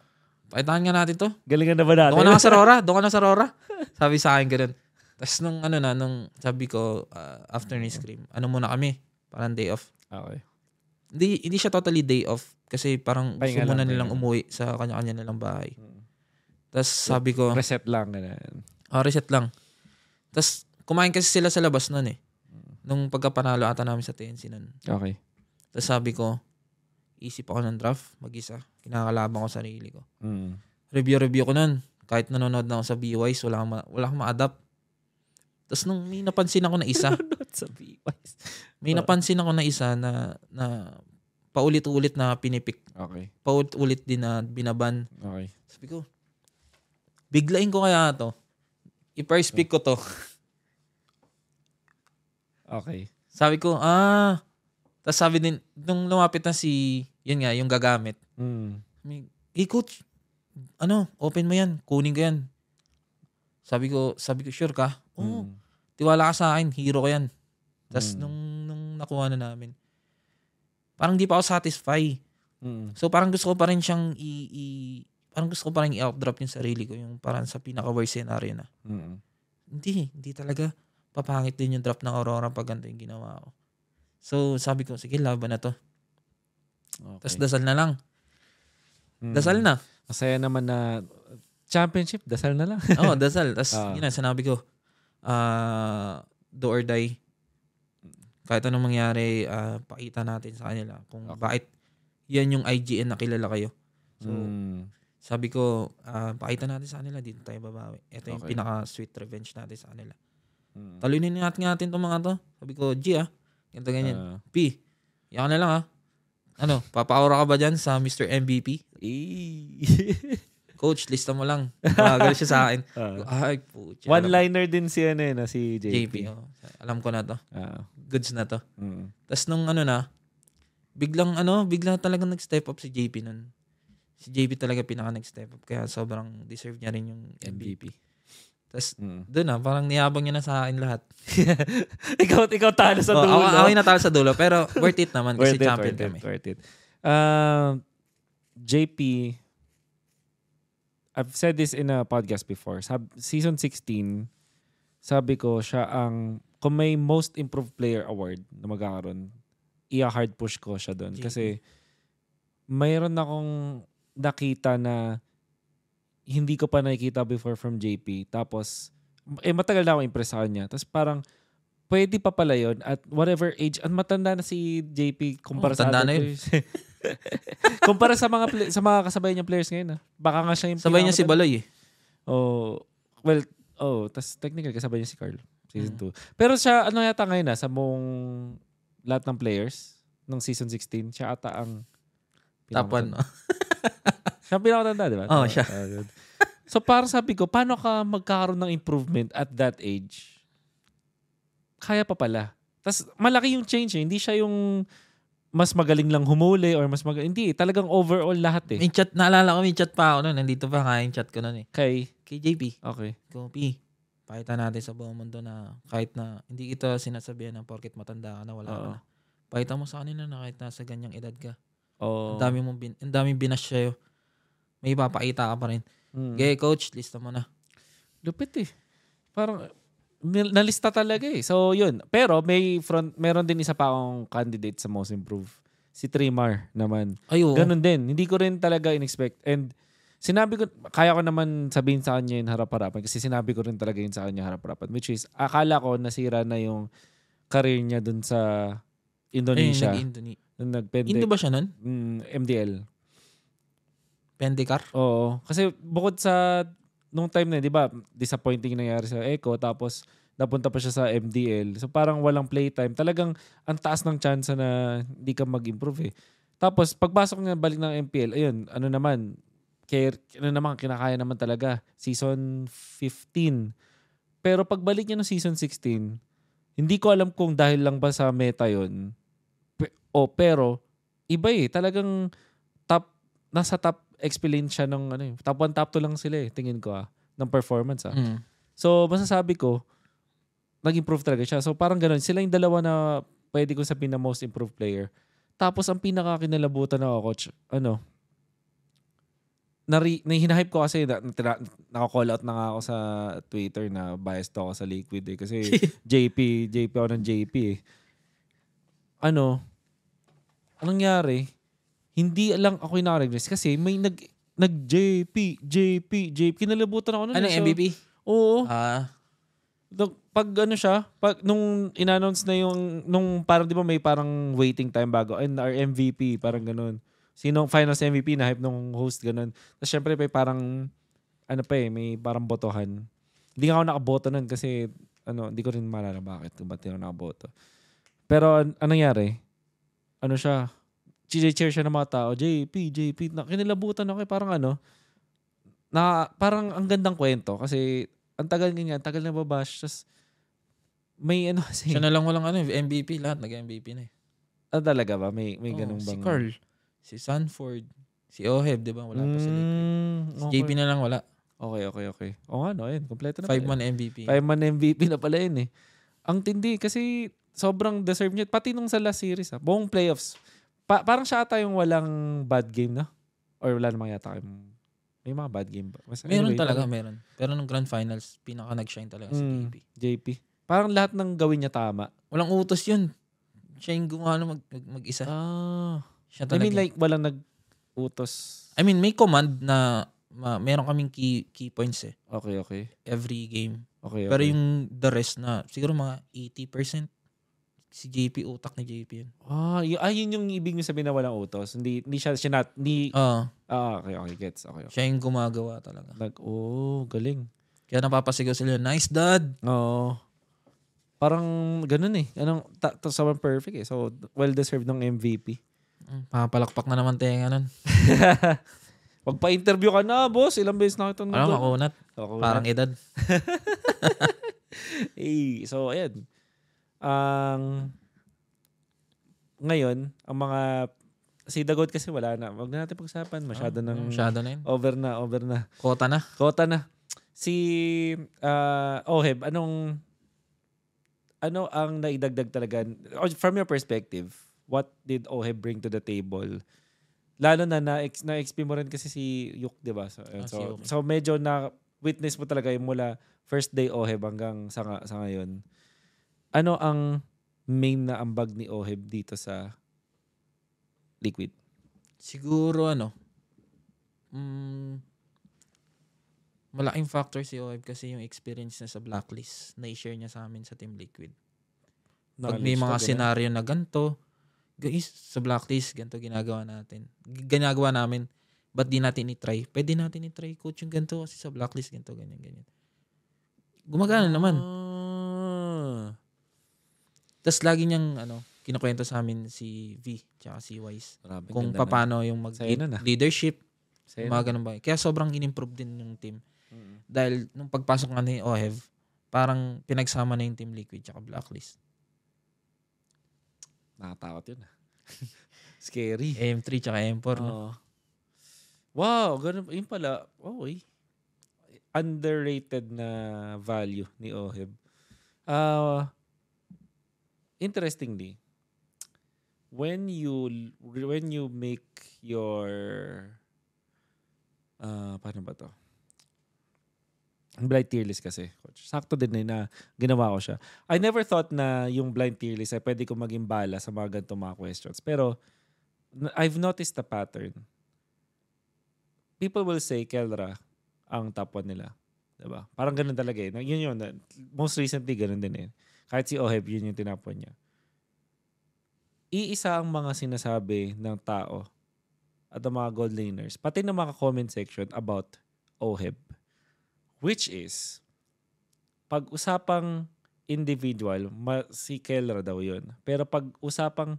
Speaker 2: paitahan nga natin to.
Speaker 1: Galingan na ba natin?
Speaker 2: Doon ka na sa Rora, doon ka na sa Rora. [laughs] Sabi sa akin ganun. Tapos nung ano na, nung sabi ko, uh, after ni Scream, ano muna kami, parang day off.
Speaker 1: okay.
Speaker 2: Hindi, hindi siya totally day off kasi parang gusto muna
Speaker 1: lang,
Speaker 2: nilang
Speaker 1: pahinga.
Speaker 2: umuwi sa kanya-kanya nilang bahay.
Speaker 1: Mm.
Speaker 2: Tapos sabi ko,
Speaker 1: Reset lang. Ganun.
Speaker 2: oh, reset lang. Tapos kumain kasi sila sa labas nun eh. Nung pagkapanalo ata namin sa TNC nun.
Speaker 1: Okay.
Speaker 2: Tapos sabi ko, isip ako ng draft, mag-isa. Kinakalaban ko sarili ko.
Speaker 1: Mm.
Speaker 2: Review-review ko nun. Kahit nanonood na ako sa B-Wise, wala akong, ma- wala akong ma-adapt. Tapos nung may napansin ako na isa, [laughs]
Speaker 1: Not sa B-Wise.
Speaker 2: may napansin ako na isa na, na paulit-ulit na pinipik.
Speaker 1: Okay.
Speaker 2: Paulit-ulit din na binaban.
Speaker 1: Okay.
Speaker 2: Sabi ko, biglain ko kaya to. I-first pick ko to. [laughs]
Speaker 1: Okay.
Speaker 2: Sabi ko, ah. Tapos sabi din, nung lumapit na si, yun nga, yung gagamit.
Speaker 1: Mm.
Speaker 2: Hey coach, ano, open mo yan. Kunin ko yan. Sabi ko, sabi ko, sure ka? Oo.
Speaker 1: Mm.
Speaker 2: tiwala ka sa akin, hero ko yan. Tapos
Speaker 1: Mm.
Speaker 2: nung, nung nakuha na namin, parang di pa ako satisfy.
Speaker 1: Mm.
Speaker 2: So parang gusto ko pa rin siyang i, i- parang gusto ko pa rin i-outdrop yung sarili ko, yung parang sa pinaka-worst scenario na.
Speaker 1: Mm.
Speaker 2: Hindi, hindi talaga papangit din yung drop ng Aurora pag ganito yung ginawa ko. So sabi ko, sige, laban na to.
Speaker 1: Okay.
Speaker 2: Tapos dasal na lang.
Speaker 1: Mm.
Speaker 2: Dasal na.
Speaker 1: Masaya naman na championship, dasal na lang.
Speaker 2: Oo, dasal. Tapos
Speaker 1: Ah.
Speaker 2: yun na, sinabi ko, ah, do or die. Kahit anong mangyari, ah, pakita natin sa kanila kung
Speaker 1: Okay.
Speaker 2: bakit yan yung IGN na kilala kayo. So,
Speaker 1: Mm.
Speaker 2: sabi ko, ah, pakita natin sa kanila, dito tayo babawi. Ito yung
Speaker 1: Okay.
Speaker 2: pinaka-sweet revenge natin sa kanila.
Speaker 1: Mm.
Speaker 2: Talunin natin natin itong mga to. Sabi ko, G ah, ganito ganyan.
Speaker 1: Ah.
Speaker 2: P, yan na lang ah. Ano, papaura ka ba dyan sa Mr. MVP? [laughs] Coach, lista mo lang. Bagal siya sa akin.
Speaker 1: Ah.
Speaker 2: Ay, alam-
Speaker 1: One-liner din si ano eh, na si JP.
Speaker 2: JP. oh. Alam ko na to.
Speaker 1: Ah.
Speaker 2: Goods na to.
Speaker 1: Mm.
Speaker 2: Tapos nung ano na, biglang ano, biglang talagang nag-step up si JP nun. Si JP talaga pinaka nag-step up. Kaya sobrang deserve niya rin yung MVP. Tapos
Speaker 1: Mm.
Speaker 2: doon na, parang niyabang niya na sa akin lahat. [laughs]
Speaker 1: ikaw, ikaw talo sa
Speaker 2: Oh,
Speaker 1: dulo.
Speaker 2: ako, ako yung natalo sa dulo. Pero worth it naman kasi
Speaker 1: worth it,
Speaker 2: champion
Speaker 1: worth
Speaker 2: kami.
Speaker 1: It, worth it. Um, JP, I've said this in a podcast before. Sab- season 16, sabi ko siya ang, kung may most improved player award na magkakaroon, i-hard push ko siya doon. Kasi mayroon akong nakita na hindi ko pa nakikita before from JP. Tapos, eh matagal na ako impress sa kanya. Tapos parang, pwede pa pala yun at whatever age. At matanda na si JP kumpara
Speaker 2: Oh,
Speaker 1: sa other
Speaker 2: na yun.
Speaker 1: players. [laughs] kumpara sa mga play- sa mga kasabay niya players ngayon. Ah. Baka nga siya yung
Speaker 2: Sabay niya si. Baloy eh.
Speaker 1: Oh, well, oh, tas technical kasabay niya si Carl. Season
Speaker 2: Mm.
Speaker 1: 2. Pero siya, ano yata ngayon na, sa buong lahat ng players ng season 16, siya ata ang
Speaker 2: Top 1. [laughs]
Speaker 1: siya ang pinakamatanda, di ba?
Speaker 2: Oo,
Speaker 1: Tama.
Speaker 2: siya.
Speaker 1: So parang sabi ko, paano ka magkakaroon ng improvement at that age? Kaya pa pala. Tapos malaki yung change eh. Hindi siya yung mas magaling lang humuli or mas magaling. Hindi, talagang overall lahat eh.
Speaker 2: May chat, naalala ko may chat pa ako nun. Nandito pa kaya yung chat ko nun eh.
Speaker 1: Kay,
Speaker 2: Kay JP.
Speaker 1: okay.
Speaker 2: Ko, P, pakita natin sa buong mundo na kahit na hindi kita sinasabihan na porket matanda ka na, wala ka
Speaker 1: Oo.
Speaker 2: na. Pakita mo sa kanila na kahit nasa ganyang edad ka.
Speaker 1: Oh.
Speaker 2: Ang dami mong bin, ang daming binash sa'yo. May ipapakita ka pa rin.
Speaker 1: Mm.
Speaker 2: Okay, coach, lista mo na.
Speaker 1: Lupit eh. Parang nalista talaga eh. So yun. Pero may front meron din isa pa akong candidate sa most improved. Si Trimar naman.
Speaker 2: Ay, oo.
Speaker 1: Ganun din. Hindi ko rin talaga in-expect. And sinabi ko, kaya ko naman sabihin sa kanya yung harap-harapan kasi sinabi ko rin talaga yun sa kanya harap-harapan. Which is, akala ko nasira na yung career niya dun sa Indonesia.
Speaker 2: Ay, nag-Indone-
Speaker 1: Nung.
Speaker 2: Indo ba siya nun?
Speaker 1: Mm, MDL.
Speaker 2: Pendekar?
Speaker 1: Oo. Kasi bukod sa nung time na, 'di ba, disappointing nangyari sa Echo tapos napunta pa siya sa MDL. So parang walang playtime. Talagang ang taas ng chance na hindi ka mag-improve eh. Tapos pagbasok niya balik ng MPL, ayun, ano naman, care, ano naman, kinakaya naman talaga. Season 15. Pero pagbalik niya ng season 16, hindi ko alam kung dahil lang ba sa meta yon o pero, iba eh. Talagang top, nasa top explain siya ng ano eh. Top 1, top 2 lang sila eh. Tingin ko ah. Ng performance ah.
Speaker 2: Mm.
Speaker 1: So, masasabi ko, nag-improve talaga siya. So, parang ganun. Sila yung dalawa na pwede ko sabihin na most improved player. Tapos, ang pinaka-kinalabutan na coach, ano, nari, na hinahype ko kasi na, na, naka-call out na nga ako sa Twitter na biased ako sa Liquid eh. Kasi [laughs] JP, JP ako ng JP eh. Ano, anong nangyari? Hindi lang ako yung nakaregress kasi may nag nag JP, JP, JP. Kinalabutan ako nun.
Speaker 2: Ano
Speaker 1: eh. So,
Speaker 2: MVP?
Speaker 1: Oo.
Speaker 2: Ah,
Speaker 1: Nung- pag ano siya, pag nung in-announce na yung nung parang 'di ba may parang waiting time bago and our MVP parang ganun. Sino ang finals MVP na hype nung host ganun. Tapos syempre may parang ano pa eh, may parang botohan. Hindi ako nakaboto nun kasi ano, hindi ko rin maalala bakit kung ba't di ako nakaboto. Pero an- anong nangyari? Ano siya? Cheer siya ng mga tao. JP, JP. Na, kinilabutan ako eh. Parang ano, na parang ang gandang kwento kasi ang tagal nga, ang tagal na babash. Tapos may ano [laughs] kasi,
Speaker 2: siya na lang walang ano, MVP. Lahat nag-MVP na eh.
Speaker 1: ah, talaga ba? May, may
Speaker 2: Oo,
Speaker 1: ganung
Speaker 2: Si
Speaker 1: bang...
Speaker 2: Carl. Si Sanford. Si Oheb, di ba? Wala pa sila.
Speaker 1: Mm,
Speaker 2: Si
Speaker 1: okay.
Speaker 2: JP na lang wala.
Speaker 1: okay, okay, okay. O nga, no, yun. Kompleto na.
Speaker 2: 5-man MVP.
Speaker 1: Five man MVP na pala yun eh. Ang tindi kasi sobrang deserve niya. Pati nung sa last series, ah, buong playoffs, Pa- parang siya ata yung walang bad game na? Or wala namang yata kayong... May mga bad game ba? Basta
Speaker 2: Meron
Speaker 1: anyway,
Speaker 2: talaga,
Speaker 1: parang-
Speaker 2: meron. Pero nung grand finals, pinaka nag-shine talaga si
Speaker 1: Mm,
Speaker 2: JP.
Speaker 1: JP. Parang lahat ng gawin niya tama.
Speaker 2: Walang utos yun. Siya yung gumawa mag, mag- mag-isa.
Speaker 1: Ah.
Speaker 2: Siya
Speaker 1: I
Speaker 2: talaga.
Speaker 1: mean like walang nag-utos.
Speaker 2: I mean, may command na ma, meron kaming key, key points eh.
Speaker 1: Okay, okay.
Speaker 2: Every game.
Speaker 1: Okay,
Speaker 2: Pero
Speaker 1: okay.
Speaker 2: yung the rest na, siguro mga 80%, si JP, utak ni JP yun.
Speaker 1: Ah, y- ah, yun yung ibig mo sabihin na walang utos. Hindi, hindi siya, siya not, hindi,
Speaker 2: Oo.
Speaker 1: ah, okay, okay, gets. Okay, okay.
Speaker 2: siya yung gumagawa talaga.
Speaker 1: Nag, oh, galing.
Speaker 2: Kaya napapasigaw sila, nice dad!
Speaker 1: Oo. Parang ganun eh. Anong, ta, ta, sobrang perfect eh. So, well-deserved ng MVP.
Speaker 2: Mm, Papalakpak na naman tenga nun. [laughs]
Speaker 1: Magpa-interview ka na, boss. Ilang beses na kitang
Speaker 2: Alam ako, nat,
Speaker 1: Ako
Speaker 2: parang edad. [laughs]
Speaker 1: Eh, so, ayan. Ang ngayon, ang mga si Dagot kasi wala na. Wag na natin pag-usapan. Masyado
Speaker 2: Ah,
Speaker 1: nang
Speaker 2: Masyado na yun.
Speaker 1: over na, over na.
Speaker 2: Kota na.
Speaker 1: Kota na. Si ah, Oheb, anong ano ang naidagdag talaga or from your perspective, what did Oheb bring to the table? Lalo na na na XP mo rin kasi si Yuk, 'di ba? So,
Speaker 2: Ah, si
Speaker 1: so,
Speaker 2: Yuk.
Speaker 1: so medyo na witness mo talaga yung mula first day Oheb hanggang sa sa ngayon. Ano ang main na ambag ni Oheb dito sa Liquid?
Speaker 2: Siguro ano, mm, malaking factor si Oeb kasi yung experience niya sa blacklist na i-share niya sa amin sa Team Liquid. Pag may mga senaryo na ganito, guys, sa blacklist, ganito ginagawa natin. Ginagawa namin, ba't di natin i-try? Pwede natin i-try, coach, yung ganito kasi sa blacklist, ganito, ganyan, ganyan. Gumagana naman.
Speaker 1: Ah.
Speaker 2: Tapos lagi niyang, ano, kinukwento sa amin si V, tsaka si Wise.
Speaker 1: Grabe,
Speaker 2: Kung
Speaker 1: ganda na.
Speaker 2: paano yung
Speaker 1: ah.
Speaker 2: mag-leadership,
Speaker 1: Sa'yo
Speaker 2: mga ganun ba. Kaya sobrang in-improve din yung team.
Speaker 1: Mm.
Speaker 2: Dahil nung pagpasok nga ni Ohev, parang pinagsama na yung Team Liquid tsaka Blacklist.
Speaker 1: Nakatakot yun. ah. [laughs] Scary.
Speaker 2: AM3 tsaka M4. no?
Speaker 1: Oo. Wow, ganun. Yun pala. Okay. Underrated na value ni Oheb. Uh, interestingly, when you when you make your uh, paano ba to? Blind tier list kasi. Coach. Sakto din eh na ginawa ko siya. I never thought na yung blind tier list ay pwede ko maging bala sa mga ganitong mga questions. Pero I've noticed the pattern. People will say Kelra ang top 1 nila. Diba? Parang ganun talaga eh. Yun yun. Most recently, ganun din eh. Kahit si Oheb, yun yung tinapon niya. Iisa ang mga sinasabi ng tao at ang mga gold laners, pati ng mga comment section about Oheb. Which is, pag usapang individual, si Kelra daw yun. Pero pag usapang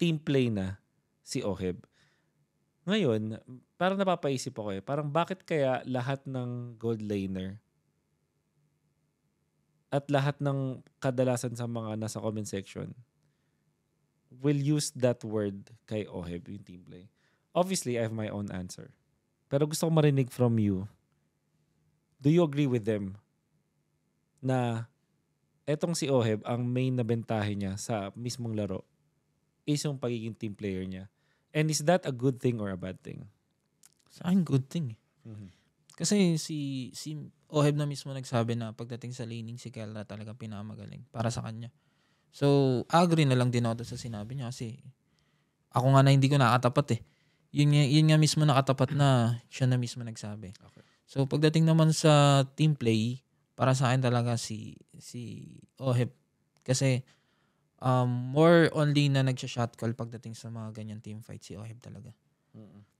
Speaker 1: team play na, si Oheb. Ngayon, parang napapaisip ako eh, parang bakit kaya lahat ng gold laner at lahat ng kadalasan sa mga nasa comment section will use that word kay Oheb, yung team play. Obviously, I have my own answer. Pero gusto ko marinig from you. Do you agree with them na etong si Oheb, ang main na bentahe niya sa mismong laro is yung pagiging team player niya? And is that a good thing or a bad thing?
Speaker 2: Sa akin, good thing. eh. Kasi si si Oheb na mismo nagsabi na pagdating sa laning si Kelra talaga pinamagaling para sa kanya. So, agree na lang din ako sa sinabi niya kasi ako nga na hindi ko nakatapat eh. Yun nga, yun nga mismo nakatapat na siya na mismo nagsabi.
Speaker 1: Okay.
Speaker 2: So, pagdating naman sa team play, para sa akin talaga si si Oheb kasi um, more only na nagsha-shot call pagdating sa mga ganyan team fight si Oheb talaga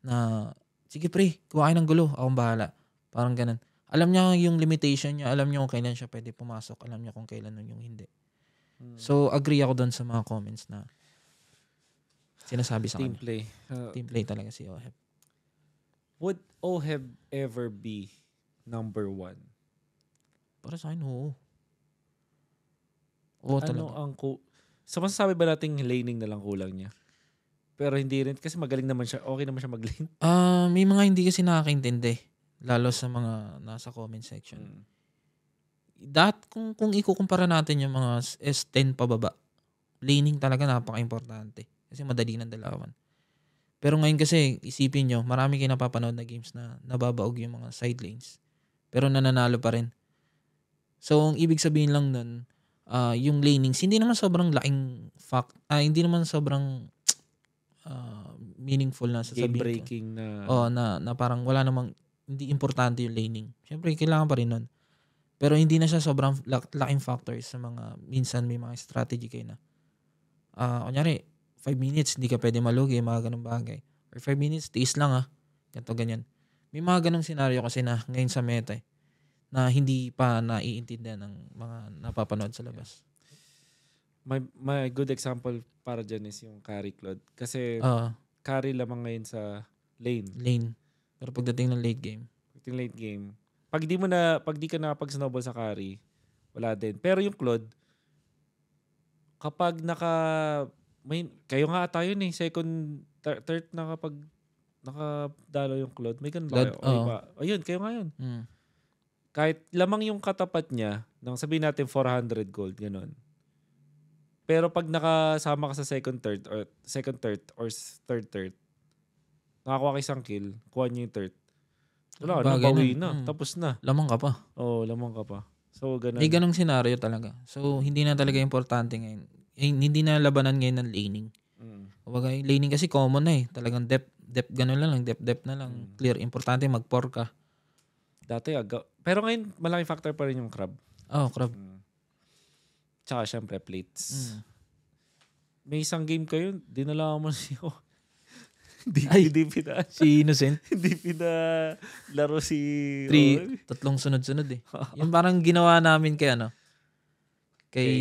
Speaker 2: na sige pre, kuha kayo ng gulo, akong bahala. Parang ganun. Alam niya yung limitation niya, alam niya kung kailan siya pwede pumasok, alam niya kung kailan nun yung hindi. So, agree ako doon sa mga comments na sinasabi sa
Speaker 1: team
Speaker 2: kanya.
Speaker 1: play. Uh,
Speaker 2: Team play talaga si Oheb.
Speaker 1: would Oheb ever be number one?
Speaker 2: Para sa akin, oo. Oo
Speaker 1: ano
Speaker 2: talaga.
Speaker 1: ang ku- So masasabi ba nating laning na lang kulang niya? Pero hindi rin kasi magaling naman siya. Okay naman siya mag-lane.
Speaker 2: Ah, may mga hindi kasi nakakaintindi. Lalo sa mga nasa comment section.
Speaker 1: Mm.
Speaker 2: Dat, kung, kung ikukumpara natin yung mga S10 pababa, laning talaga napaka-importante. Kasi madali ng dalawan. Pero ngayon kasi, isipin nyo, marami kayo napapanood na games na nababaog yung mga side lanes. Pero nananalo pa rin. So, ang ibig sabihin lang nun, ah, yung lanings, hindi naman sobrang laking fact, ah, hindi naman sobrang ah, meaningful na
Speaker 1: Game
Speaker 2: sasabihin ko.
Speaker 1: breaking na.
Speaker 2: Oo, na, na parang wala namang, hindi importante yung laning. Siyempre, kailangan pa rin nun. Pero hindi na siya sobrang lak- laking factor sa mga, minsan may mga strategy kayo na, ah, kunyari, 5 minutes, hindi ka pwede malugi, mga ganung bagay. Or 5 minutes, tiis lang ah. Ganto ganyan. May mga ganung senaryo kasi na ngayon sa meta eh, na hindi pa naiintindihan ng mga napapanood sa labas.
Speaker 1: My, my good example para dyan is yung carry Claude. Kasi
Speaker 2: Oo,
Speaker 1: carry lamang ngayon sa lane.
Speaker 2: lane. Pero pagdating ng late game,
Speaker 1: Yung late game. Pag di mo na, pag di ka nakapag-snowball sa carry, wala din. Pero yung Claude, kapag naka, may, kayo nga tayo ni second, thir- third na kapag nakadalo yung Claude. May ganun ba
Speaker 2: Claude,
Speaker 1: kayo? O
Speaker 2: oo.
Speaker 1: iba? Ayun, kayo nga yun.
Speaker 2: mm.
Speaker 1: Kahit lamang yung katapat niya, nang sabihin natin 400 gold, ganun. Pero pag nakasama ka sa second third or second third or third third, nakakuha ka isang kill, kuha niyo yung third. Wala,
Speaker 2: Bagay
Speaker 1: nabawi
Speaker 2: na.
Speaker 1: na.
Speaker 2: Mm.
Speaker 1: Tapos na.
Speaker 2: lamang ka pa.
Speaker 1: Oo, oh, lamang ka pa. So, ganun.
Speaker 2: May ganong senaryo talaga. So, hindi na talaga importante ngayon. Eh, hindi na labanan ngayon ng laning.
Speaker 1: Mm.
Speaker 2: Kumbaga, yung laning kasi common na eh. Talagang depth, depth ganun lang, depth, depth na lang.
Speaker 1: Mm.
Speaker 2: Clear. Importante mag-pour ka.
Speaker 1: Dati, aga. Pero ngayon, malaking factor pa rin yung crab.
Speaker 2: Oh, crap.
Speaker 1: Mm. Tsaka, syempre, plates.
Speaker 2: Mm.
Speaker 1: May isang game kayo, dinala mo [laughs] siya. Hindi,
Speaker 2: Ay.
Speaker 1: hindi pina,
Speaker 2: Si Innocent. [laughs]
Speaker 1: hindi pina laro si...
Speaker 2: Three,
Speaker 1: Oh,
Speaker 2: tatlong sunod-sunod eh. [laughs] yung parang ginawa namin kay ano, kay,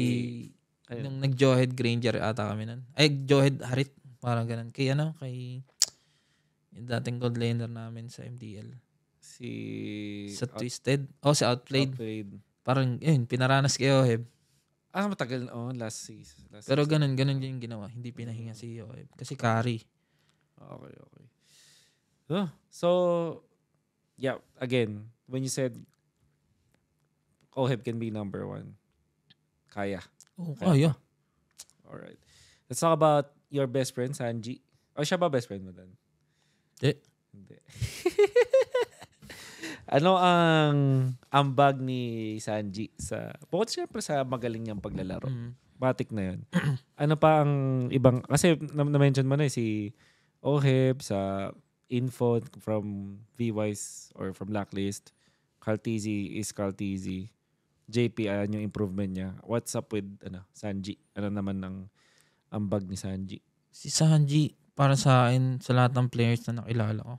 Speaker 1: Kay-
Speaker 2: nung nag-Johead Granger ata kami nun. Ay, Johead Harit. Parang ganun. Kay ano, kay yung dating gold laner namin sa MDL.
Speaker 1: si...
Speaker 2: Sa Twisted. Oh, sa Outplayed.
Speaker 1: Outplayed.
Speaker 2: Parang, yun, pinaranas kay Oheb.
Speaker 1: Ah, matagal na. Oh, last season. Last
Speaker 2: Pero
Speaker 1: season.
Speaker 2: ganun, ganun yung ginawa. Hindi pinahinga si Oheb. Kasi carry.
Speaker 1: Okay, okay. Oh, so, yeah, again, when you said Oheb can be number one, kaya.
Speaker 2: Oh,
Speaker 1: Kaya
Speaker 2: kaya.
Speaker 1: Alright. Let's talk about your best friend, Sanji. O siya ba best friend mo doon?
Speaker 2: Hindi.
Speaker 1: Hindi. [laughs] ano ang ambag ni Sanji sa bukod syempre sa magaling niyang paglalaro.
Speaker 2: Mm.
Speaker 1: Batik na yun. [clears throat] ano pa ang ibang kasi na- na-mention mo na eh, si Oheb sa info from V-Wise or from Blacklist. Caltizi is Caltizi. JP, ayan yung improvement niya. What's up with ano, Sanji? Ano naman ang ambag ni Sanji?
Speaker 2: Si Sanji, para sa akin, sa lahat ng players na nakilala ko,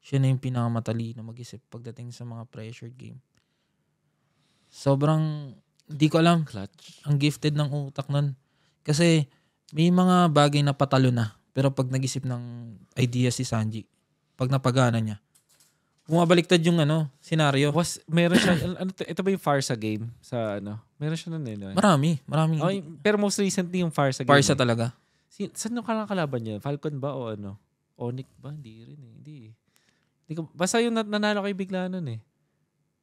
Speaker 2: siya na yung pinakamatalino mag-isip pagdating sa mga pressured game. Sobrang, hindi ko alam,
Speaker 1: Clutch.
Speaker 2: ang gifted ng utak nun. Kasi, may mga bagay na patalo na. Pero pag nag-isip ng idea si Sanji, pag napagana niya, bumabaliktad yung ano, senaryo.
Speaker 1: Was, meron siya, ano, to- ito ba yung Farsa game? Sa ano? Meron siya nun eh. no?
Speaker 2: Marami, maraming
Speaker 1: Oh, yung- pero most recently yung Farsa game.
Speaker 2: parsa
Speaker 1: eh.
Speaker 2: talaga.
Speaker 1: Si, saan yung kalang kalaban niya? Falcon ba o ano? Onyx ba? Hindi rin eh. Hindi eh. Hindi ko, basta yung nanalo kay bigla nun eh.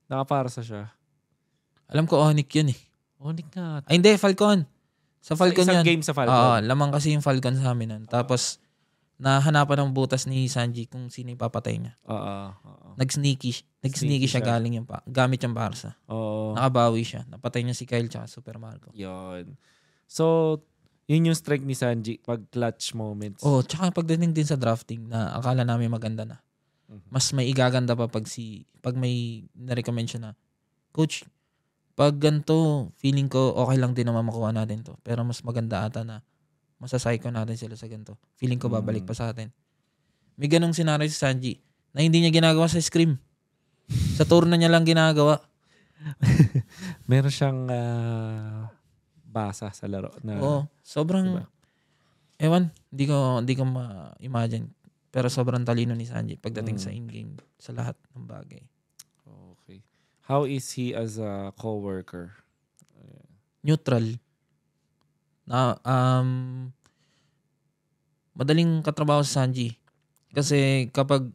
Speaker 1: Nakaparsa siya.
Speaker 2: Alam ko Onyx yun eh.
Speaker 1: Onyx nga.
Speaker 2: Ay hindi, Falcon. Sa Falcon
Speaker 1: sa isang
Speaker 2: yan.
Speaker 1: game sa
Speaker 2: Oo,
Speaker 1: Falcon.
Speaker 2: lamang kasi yung Falcon sa amin nun. Tapos, nahanapan ng butas ni Sanji kung sino yung papatay niya.
Speaker 1: Oo. Oo.
Speaker 2: Nag-sneaky.
Speaker 1: Sneaky
Speaker 2: Nag-sneaky siya,
Speaker 1: siya.
Speaker 2: galing yung pa. Gamit yung Barca.
Speaker 1: Oo.
Speaker 2: Nakabawi siya. Napatay niya si Kyle tsaka Super Marco.
Speaker 1: Yun. So, yun yung strength ni Sanji pag clutch moments.
Speaker 2: Oh, tsaka pagdating din sa drafting na akala namin maganda na.
Speaker 1: Mhm.
Speaker 2: Mas may igaganda pa pag si pag may na-recommend siya na coach pag ganito feeling ko okay lang din naman makuha natin to pero mas maganda ata na masasayko natin sila sa ganito feeling ko babalik
Speaker 1: Mm.
Speaker 2: pa sa atin may ganong scenario si Sanji na hindi niya ginagawa sa scrim sa tour na niya lang ginagawa [laughs]
Speaker 1: Meron siyang ah, basa sa laro na
Speaker 2: oo sobrang
Speaker 1: diba?
Speaker 2: ewan hindi ko hindi ko ma-imagine pero sobrang talino ni Sanji pagdating
Speaker 1: Mm.
Speaker 2: sa in-game sa lahat ng bagay.
Speaker 1: How is he as a coworker?
Speaker 2: neutral. Na um madaling katrabaho sa Sanji. Kasi kapag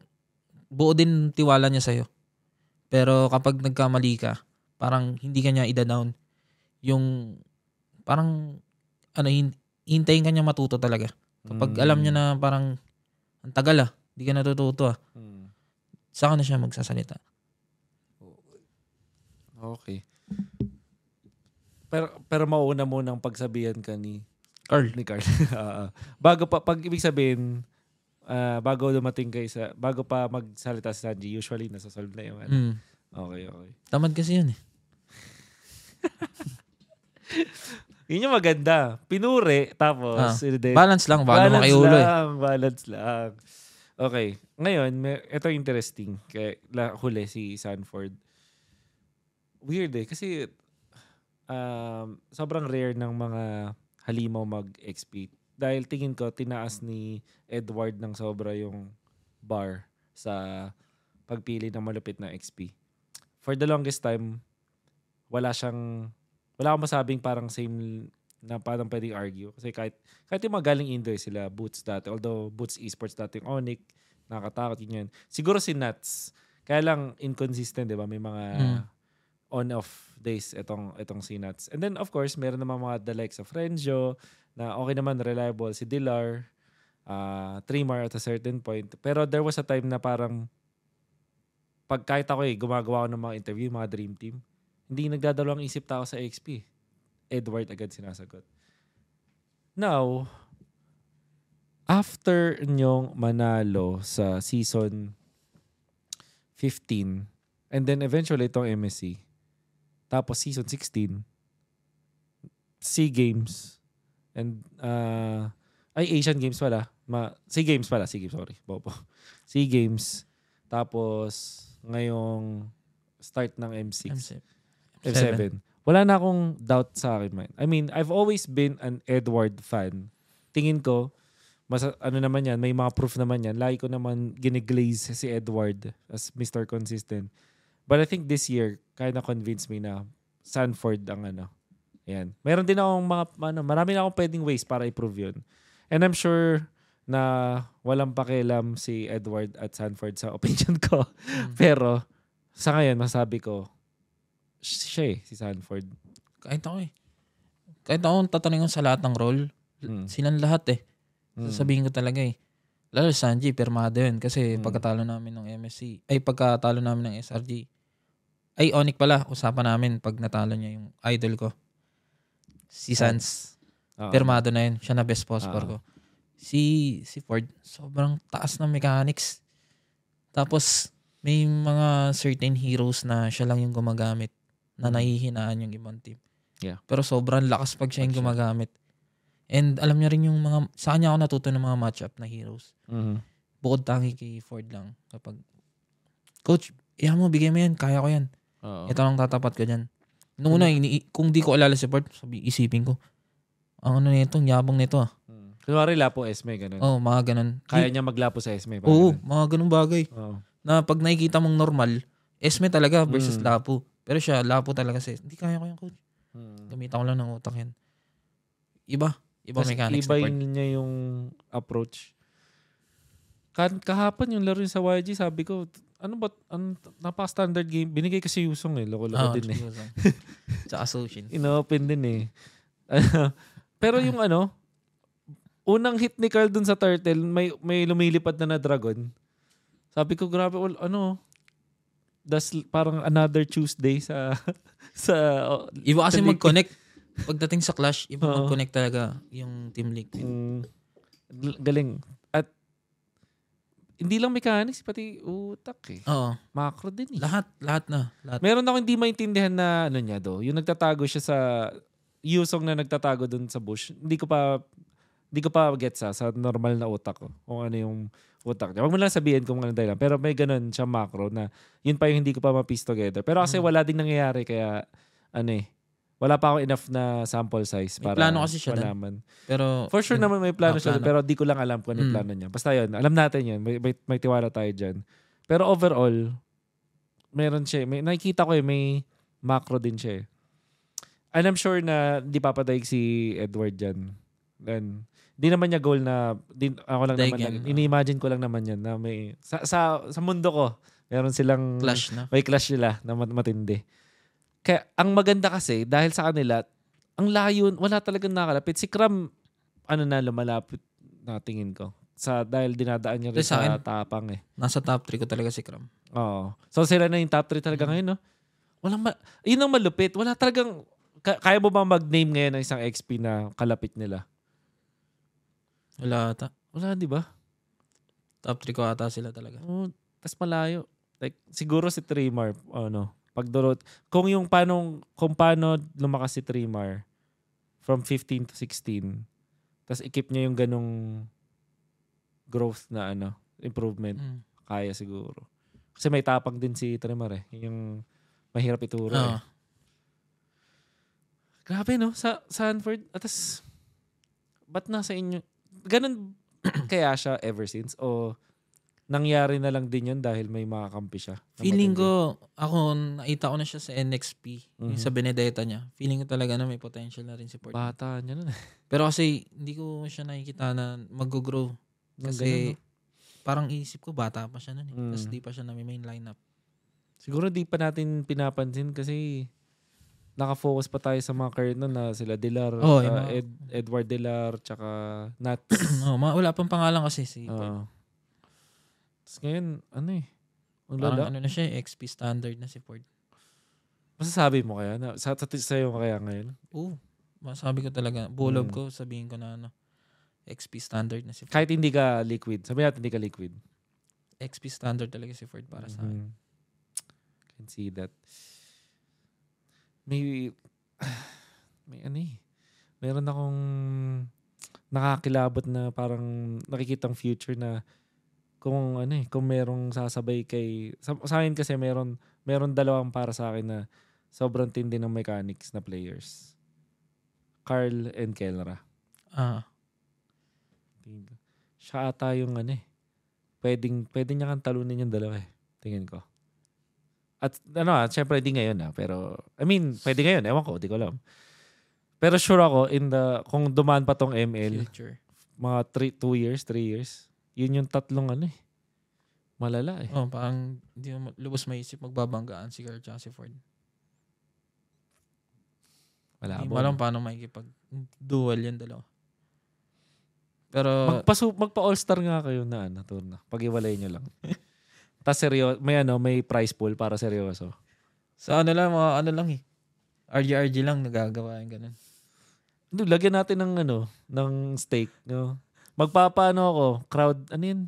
Speaker 2: buo din tiwala niya sa'yo. Pero kapag nagkamali ka, parang hindi ka niya ida-down. Yung parang ano hin- hintayin ka niya matuto talaga. Kapag
Speaker 1: Mm.
Speaker 2: alam niya na parang ang tagal ah, hindi ka natututo ah.
Speaker 1: Mm.
Speaker 2: Saka na siya magsasalita.
Speaker 1: Okay. Pero pero mauna mo nang pagsabihan ka ni
Speaker 2: Carl.
Speaker 1: ni Carl. Oo. [laughs] bago pa pag ibig sabihin ah, bago dumating kay sa bago pa magsalita si Sanji, usually nasa-solve na yung ano.
Speaker 2: Mm.
Speaker 1: Okay, okay.
Speaker 2: Tamad kasi yun eh. [laughs]
Speaker 1: Yun yung maganda. Pinuri, tapos,
Speaker 2: Ah,
Speaker 1: din.
Speaker 2: Balance lang, bago
Speaker 1: balance
Speaker 2: makaiulo eh.
Speaker 1: lang, balance lang. Okay. Ngayon, may, ito interesting. Kay, la, huli si Sanford. Weird eh. Kasi, um, sobrang rare ng mga halimaw mag-XP. Dahil tingin ko, tinaas ni Edward ng sobra yung bar sa pagpili ng malupit na XP. For the longest time, wala siyang wala akong masabing parang same na parang pwedeng argue. Kasi kahit, kahit yung mga galing Indoy sila, Boots dati, although Boots Esports dati yung Onyx, nakakatakot yun yan. Siguro si Nuts, kaya lang inconsistent, di ba? May mga
Speaker 2: Mm.
Speaker 1: On-off days itong, itong si Nuts. And then, of course, meron naman mga the likes of Renjo, na okay naman, reliable. Si Dilar, uh, Trimar at a certain point. Pero there was a time na parang pag kahit ako eh, gumagawa ako ng mga interview, mga dream team, hindi nagdadalawang isip tao sa XP. Edward agad sinasagot. Now, after nyong manalo sa season 15, and then eventually itong MSC, tapos season 16, SEA Games, and uh, ay Asian Games pala. Ma, SEA Games pala, SEA Games, sorry. Bobo. [laughs] SEA Games, tapos ngayong start ng M6.
Speaker 2: M6.
Speaker 1: F7. Wala na akong doubt sa akin, man. I mean, I've always been an Edward fan. Tingin ko, mas ano naman yan, may mga proof naman yan. Lagi ko naman giniglaze si Edward as Mr. Consistent. But I think this year, kind of convinced me na Sanford ang ano. Ayan. Meron din akong mga, ano, marami na akong pwedeng ways para i-prove yun. And I'm sure na walang pakialam si Edward at Sanford sa [laughs] opinion ko.
Speaker 2: Mm.
Speaker 1: Pero, sa ngayon, masabi ko, siya eh, si Sanford.
Speaker 2: Kahit ako eh. Kahit ako tatanungin sa lahat ng role,
Speaker 1: Mm.
Speaker 2: silang lahat eh.
Speaker 1: Mm.
Speaker 2: Sasabihin ko talaga eh. Lalo Sanji, permado yun. Kasi
Speaker 1: Mm.
Speaker 2: pagkatalo namin ng MSC, ay pagkatalo namin ng SRG, ay Onyx pala, usapan namin pag natalo niya yung idol ko. Si Sans. Permado na yun. Siya na best
Speaker 1: Oo.
Speaker 2: ko. Si, si Ford, sobrang taas ng mechanics. Tapos, may mga certain heroes na siya lang yung gumagamit na
Speaker 1: Mm.
Speaker 2: nahihinaan yung ibang team.
Speaker 1: Yeah.
Speaker 2: Pero sobrang lakas pag siya yung gumagamit. And alam niya rin yung mga, sa kanya ako natuto ng mga matchup na heroes.
Speaker 1: Mhm.
Speaker 2: Bukod tangi kay Ford lang. Kapag, Coach, iyan mo, bigay mo yan, kaya ko yan.
Speaker 1: Oo.
Speaker 2: Ito lang tatapat ko dyan. Nung una, ini- kung di ko alala si Ford, sabi, isipin ko, ang ano nito, ang yabang nito ah.
Speaker 1: Mm. Kunwari Lapo Esme, ganun.
Speaker 2: Oo, oh, mga ganun.
Speaker 1: Kaya niya maglapo sa Esme. parang
Speaker 2: Oo,
Speaker 1: ganun.
Speaker 2: mga ganun bagay.
Speaker 1: Oo.
Speaker 2: Na pag nakikita mong normal, Esme talaga versus
Speaker 1: Mm.
Speaker 2: Lapu. Pero siya, Lapu talaga siya. Hindi kaya ko yan, coach.
Speaker 1: Mm.
Speaker 2: Gamitan ko lang ng utak yan. Iba. Iba
Speaker 1: Tas
Speaker 2: mechanics.
Speaker 1: Iba yun niya yung approach. Kan kahapon yung laro sa YG, sabi ko, ano ba, ano, napaka-standard game. Binigay kasi Yusong eh. Loko-loko
Speaker 2: Oo,
Speaker 1: din eh. [laughs]
Speaker 2: Tsaka Sushin.
Speaker 1: Inopen din eh. [laughs] Pero yung ano, unang hit ni Carl dun sa turtle, may may lumilipad na na dragon. Sabi ko, grabe, well, ano, das parang another Tuesday sa [laughs] sa oh,
Speaker 2: Iba kasi mag-connect. Pagdating sa Clash, iba mag-connect talaga yung Team Liquid.
Speaker 1: Mm, galing. Hindi lang mechanics, pati utak eh.
Speaker 2: Oo.
Speaker 1: Macro din eh.
Speaker 2: Lahat, lahat na. Lahat.
Speaker 1: Meron ako hindi maintindihan na ano niya do. Yung nagtatago siya sa Yusong na nagtatago dun sa bush. Hindi ko pa hindi ko pa gets sa, sa normal na utak ko. Kung ano yung utak niya. Huwag mo lang sabihin kung ano dahilan. Pero may ganun siya macro na yun pa yung hindi ko pa ma-piece together. Pero kasi
Speaker 2: Mm.
Speaker 1: wala ding nangyayari kaya ano eh. Wala pa ako enough na sample size
Speaker 2: May
Speaker 1: para
Speaker 2: plano kasi siya
Speaker 1: malaman.
Speaker 2: Pero,
Speaker 1: For sure
Speaker 2: yun,
Speaker 1: naman may plano siya,
Speaker 2: plano.
Speaker 1: pero di ko lang alam kung ano yung
Speaker 2: Mm.
Speaker 1: plano niya. Basta yun, alam natin yun. May, may, may tiwala tayo dyan. Pero overall, meron siya. May, nakikita ko eh, may macro din siya eh. And I'm sure na di papadaig si Edward dyan. Then, di naman niya goal na, di, ako lang naman,
Speaker 2: Daigan,
Speaker 1: lang-
Speaker 2: ah.
Speaker 1: ini-imagine ko lang naman yan na may, sa, sa, sa mundo ko, meron silang,
Speaker 2: Clash na.
Speaker 1: may clash nila na mat- matindi. Kaya, ang maganda kasi, dahil sa kanila, ang layo, wala talagang nakalapit. Si Kram, ano na, lumalapit. natingin ko. Sa, dahil dinadaan niya rin
Speaker 2: Sa
Speaker 1: sa, tapang eh.
Speaker 2: Nasa top 3 ko talaga si Cram.
Speaker 1: Oo. So sila na yung top 3 talaga ngayon, no? Walang ma- yun ang malupit. Wala talagang, ka- kaya mo ba mag-name ngayon ng isang XP na kalapit nila?
Speaker 2: Wala ata.
Speaker 1: Wala, di ba?
Speaker 2: Top 3 ko ata sila talaga.
Speaker 1: Oh, tas malayo. Like, siguro si Trimar, ano, pagdurot. Kung yung paano, kung paano lumakas si Trimar from 15 to 16, tas ikip niya yung ganong growth na ano, improvement,
Speaker 2: Mm.
Speaker 1: kaya siguro. Kasi may tapang din si Trimar eh. Yung mahirap ituro eh.
Speaker 2: Oo.
Speaker 1: Grabe no, sa Sanford. Atas, ba't nasa inyo? Ganun [clears throat] kaya siya ever since? O nangyari na lang din yun dahil may mga kampi siya?
Speaker 2: Feeling ko, ako, nakita ko na siya sa NXP. Yung
Speaker 1: Mhm.
Speaker 2: sa Benedetta niya. Feeling ko talaga na may potential na rin si Ford.
Speaker 1: Bata niya nun eh. [laughs]
Speaker 2: Pero kasi, hindi ko siya nakikita na mag-grow. Kasi,
Speaker 1: ganun, no?
Speaker 2: parang isip ko, bata pa siya nun eh.
Speaker 1: Mm.
Speaker 2: Tapos di pa siya na may main lineup.
Speaker 1: Siguro di pa natin pinapansin kasi nakafocus pa tayo sa mga current nun na sila Dilar,
Speaker 2: Oo,
Speaker 1: uh, Ed, Edward Dilar, tsaka Nat. [clears throat]
Speaker 2: oh, wala pang pangalan kasi si Ford.
Speaker 1: Tapos ngayon, ano eh. Ang
Speaker 2: Parang
Speaker 1: lala.
Speaker 2: ano na siya, eh, XP standard na si Ford.
Speaker 1: Masasabi mo kaya? Na, sa, sa, sa'yo kaya ngayon?
Speaker 2: Oo. Masabi ko talaga, bulob
Speaker 1: Mm.
Speaker 2: ko, sabihin ko na ano, XP standard na si Ford.
Speaker 1: Kahit hindi ka liquid. Sabi natin hindi ka liquid.
Speaker 2: XP standard talaga si Ford para sa akin.
Speaker 1: Mhm. Can see that. May, [sighs] may ano eh. Meron akong nakakilabot na parang nakikitang future na kung ano eh, kung merong sasabay kay, sa, sa akin kasi meron, meron dalawang para sa akin na sobrang tindi ng mechanics na players. Carl and Kelra.
Speaker 2: Ah,
Speaker 1: Tingin ko. Siya ata yung ano eh. Pwedeng, pwede niya kang talunin yung dalawa eh. Tingin ko. At ano ah, syempre di ngayon ah. Pero, I mean, pwede ngayon. Ewan ko, di ko alam. Pero sure ako, in the, kung dumaan pa tong ML,
Speaker 2: future.
Speaker 1: mga 3, 2 years, 3 years, yun yung tatlong ano eh. Malala eh.
Speaker 2: Oh, parang hindi mo lubos maisip magbabanggaan si Carl si Ford.
Speaker 1: Wala
Speaker 2: Hindi mo alam paano makikipag duel yung dalawa. Pero,
Speaker 1: Magpasu, magpa All-Star nga kayo na ano, turna. Pag-iwalay nyo lang. [laughs] Tapos seryo, may ano, may prize pool para seryoso.
Speaker 2: sa ano lang, mga ano lang eh. RG-RG lang nagagawa yung ganun.
Speaker 1: Hindi, lagyan natin ng ano, ng stake, no? Magpapaano ako, crowd, ano yun?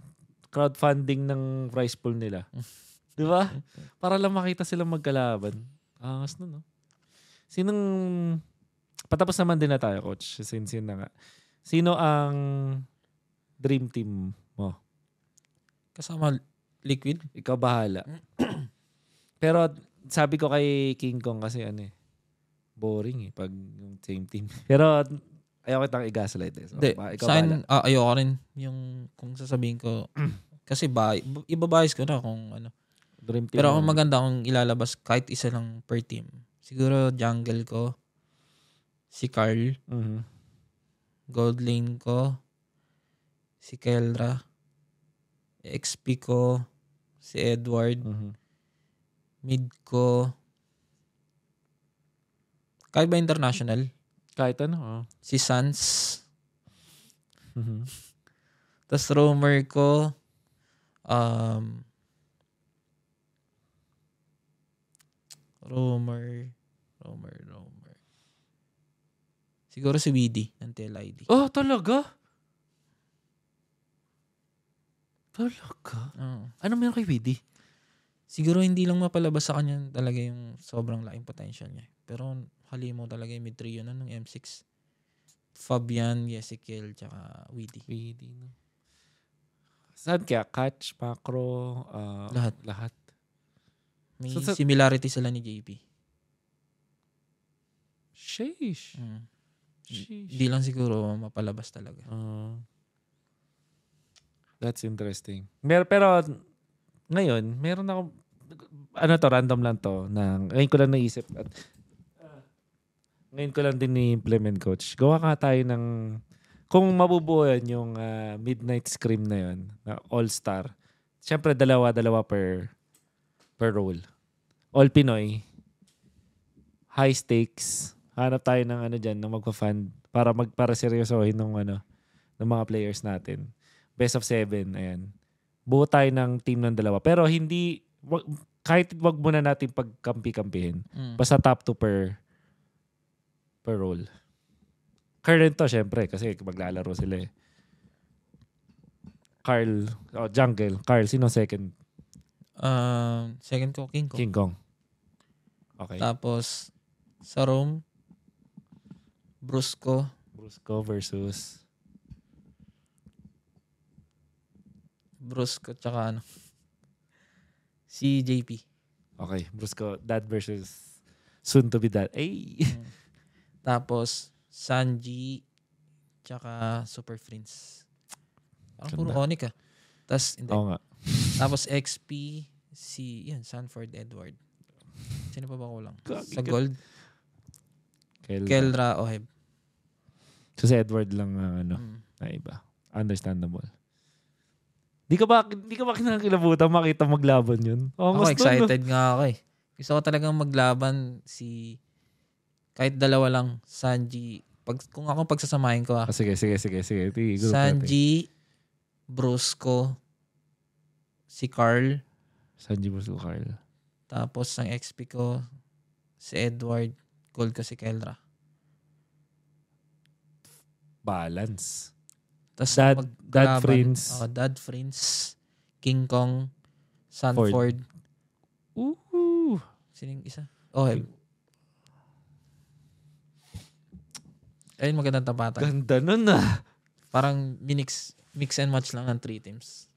Speaker 1: Crowdfunding ng prize pool nila. Di ba? Para lang makita silang magkalaban. Angas na, no? Sinong, patapos naman din na tayo, coach. Since yun na nga. Sino ang dream team mo?
Speaker 2: Kasama Liquid.
Speaker 1: Ikaw bahala. [clears throat] Pero sabi ko kay King Kong kasi ano eh, boring eh pag yung same team. [laughs] Pero ayaw kitang i-gaslight eh. So,
Speaker 2: Hindi,
Speaker 1: ba- ikaw
Speaker 2: sa
Speaker 1: bahala.
Speaker 2: akin, ah, ayoko rin yung kung sasabihin ko. [clears throat] kasi ba, ibabayos ko na kung ano.
Speaker 1: Dream team
Speaker 2: Pero ako maganda kung ilalabas kahit isa lang per team. Siguro jungle ko, si Carl,
Speaker 1: Mhm.
Speaker 2: gold lane ko, si Kelra, XP ko, si Edward,
Speaker 1: Mhm.
Speaker 2: mid ko, kahit ba international,
Speaker 1: Kahit ano. Oh.
Speaker 2: si Sans,
Speaker 1: Mhm.
Speaker 2: tas roamer ko, um, roamer, roamer, roamer. Siguro si Weedy ng TLID.
Speaker 1: Oh, talaga? Talaga?
Speaker 2: Oo.
Speaker 1: Ano meron kay Widi?
Speaker 2: Siguro hindi lang mapalabas sa kanya talaga yung sobrang laking potential niya. Pero halimo talaga yung mid-trio na ng M6. Fabian, Yesikiel, tsaka Weedy.
Speaker 1: Widi, no? Saan kaya? Catch, macro, ah,
Speaker 2: Lahat.
Speaker 1: Lahat.
Speaker 2: May
Speaker 1: So,
Speaker 2: similarity sila ni JP.
Speaker 1: Sheesh.
Speaker 2: Mm.
Speaker 1: Sheesh.
Speaker 2: Hindi lang siguro mapalabas talaga.
Speaker 1: Ah. that's interesting. Mer pero ngayon, meron ako ano to, random lang to na ngayon ko lang naisip at ngayon ko lang din ni-implement coach. Gawa ka tayo ng kung mabubuo yan yung ah, Midnight Scream na yun, na all-star. Siyempre, dalawa-dalawa per per role. All Pinoy. High stakes. Hanap tayo ng ano dyan, ng magpa-fund para mag para seryosohin ng ano, ng mga players natin. Best of seven, ayan. Buo tayo ng team ng dalawa. Pero hindi, wag, kahit wag muna natin pagkampi-kampihin.
Speaker 2: Mm.
Speaker 1: Basta top 2 per per. Current to, syempre, kasi maglalaro sila eh. Carl, oh, Jungle. Carl, sino second?
Speaker 2: Um, second ko, King ko.
Speaker 1: King Kong. Okay.
Speaker 2: Tapos, sa Rome, Brusco,
Speaker 1: Brusco versus
Speaker 2: Brusco, tsaka ano, si JP.
Speaker 1: Okay, Brusco, dad versus soon to be dad. Ay!
Speaker 2: Mm. Tapos, Sanji, tsaka Super Friends. Parang puro. Onic ah. Tapos, hindi.
Speaker 1: Oo nga.
Speaker 2: Tapos XP, si, yan, Sanford Edward. Sino pa ba kulang? Sa. Gold,
Speaker 1: Kel-
Speaker 2: Kelra Oheb.
Speaker 1: So si Edward lang ang ano,
Speaker 2: Mm.
Speaker 1: na iba. Understandable. Di ka ba, di ka ba kinakilabutan makita maglaban yun? Oh,
Speaker 2: Ako excited nga ako eh. Gusto ko talagang maglaban si kahit dalawa lang Sanji. Pag kung ako pagsasamahin ko ah.
Speaker 1: Ah, sige, sige, sige, sige. Natin.
Speaker 2: Sanji, Brusco, si Carl,
Speaker 1: Sanji Brusco Carl.
Speaker 2: tapos ang XP ko si Edward, gold ko si Kelra.
Speaker 1: Balance.
Speaker 2: Tapos
Speaker 1: Dad, dad friends.
Speaker 2: oh, dad friends, King Kong, Sanford.
Speaker 1: Ooh.
Speaker 2: Sino yung isa? Oheb. Ayun, magandang tapatan.
Speaker 1: Ganda nun ah.
Speaker 2: Parang minix, mix and match lang ng three teams.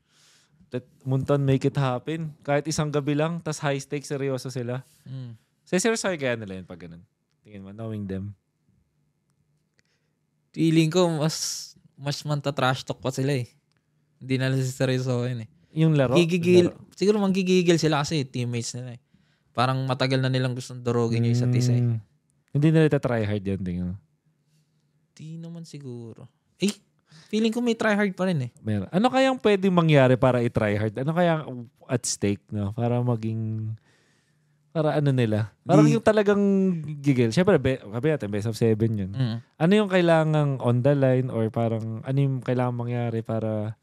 Speaker 1: Let Munton make it happen. Kahit isang gabi lang, tas high stakes, seryoso sila.
Speaker 2: Mm.
Speaker 1: Seryoso kaya nila yun pag ganun. Tingin mo, knowing them.
Speaker 2: Feeling ko, mas, mas manta trash talk pa sila eh. Hindi na lang seryoso yun eh.
Speaker 1: Yung laro.
Speaker 2: Gigigil,
Speaker 1: laro.
Speaker 2: siguro manggigigil sila kasi teammates nila eh. Parang matagal na nilang gustong durugin yung isa't isa eh.
Speaker 1: Mm. Hindi nila try hard yan. Tingin mo.
Speaker 2: Di naman siguro. Eh, feeling ko may try hard pa rin eh.
Speaker 1: Meron. Ano kayang pwedeng mangyari para i-try hard? Ano kaya at stake, no? Para maging... Para ano nila? Parang
Speaker 2: Di-
Speaker 1: yung talagang gigil. Siyempre, be, sabi natin, best of seven yun.
Speaker 2: Mm.
Speaker 1: Ano yung kailangang on the line or parang ano yung kailangang mangyari para...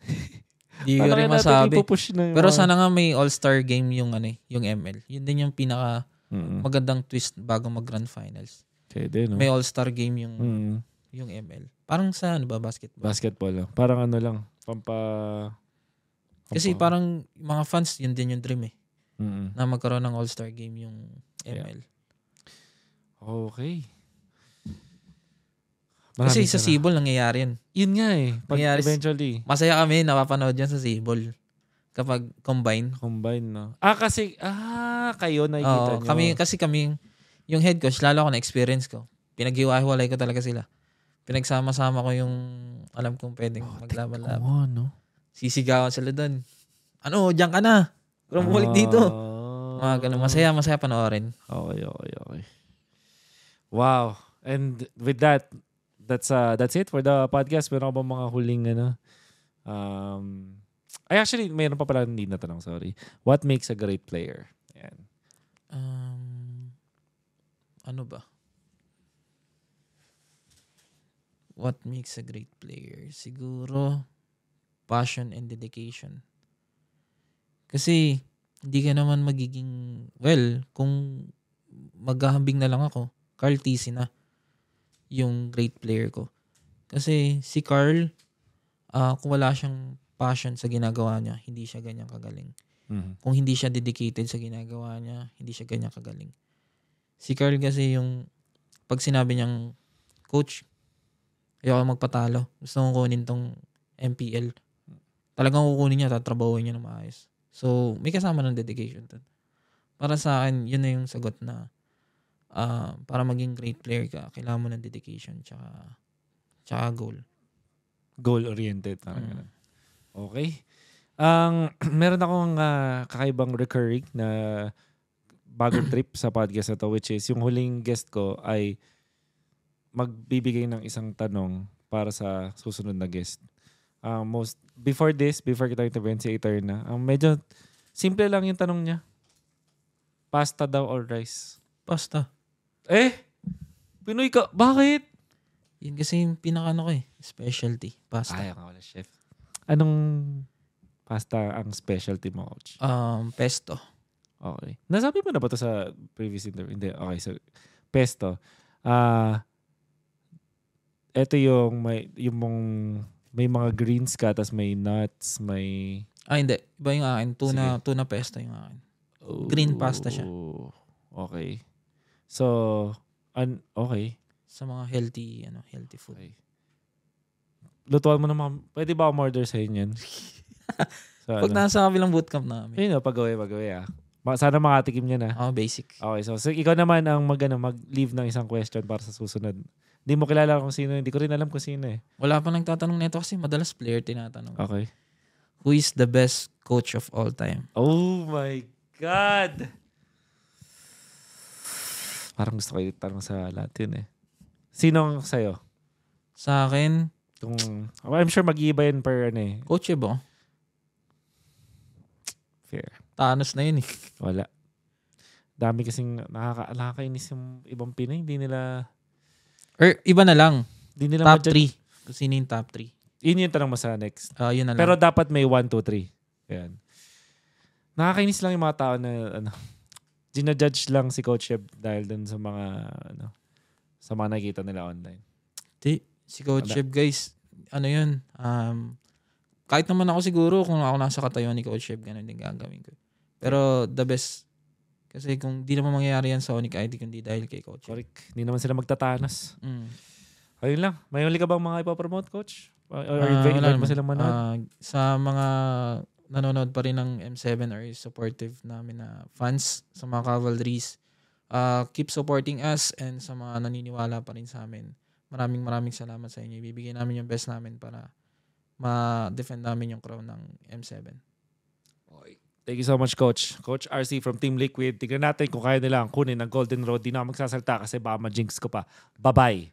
Speaker 1: [laughs]
Speaker 2: Di ko rin masabi. Pero
Speaker 1: mga-
Speaker 2: sana nga may all-star game yung ano eh, yung ML. Yun din yung pinaka
Speaker 1: Mm.
Speaker 2: magandang twist bago mag grand finals.
Speaker 1: Pwede, no?
Speaker 2: May all-star game yung
Speaker 1: Mm.
Speaker 2: yung ML. Parang sa ano ba basketball.
Speaker 1: Basketball lang. Parang ano lang. Pampa...
Speaker 2: Kasi
Speaker 1: pampa-
Speaker 2: parang mga fans yun din yung dream eh
Speaker 1: Mm.
Speaker 2: na magkaroon ng all-star game yung ML.
Speaker 1: Okay.
Speaker 2: Kasi
Speaker 1: Maraming
Speaker 2: sa Cebol nangyayari yun.
Speaker 1: Yun nga eh. Pag
Speaker 2: Nangyari s-
Speaker 1: eventually,
Speaker 2: Masaya kami napapanood yan sa Cebol kapag combine.
Speaker 1: combine, no? Ah, kasi, ah, kayo nakikita
Speaker 2: Oo,
Speaker 1: nyo.
Speaker 2: kami kasi kami yung head coach lalo ako na experience ko. Pinaghiwa-hiwalay ko talaga sila. Pinagsama-sama ko yung alam kong pwedeng maglaban-laban.
Speaker 1: Oo, no?
Speaker 2: Sisigawan sila doon. Ano, diyan ka na. Kung bumalik dito.
Speaker 1: Ah.
Speaker 2: Mga ganun. Masaya, masaya panoorin.
Speaker 1: Okay, okay, okay. Wow. And with that, that's uh that's it for the podcast. Meron ba mga huling ano? Um, ay actually, mayroon pa pala hindi na tanong, sorry. What makes a great player? Yan.
Speaker 2: Um, ano ba? What makes a great player? Siguro, passion and dedication. Kasi, hindi ka naman magiging, well, kung maghahambing na lang ako, Carl Tisi na yung great player ko. Kasi si Carl, ah, kung wala siyang passion sa ginagawa niya, hindi siya ganyan kagaling
Speaker 1: Mhm.
Speaker 2: kung hindi siya dedicated sa ginagawa niya, hindi siya ganyan kagaling. Si Carl kasi yung pag sinabi niyang, Coach, ayoko magpatalo. Gusto kong kunin tong MPL. Talagang kukunin niya, tatrabahuin niya na maayos. So, may kasama ng dedication dun. Para sa akin, yun na yung sagot na ah, para maging great player ka, kailangan mo ng dedication tsaka, tsaka goal.
Speaker 1: Goal-oriented. Parang
Speaker 2: Mm.
Speaker 1: ganun. Okay. Ang [clears throat] meron akong ah, kakaibang recurring na bagong trip sa podcast na to which is yung huling guest ko ay magbibigay ng isang tanong para sa susunod na guest. Ah, most before this, before kita intervene si Eterna, ang medyo simple lang yung tanong niya. Pasta daw or rice?
Speaker 2: Basta.
Speaker 1: Eh, Pinoy ka. Bakit?
Speaker 2: Yun kasi yung pinaka-ano ko eh. Specialty. Pasta.
Speaker 1: Ayaw nga wala, chef. Anong pasta ang specialty mo, coach?
Speaker 2: Um, pesto.
Speaker 1: Okay. Nasabi mo na ba to sa previous interview? Hindi. Okay. So, pesto. Ah, ito yung may yung mong may mga greens ka tapos may nuts, may
Speaker 2: Ah, hindi. Iba yung akin. Tuna, tuna pesto yung akin. Green pasta siya.
Speaker 1: Okay. So, an okay.
Speaker 2: Sa mga healthy, ano, healthy food.
Speaker 1: okay. Lutuan mo naman. Pwede ba umorder sa inyo yan? [laughs] so,
Speaker 2: Pag
Speaker 1: ano?
Speaker 2: nasa kabilang bootcamp namin.
Speaker 1: Ayun na, pag-away, pag-away ah. Sana makatikim niya na.
Speaker 2: Oh, basic.
Speaker 1: Okay, so, so ikaw naman ang mag, ano, mag-leave ng isang question para sa susunod. Hindi mo kilala kung sino. Hindi ko rin alam kung sino eh.
Speaker 2: Wala pa nagtatanong nito kasi madalas player tinatanong.
Speaker 1: Okay.
Speaker 2: Who is the best coach of all time?
Speaker 1: Oh my God! Parang gusto ko yung tanong sa lahat yun eh. Sino sa'yo?
Speaker 2: Sa akin,
Speaker 1: Kung, I'm sure mag-iiba yun per ano eh.
Speaker 2: Coach Ebo.
Speaker 1: Fair.
Speaker 2: Thanos na yun eh.
Speaker 1: Wala. Dami kasing nakaka nakakainis yung ibang Pinay. Hindi nila,
Speaker 2: Or iba na lang.
Speaker 1: hindi nila
Speaker 2: Top
Speaker 1: ma-judge.
Speaker 2: 3. Kung sino yung top 3.
Speaker 1: Yun yung tanong mo sa next.
Speaker 2: Uh, yun na lang.
Speaker 1: Pero dapat may 1, 2, 3. Yan. Nakakainis lang yung mga tao na ano, [laughs] ginajudge lang si Coach Eb dahil dun sa mga ano, sa mga nakikita nila online.
Speaker 2: Di, si Coach. Chef guys, ano yun, um, kahit naman ako siguro kung ako nasa katayo ni Coach Chef, ganun din gagawin ko. Pero the best, kasi kung di naman mangyayari yan sa Onic ID, kundi dahil kay Coach.
Speaker 1: Correct. Hindi naman sila magtatanos.
Speaker 2: Mm.
Speaker 1: Ayun lang. May huli ka bang mga ipapromote, Coach? Or, or
Speaker 2: Ah,
Speaker 1: invite, invite mo
Speaker 2: naman.
Speaker 1: silang manood?
Speaker 2: Ah, sa mga nanonood pa rin ng M7 or supportive namin na fans sa mga cavalries, uh, keep supporting us and sa mga naniniwala pa rin sa amin. Maraming maraming salamat sa inyo. Ibibigay namin yung best namin para ma-defend namin yung crown ng M7.
Speaker 1: Thank you so much, Coach. Coach RC from Team Liquid. Tignan natin kung kaya nilang kunin ang Golden Road. Di na magsasalta kasi baka ma-jinx ko pa. Bye-bye.